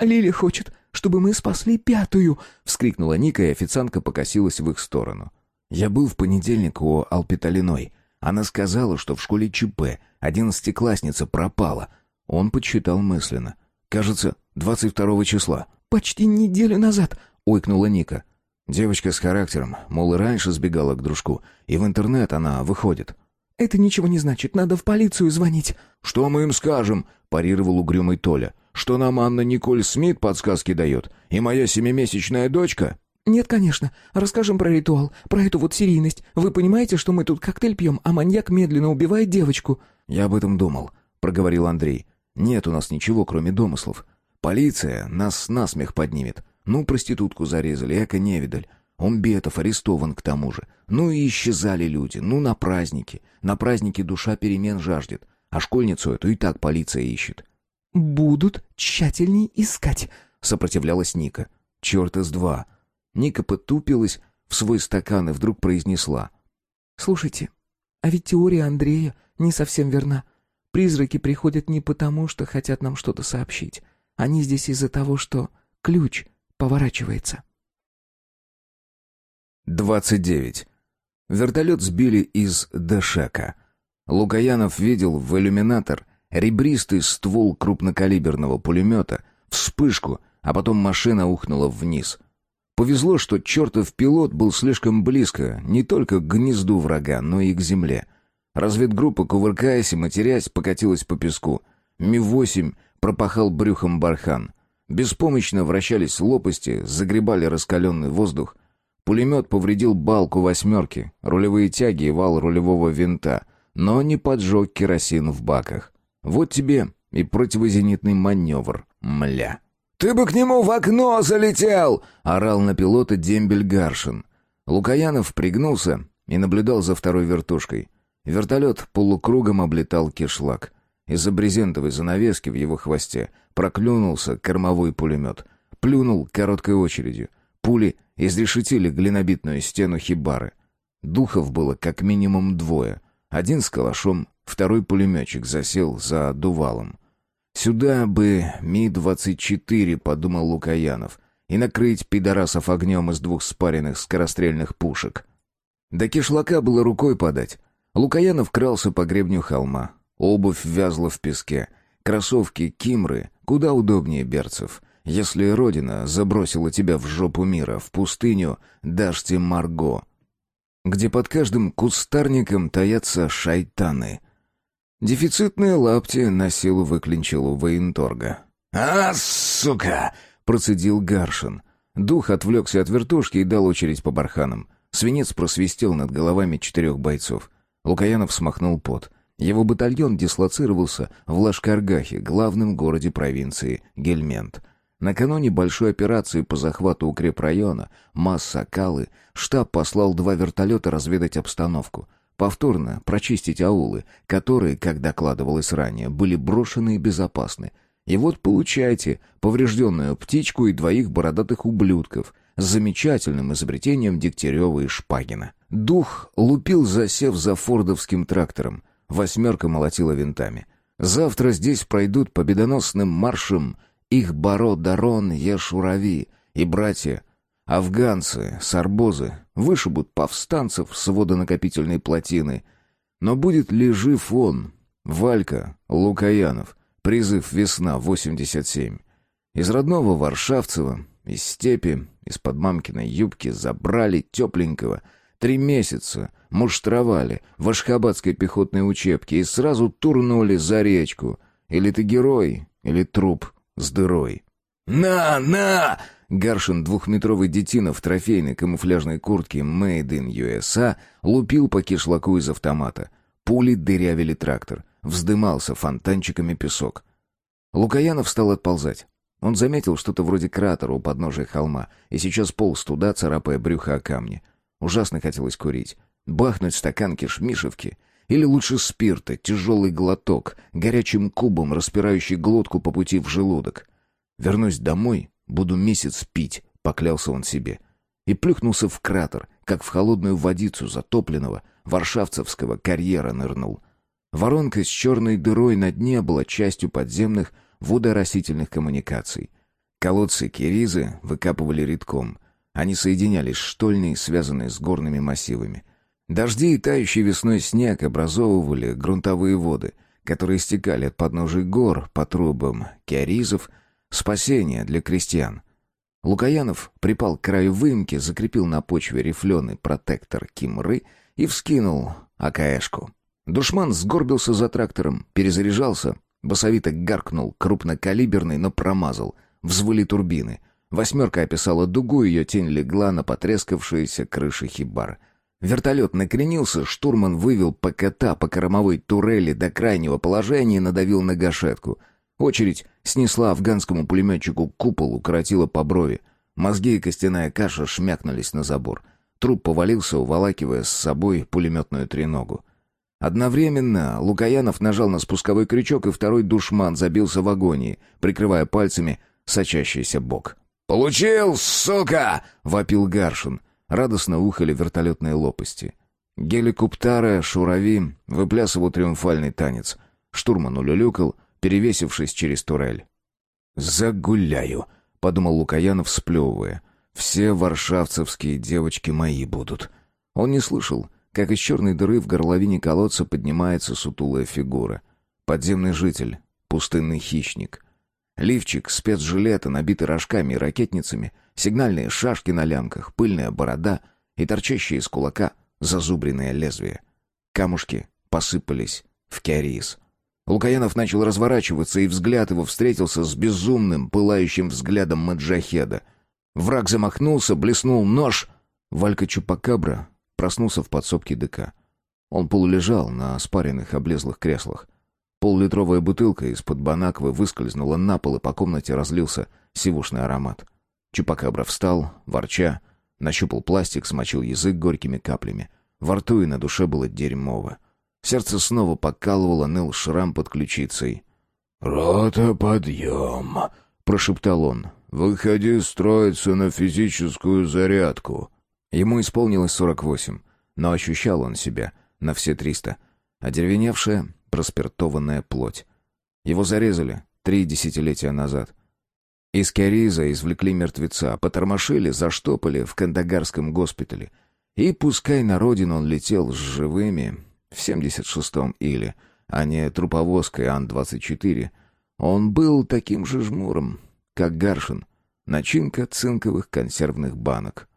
«Лили хочет, чтобы мы спасли пятую!» — вскрикнула Ника, и официантка покосилась в их сторону. «Я был в понедельник у Алпиталиной. Она сказала, что в школе ЧП одиннадцатиклассница пропала. Он подсчитал мысленно. Кажется, двадцать второго числа». «Почти неделю назад!» — ойкнула Ника. Девочка с характером, мол, и раньше сбегала к дружку, и в интернет она выходит. «Это ничего не значит, надо в полицию звонить». «Что мы им скажем?» — парировал угрюмый Толя. «Что нам Анна Николь Смит подсказки дает? И моя семимесячная дочка?» «Нет, конечно. Расскажем про ритуал, про эту вот серийность. Вы понимаете, что мы тут коктейль пьем, а маньяк медленно убивает девочку?» «Я об этом думал», — проговорил Андрей. «Нет у нас ничего, кроме домыслов. Полиция нас насмех поднимет. Ну, проститутку зарезали, эко невидаль. Он Бетов арестован к тому же. Ну и исчезали люди. Ну, на праздники. На праздники душа перемен жаждет. А школьницу эту и так полиция ищет. «Будут тщательней искать», — сопротивлялась Ника. «Черт из два». Ника потупилась в свой стакан и вдруг произнесла. «Слушайте, а ведь теория Андрея не совсем верна. Призраки приходят не потому, что хотят нам что-то сообщить. Они здесь из-за того, что ключ поворачивается. 29. Вертолет сбили из Дешека. Лукаянов видел в иллюминатор ребристый ствол крупнокалиберного пулемета, вспышку, а потом машина ухнула вниз. Повезло, что чертов пилот был слишком близко не только к гнезду врага, но и к земле. Разведгруппа, кувыркаясь и матерясь, покатилась по песку. Ми-8 пропахал брюхом бархан. Беспомощно вращались лопасти, загребали раскаленный воздух. Пулемет повредил балку восьмерки, рулевые тяги и вал рулевого винта, но не поджег керосин в баках. Вот тебе и противозенитный маневр, мля. «Ты бы к нему в окно залетел!» — орал на пилота дембель Гаршин. Лукаянов пригнулся и наблюдал за второй вертушкой. Вертолет полукругом облетал кишлак. Из-за брезентовой занавески в его хвосте проклюнулся кормовой пулемет. Плюнул короткой очередью. Пули изрешетили глинобитную стену хибары. Духов было как минимум двое. Один с калашом, второй пулеметчик засел за дувалом. «Сюда бы Ми-24», — подумал Лукаянов, «и накрыть пидорасов огнем из двух спаренных скорострельных пушек». До кишлака было рукой подать. Лукаянов крался по гребню холма. Обувь вязла в песке. Кроссовки Кимры куда удобнее берцев. Если родина забросила тебя в жопу мира, в пустыню, дашьте Марго. Где под каждым кустарником таятся шайтаны. Дефицитные лапти на силу выклинчил у военторга. «А, сука!» — процедил Гаршин. Дух отвлекся от вертушки и дал очередь по барханам. Свинец просвистел над головами четырех бойцов. Лукаянов смахнул пот. Его батальон дислоцировался в Лашкаргахе, главном городе провинции Гельмент. Накануне большой операции по захвату укрепрайона Масса-Калы штаб послал два вертолета разведать обстановку, повторно прочистить аулы, которые, как докладывалось ранее, были брошены и безопасны. И вот получайте поврежденную птичку и двоих бородатых ублюдков с замечательным изобретением Дегтярева и Шпагина. Дух лупил засев за фордовским трактором. Восьмерка молотила винтами. Завтра здесь пройдут победоносным маршем их Баро Дарон Ешурави и братья афганцы, сарбозы, вышибут повстанцев с водонакопительной плотины. Но будет ли жив он, Валька, Лукаянов, призыв «Весна» 87. Из родного Варшавцева, из степи, из-под мамкиной юбки забрали тепленького. Три месяца муштровали в Ашхабадской пехотной учебке и сразу турнули за речку. Или ты герой, или труп с дырой. «На, на!» Гаршин, двухметровый детина в трофейной камуфляжной куртке «Made in USA», лупил по кишлаку из автомата. Пули дырявили трактор. Вздымался фонтанчиками песок. Лукаянов стал отползать. Он заметил что-то вроде кратера у подножия холма, и сейчас полз туда, царапая брюхо о камни. Ужасно хотелось курить. Бахнуть стакан кишмишевки. Или лучше спирта, тяжелый глоток, горячим кубом, распирающий глотку по пути в желудок. Вернусь домой, Буду месяц пить, поклялся он себе. И плюхнулся в кратер, как в холодную водицу затопленного варшавцевского карьера нырнул. Воронка с черной дырой на дне была частью подземных водорастительных коммуникаций. Колодцы Киризы выкапывали редком. Они соединялись с штольней, связанной с горными массивами. Дожди и тающий весной снег образовывали грунтовые воды, которые стекали от подножий гор по трубам киаризов Спасение для крестьян. Лукаянов припал к краю выемки, закрепил на почве рифленый протектор Кимры и вскинул АКшку. Душман сгорбился за трактором, перезаряжался, басовито гаркнул, крупнокалиберный, но промазал. Взвыли турбины. Восьмерка описала дугу, ее тень легла на потрескавшиеся крыши хибар. Вертолет накренился, штурман вывел ПКТ по кормовой турели до крайнего положения и надавил на гашетку — Очередь снесла афганскому пулеметчику купол, укоротила по брови. Мозги и костяная каша шмякнулись на забор. Труп повалился, уволакивая с собой пулеметную треногу. Одновременно Лукаянов нажал на спусковой крючок, и второй душман забился в агонии, прикрывая пальцами сочащийся бок. «Получил, сука!» — вопил Гаршин. Радостно ухали вертолетные лопасти. Геликоптары, шурави, выплясывал триумфальный танец. Штурман улюлюкал — перевесившись через турель. «Загуляю», — подумал Лукаянов, сплевывая. «Все варшавцевские девочки мои будут». Он не слышал, как из черной дыры в горловине колодца поднимается сутулая фигура. Подземный житель, пустынный хищник. Лифчик, спецжилета, набитый рожками и ракетницами, сигнальные шашки на лямках, пыльная борода и торчащие из кулака зазубренное лезвие. Камушки посыпались в киарис. Лукаянов начал разворачиваться, и взгляд его встретился с безумным, пылающим взглядом маджахеда. Враг замахнулся, блеснул нож. Валька Чупакабра проснулся в подсобке ДК. Он полулежал на спаренных облезлых креслах. Поллитровая бутылка из-под банаквы выскользнула на пол, и по комнате разлился сивушный аромат. Чупакабра встал, ворча, нащупал пластик, смочил язык горькими каплями. Во рту и на душе было дерьмово. Сердце снова покалывало, ныл шрам под ключицей. «Рота, подъем!» — прошептал он. «Выходи строиться на физическую зарядку». Ему исполнилось сорок восемь, но ощущал он себя на все триста. Одеревеневшая, проспиртованная плоть. Его зарезали три десятилетия назад. Из Кериза извлекли мертвеца, потормошили, заштопали в Кандагарском госпитале. И пускай на родину он летел с живыми, в 76-м или, а не труповозкой Ан-24, он был таким же жмуром, как Гаршин, начинка цинковых консервных банок.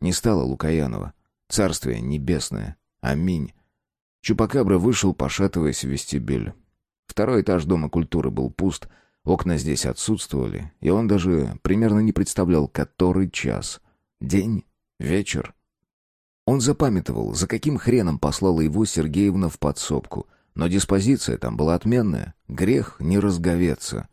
Не стало Лукаянова. Царствие небесное. Аминь. Чупакабра вышел, пошатываясь в вестибюль. Второй этаж Дома культуры был пуст, окна здесь отсутствовали, и он даже примерно не представлял, который час. День? Вечер? Он запамятовал, за каким хреном послала его Сергеевна в подсобку. Но диспозиция там была отменная. Грех не разговеться.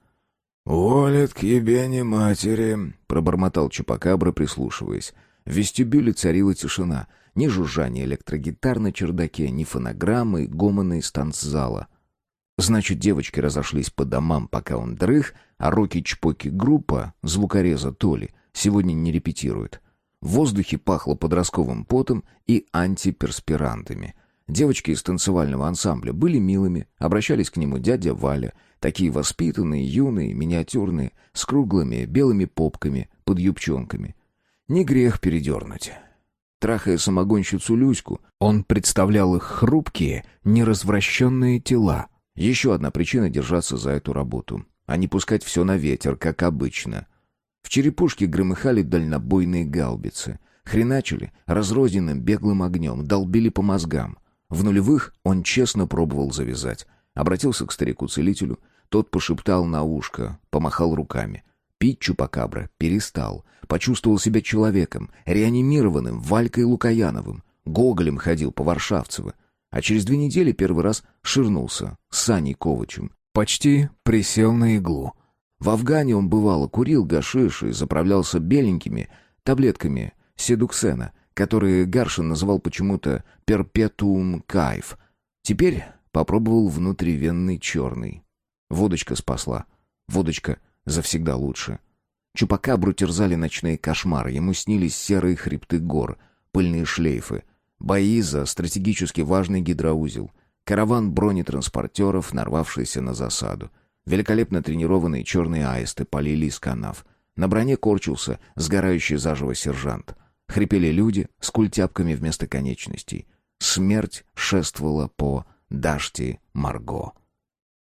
«Волят к ебени матери», — пробормотал Чупакабра, прислушиваясь. В вестибюле царила тишина. Ни жужжания электрогитар на чердаке, ни фонограммы, гомоны из танцзала. Значит, девочки разошлись по домам, пока он дрых, а роки-чпоки группа, звукореза Толи, сегодня не репетирует. В воздухе пахло подростковым потом и антиперспирантами. Девочки из танцевального ансамбля были милыми, обращались к нему дядя Валя, такие воспитанные, юные, миниатюрные, с круглыми белыми попками под юбчонками. Не грех передернуть. Трахая самогонщицу Люську, он представлял их хрупкие, неразвращенные тела. Еще одна причина держаться за эту работу, а не пускать все на ветер, как обычно. В черепушке громыхали дальнобойные гаубицы. Хреначили разрозненным беглым огнем, долбили по мозгам. В нулевых он честно пробовал завязать. Обратился к старику-целителю. Тот пошептал на ушко, помахал руками. Пить чупакабра перестал. Почувствовал себя человеком, реанимированным Валькой Лукаяновым. Гоголем ходил по Варшавцево. А через две недели первый раз ширнулся с Саней Ковачем. Почти присел на иглу. В Афгане он бывало курил гашиш и заправлялся беленькими таблетками седуксена, которые Гаршин называл почему-то «перпетуум кайф». Теперь попробовал внутривенный черный. Водочка спасла. Водочка завсегда лучше. Чупакабру терзали ночные кошмары, ему снились серые хребты гор, пыльные шлейфы, бои за стратегически важный гидроузел, караван бронетранспортеров, нарвавшийся на засаду. Великолепно тренированные черные аисты полили из канав. На броне корчился сгорающий заживо сержант. Хрипели люди с культяпками вместо конечностей. Смерть шествовала по Дашти Марго.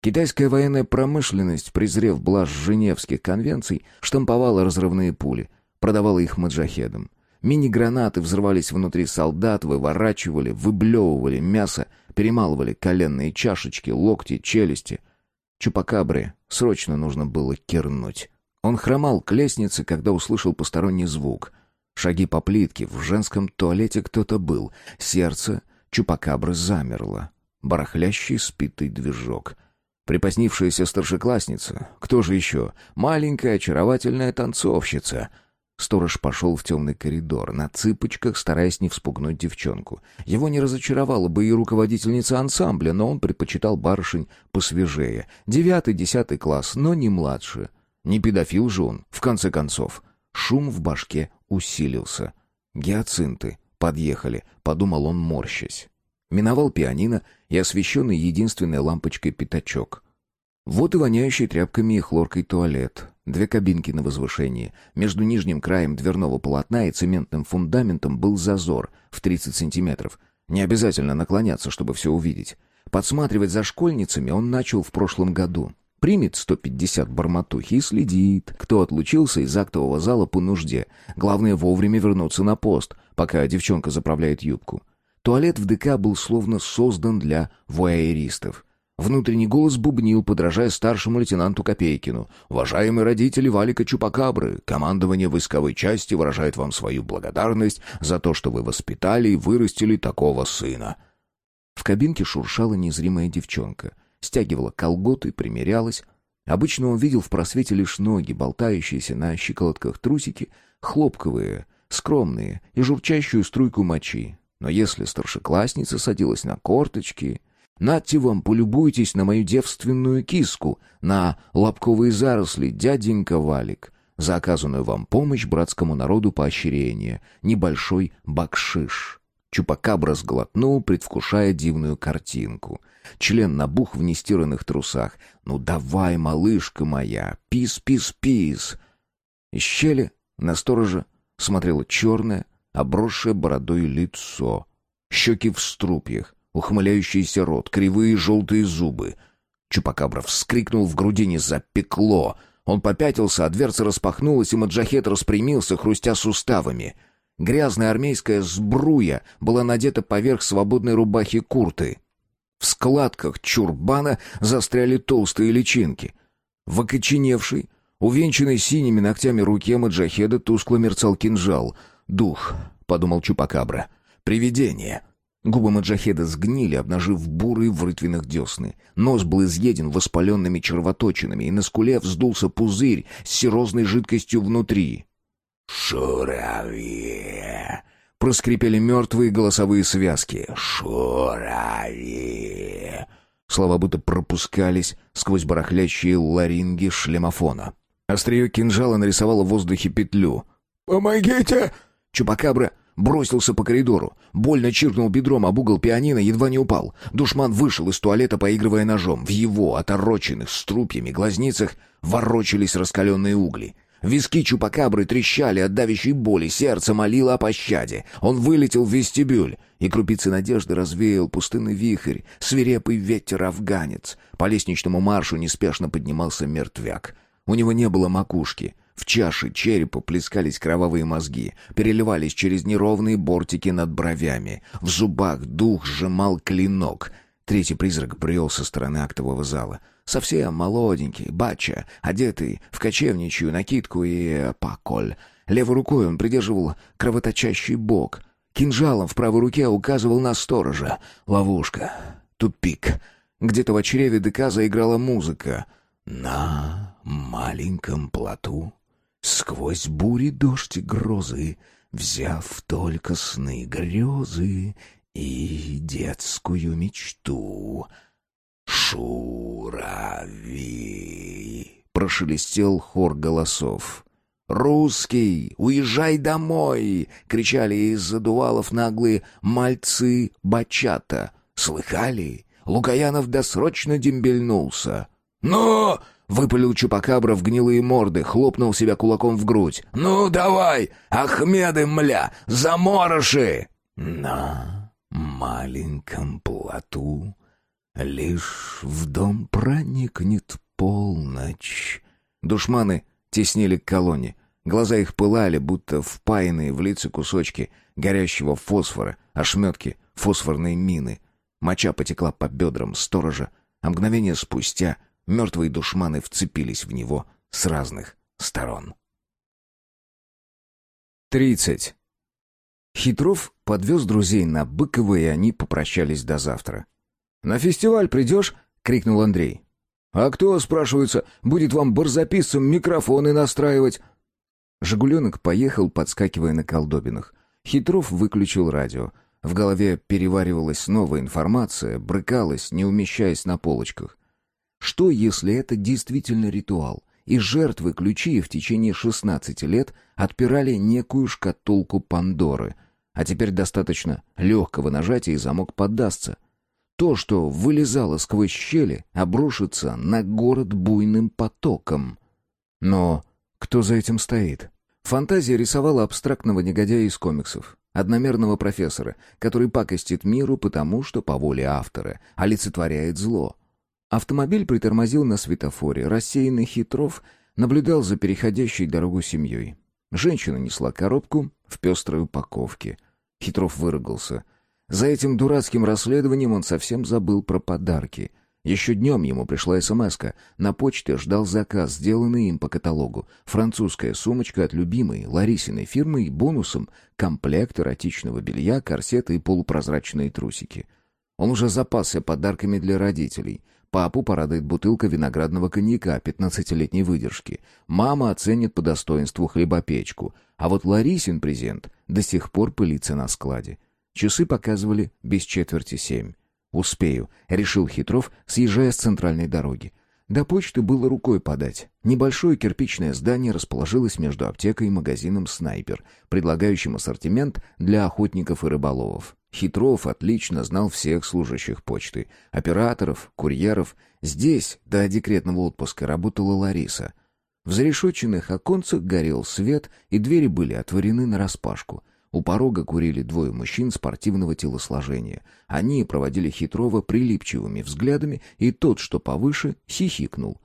Китайская военная промышленность, презрев блажь Женевских конвенций, штамповала разрывные пули, продавала их маджахедам. Мини-гранаты взрывались внутри солдат, выворачивали, выблевывали мясо, перемалывали коленные чашечки, локти, челюсти. Чупакабре срочно нужно было кирнуть. Он хромал к лестнице, когда услышал посторонний звук. Шаги по плитке, в женском туалете кто-то был. Сердце Чупакабры замерло. Барахлящий спитый движок. Припозднившаяся старшеклассница. Кто же еще? Маленькая очаровательная танцовщица — Сторож пошел в темный коридор, на цыпочках, стараясь не вспугнуть девчонку. Его не разочаровала бы и руководительница ансамбля, но он предпочитал барышень посвежее. Девятый, десятый класс, но не младше. Не педофил же он, в конце концов. Шум в башке усилился. «Гиацинты подъехали», — подумал он, морщась. Миновал пианино и освещенный единственной лампочкой пятачок. Вот и воняющий тряпками и хлоркой туалет. Две кабинки на возвышении. Между нижним краем дверного полотна и цементным фундаментом был зазор в 30 сантиметров. Не обязательно наклоняться, чтобы все увидеть. Подсматривать за школьницами он начал в прошлом году. Примет 150 барматухи и следит, кто отлучился из актового зала по нужде. Главное вовремя вернуться на пост, пока девчонка заправляет юбку. Туалет в ДК был словно создан для вуайеристов. Внутренний голос бубнил, подражая старшему лейтенанту Копейкину. «Уважаемые родители Валика Чупакабры, командование войсковой части выражает вам свою благодарность за то, что вы воспитали и вырастили такого сына». В кабинке шуршала незримая девчонка. Стягивала колготы, примерялась. Обычно он видел в просвете лишь ноги, болтающиеся на щиколотках трусики, хлопковые, скромные и журчащую струйку мочи. Но если старшеклассница садилась на корточки Надьте вам, полюбуйтесь на мою девственную киску, на лобковые заросли, дяденька Валик. За оказанную вам помощь братскому народу поощрение, небольшой бакшиш». Чупакабра сглотнул, предвкушая дивную картинку. Член набух в нестиранных трусах. «Ну давай, малышка моя, пис-пис-пис!» Из щели на сторожа смотрело черное, обросшее бородой лицо. Щеки в струпьях, ухмыляющийся рот, кривые желтые зубы. Чупакабра вскрикнул в грудине «Запекло!» Он попятился, а дверца распахнулась, и маджахет распрямился, хрустя суставами. Грязная армейская сбруя была надета поверх свободной рубахи курты. В складках чурбана застряли толстые личинки. В окоченевшей, увенчанной синими ногтями руке маджахеда тускло мерцал кинжал. «Дух», — подумал Чупакабра, — «привидение». Губы маджахеда сгнили, обнажив бурые в рытвинах десны. Нос был изъеден воспаленными червоточинами, и на скуле вздулся пузырь с серозной жидкостью внутри. «Шурави!» — проскрипели мертвые голосовые связки. «Шурави!» Слова будто пропускались сквозь барахлящие ларинги шлемофона. Острие кинжала нарисовало в воздухе петлю. «Помогите!» Чупакабра Бросился по коридору. Больно чиркнул бедром об угол пианино, едва не упал. Душман вышел из туалета, поигрывая ножом. В его, отороченных струпьями глазницах, ворочались раскаленные угли. Виски чупакабры трещали от давящей боли, сердце молило о пощаде. Он вылетел в вестибюль, и крупицы надежды развеял пустынный вихрь, свирепый ветер-афганец. По лестничному маршу неспешно поднимался мертвяк. У него не было макушки — В чаше черепа плескались кровавые мозги, переливались через неровные бортики над бровями. В зубах дух сжимал клинок. Третий призрак брел со стороны актового зала. Совсем молоденький, бача, одетый в кочевничью накидку и паколь. Левой рукой он придерживал кровоточащий бок. Кинжалом в правой руке указывал на сторожа. Ловушка. Тупик. Где-то в чреве ДК заиграла музыка. На маленьком плоту, сквозь бури дождь и грозы, взяв только сны грезы и детскую мечту. «Шурави!» — прошелестел хор голосов. «Русский, уезжай домой!» — кричали из задувалов наглые мальцы бачата. «Слыхали? Лукаянов досрочно дембельнулся». «Ну!» — выпалил Чупакабра в гнилые морды, хлопнул себя кулаком в грудь. «Ну, давай, Ахмеды, мля, заморыши!» «На маленьком плоту лишь в дом проникнет полночь». Душманы теснили к колонне. Глаза их пылали, будто впаянные в лица кусочки горящего фосфора, ошметки фосфорной мины. Моча потекла по бедрам сторожа, а мгновение спустя мертвые душманы вцепились в него с разных сторон. Тридцать. Хитров подвез друзей на Быково, и они попрощались до завтра. «На фестиваль придешь?» — крикнул Андрей. «А кто, спрашивается, будет вам барзаписцам микрофоны настраивать?» Жигуленок поехал, подскакивая на колдобинах. Хитров выключил радио. В голове переваривалась новая информация, брыкалась, не умещаясь на полочках. Что, если это действительно ритуал, и жертвы ключи в течение 16 лет отпирали некую шкатулку Пандоры, а теперь достаточно легкого нажатия и замок поддастся? То, что вылезало сквозь щели, обрушится на город буйным потоком. Но кто за этим стоит? Фантазия рисовала абстрактного негодяя из комиксов, одномерного профессора, который пакостит миру потому, что по воле автора олицетворяет зло. Автомобиль притормозил на светофоре, рассеянный Хитров наблюдал за переходящей дорогу семьей. Женщина несла коробку в пестрой упаковке. Хитров выругался. За этим дурацким расследованием он совсем забыл про подарки — еще днем ему пришла смс -ка. На почте ждал заказ, сделанный им по каталогу. Французская сумочка от любимой Ларисиной фирмы и бонусом комплект эротичного белья, корсеты и полупрозрачные трусики. Он уже запасся подарками для родителей. Папу порадует бутылка виноградного коньяка 15-летней выдержки. Мама оценит по достоинству хлебопечку. А вот Ларисин презент до сих пор пылится на складе. Часы показывали без четверти семь. «Успею», — решил Хитров, съезжая с центральной дороги. До почты было рукой подать. Небольшое кирпичное здание расположилось между аптекой и магазином «Снайпер», предлагающим ассортимент для охотников и рыболовов. Хитров отлично знал всех служащих почты, операторов, курьеров. Здесь до декретного отпуска работала Лариса. В зарешоченных оконцах горел свет, и двери были отворены нараспашку. У порога курили двое мужчин спортивного телосложения. Они проводили Хитрова прилипчивыми взглядами, и тот, что повыше, хихикнул.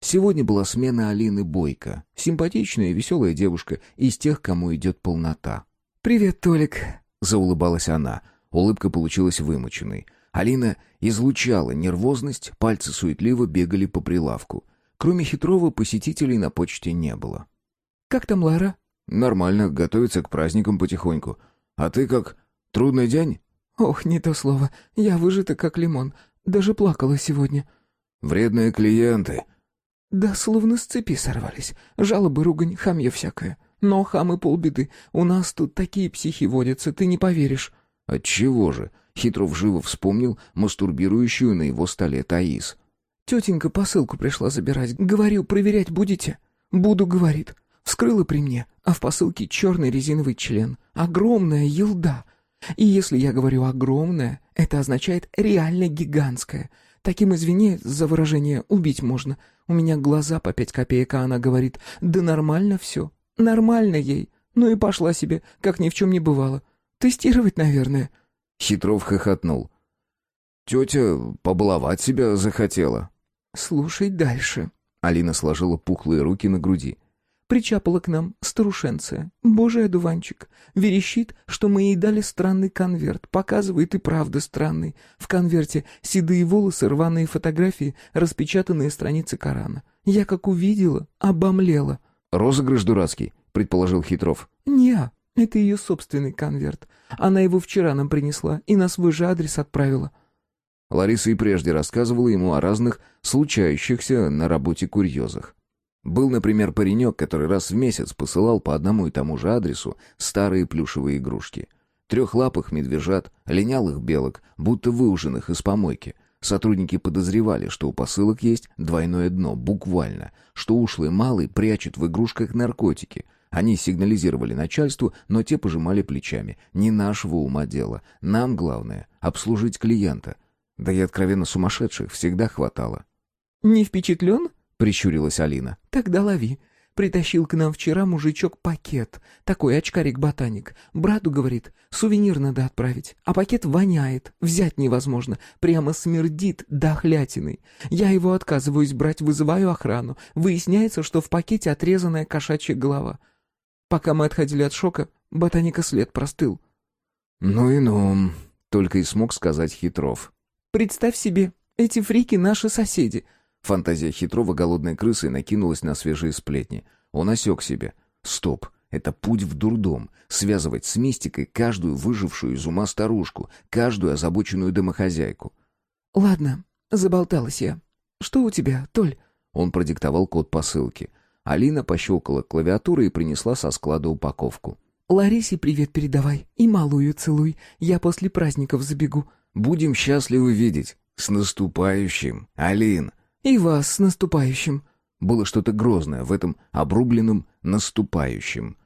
Сегодня была смена Алины Бойко, симпатичная и веселая девушка, из тех, кому идет полнота. «Привет, Толик», — заулыбалась она. Улыбка получилась вымученной. Алина излучала нервозность, пальцы суетливо бегали по прилавку. Кроме Хитрова посетителей на почте не было. «Как там Лара?» «Нормально, готовится к праздникам потихоньку. А ты как? Трудный день?» «Ох, не то слово. Я выжата, как лимон. Даже плакала сегодня». «Вредные клиенты». «Да словно с цепи сорвались. Жалобы, ругань, хамье всякое. Но хамы полбеды. У нас тут такие психи водятся, ты не поверишь». «Отчего же?» Хитров живо вспомнил мастурбирующую на его столе Таис. «Тетенька посылку пришла забирать. Говорю, проверять будете?» «Буду», — говорит. Вскрыла при мне, а в посылке черный резиновый член. Огромная елда. И если я говорю «огромная», это означает реально гигантская. Таким, извини за выражение, убить можно. У меня глаза по пять копеек, а она говорит «да нормально все, нормально ей». Ну и пошла себе, как ни в чем не бывало. Тестировать, наверное. Хитров хохотнул. Тетя побаловать себя захотела. «Слушай дальше». Алина сложила пухлые руки на груди. Причапала к нам старушенция, божий одуванчик. Верещит, что мы ей дали странный конверт. Показывает и правда странный. В конверте седые волосы, рваные фотографии, распечатанные страницы Корана. Я как увидела, обомлела. «Розыгрыш дурацкий», — предположил Хитров. «Не, это ее собственный конверт. Она его вчера нам принесла и на свой же адрес отправила». Лариса и прежде рассказывала ему о разных случающихся на работе курьезах. Был, например, паренек, который раз в месяц посылал по одному и тому же адресу старые плюшевые игрушки. Трехлапых медвежат, линялых белок, будто выуженных из помойки. Сотрудники подозревали, что у посылок есть двойное дно, буквально, что ушлый малый прячет в игрушках наркотики. Они сигнализировали начальству, но те пожимали плечами. Не нашего ума дело. Нам главное — обслужить клиента. Да и откровенно сумасшедших всегда хватало. «Не впечатлен?» — прищурилась Алина. «Тогда лови. Притащил к нам вчера мужичок пакет. Такой очкарик-ботаник. Брату говорит, сувенир надо отправить. А пакет воняет. Взять невозможно. Прямо смердит дохлятиной. Я его отказываюсь брать, вызываю охрану. Выясняется, что в пакете отрезанная кошачья голова. Пока мы отходили от шока, ботаника след простыл. «Ну и ну», — только и смог сказать Хитров. «Представь себе, эти фрики наши соседи». Фантазия хитрого голодной крысы накинулась на свежие сплетни. Он осек себе. «Стоп, это путь в дурдом. Связывать с мистикой каждую выжившую из ума старушку, каждую озабоченную домохозяйку». «Ладно, заболталась я. Что у тебя, Толь?» Он продиктовал код посылки. Алина пощелкала клавиатурой и принесла со склада упаковку. «Ларисе привет передавай и малую целуй. Я после праздников забегу». «Будем счастливы видеть. С наступающим, Алин!» «И вас с наступающим!» Было что-то грозное в этом обрубленном наступающем.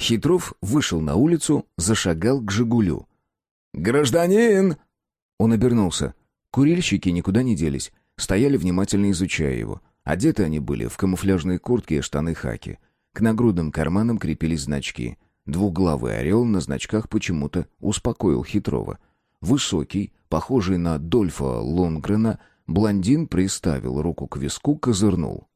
Хитров вышел на улицу, зашагал к «Жигулю». «Гражданин!» Он обернулся. Курильщики никуда не делись, стояли внимательно изучая его. Одеты они были в камуфляжные куртки и штаны-хаки. К нагрудным карманам крепились значки. Двуглавый орел на значках почему-то успокоил Хитрова. Высокий, похожий на Дольфа Лунгрена, блондин приставил руку к виску, козырнул.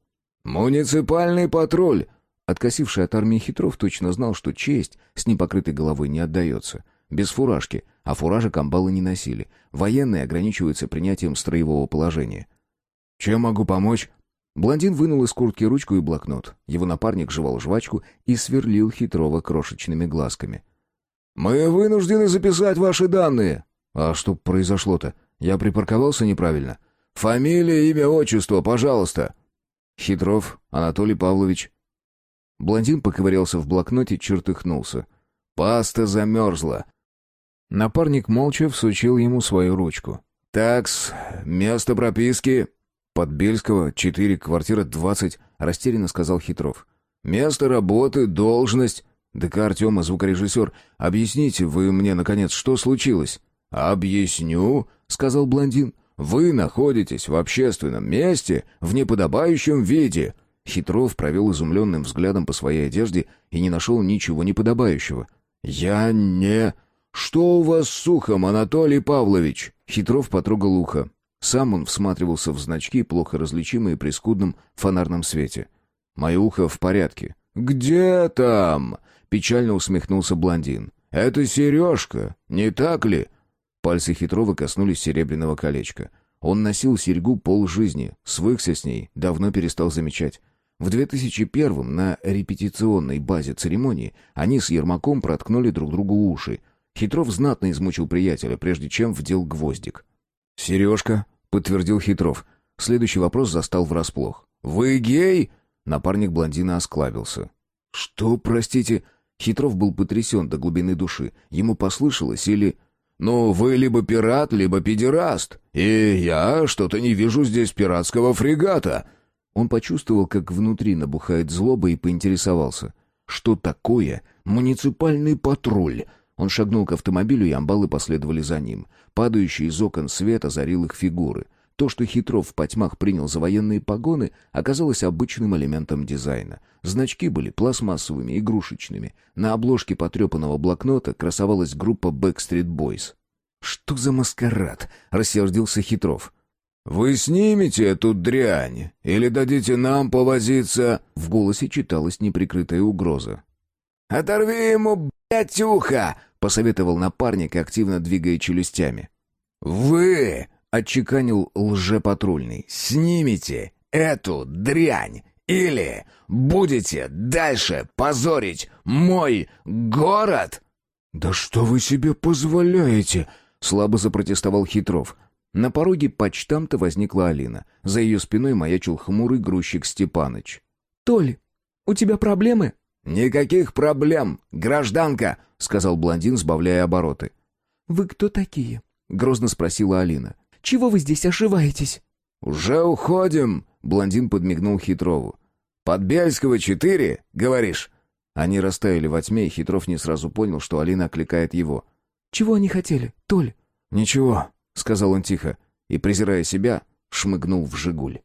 «Муниципальный патруль!» Откосивший от армии Хитров точно знал, что честь с непокрытой головой не отдается. Без фуражки, а фуражек амбалы не носили. Военные ограничиваются принятием строевого положения. «Чем могу помочь?» Блондин вынул из куртки ручку и блокнот. Его напарник жевал жвачку и сверлил хитрого крошечными глазками. «Мы вынуждены записать ваши данные». «А что произошло-то? Я припарковался неправильно?» «Фамилия, имя, отчество, пожалуйста». «Хитров Анатолий Павлович». Блондин поковырялся в блокноте, чертыхнулся. «Паста замерзла». Напарник молча всучил ему свою ручку. «Такс, место прописки...» «Подбельского, 4, квартира 20», — растерянно сказал Хитров. «Место работы, должность...» «ДК Артема, звукорежиссер, объясните вы мне, наконец, что случилось?» «Объясню», — сказал блондин. «Вы находитесь в общественном месте в неподобающем виде». Хитров провел изумленным взглядом по своей одежде и не нашел ничего неподобающего. «Я не...» «Что у вас с ухом, Анатолий Павлович?» Хитров потрогал ухо. Сам он всматривался в значки, плохо различимые при скудном фонарном свете. «Мое ухо в порядке». «Где там?» — печально усмехнулся блондин. «Это сережка, не так ли?» Пальцы Хитрова коснулись серебряного колечка. Он носил серьгу полжизни, свыкся с ней, давно перестал замечать. В 2001-м на репетиционной базе церемонии они с Ермаком проткнули друг другу уши. Хитров знатно измучил приятеля, прежде чем вдел гвоздик. «Сережка», — подтвердил Хитров. Следующий вопрос застал врасплох. «Вы гей?» Напарник блондина осклабился. «Что, простите?» Хитров был потрясен до глубины души. Ему послышалось или... «Ну, вы либо пират, либо педераст. И я что-то не вижу здесь пиратского фрегата». Он почувствовал, как внутри набухает злоба и поинтересовался. «Что такое муниципальный патруль?» Он шагнул к автомобилю, и амбалы последовали за ним. Падающий из окон свет озарил их фигуры. То, что Хитров в потьмах принял за военные погоны, оказалось обычным элементом дизайна. Значки были пластмассовыми, игрушечными. На обложке потрепанного блокнота красовалась группа Backstreet Boys. «Что за маскарад?» — рассердился Хитров. «Вы снимете эту дрянь или дадите нам повозиться?» В голосе читалась неприкрытая угроза. «Оторви ему, блядь, ухо!» — посоветовал напарник, активно двигая челюстями. «Вы!» — отчеканил лжепатрульный. «Снимите эту дрянь или будете дальше позорить мой город?» «Да что вы себе позволяете?» — слабо запротестовал Хитров. На пороге почтамта возникла Алина. За ее спиной маячил хмурый грузчик Степаныч. «Толь, у тебя проблемы?» «Никаких проблем, гражданка!» — сказал блондин, сбавляя обороты. «Вы кто такие?» — грозно спросила Алина. «Чего вы здесь ошиваетесь?» «Уже уходим!» — блондин подмигнул Хитрову. «Под Бельского четыре, говоришь?» Они растаяли во тьме, и Хитров не сразу понял, что Алина окликает его. «Чего они хотели, Толь?» «Ничего», — сказал он тихо, и, презирая себя, шмыгнул в «Жигуль».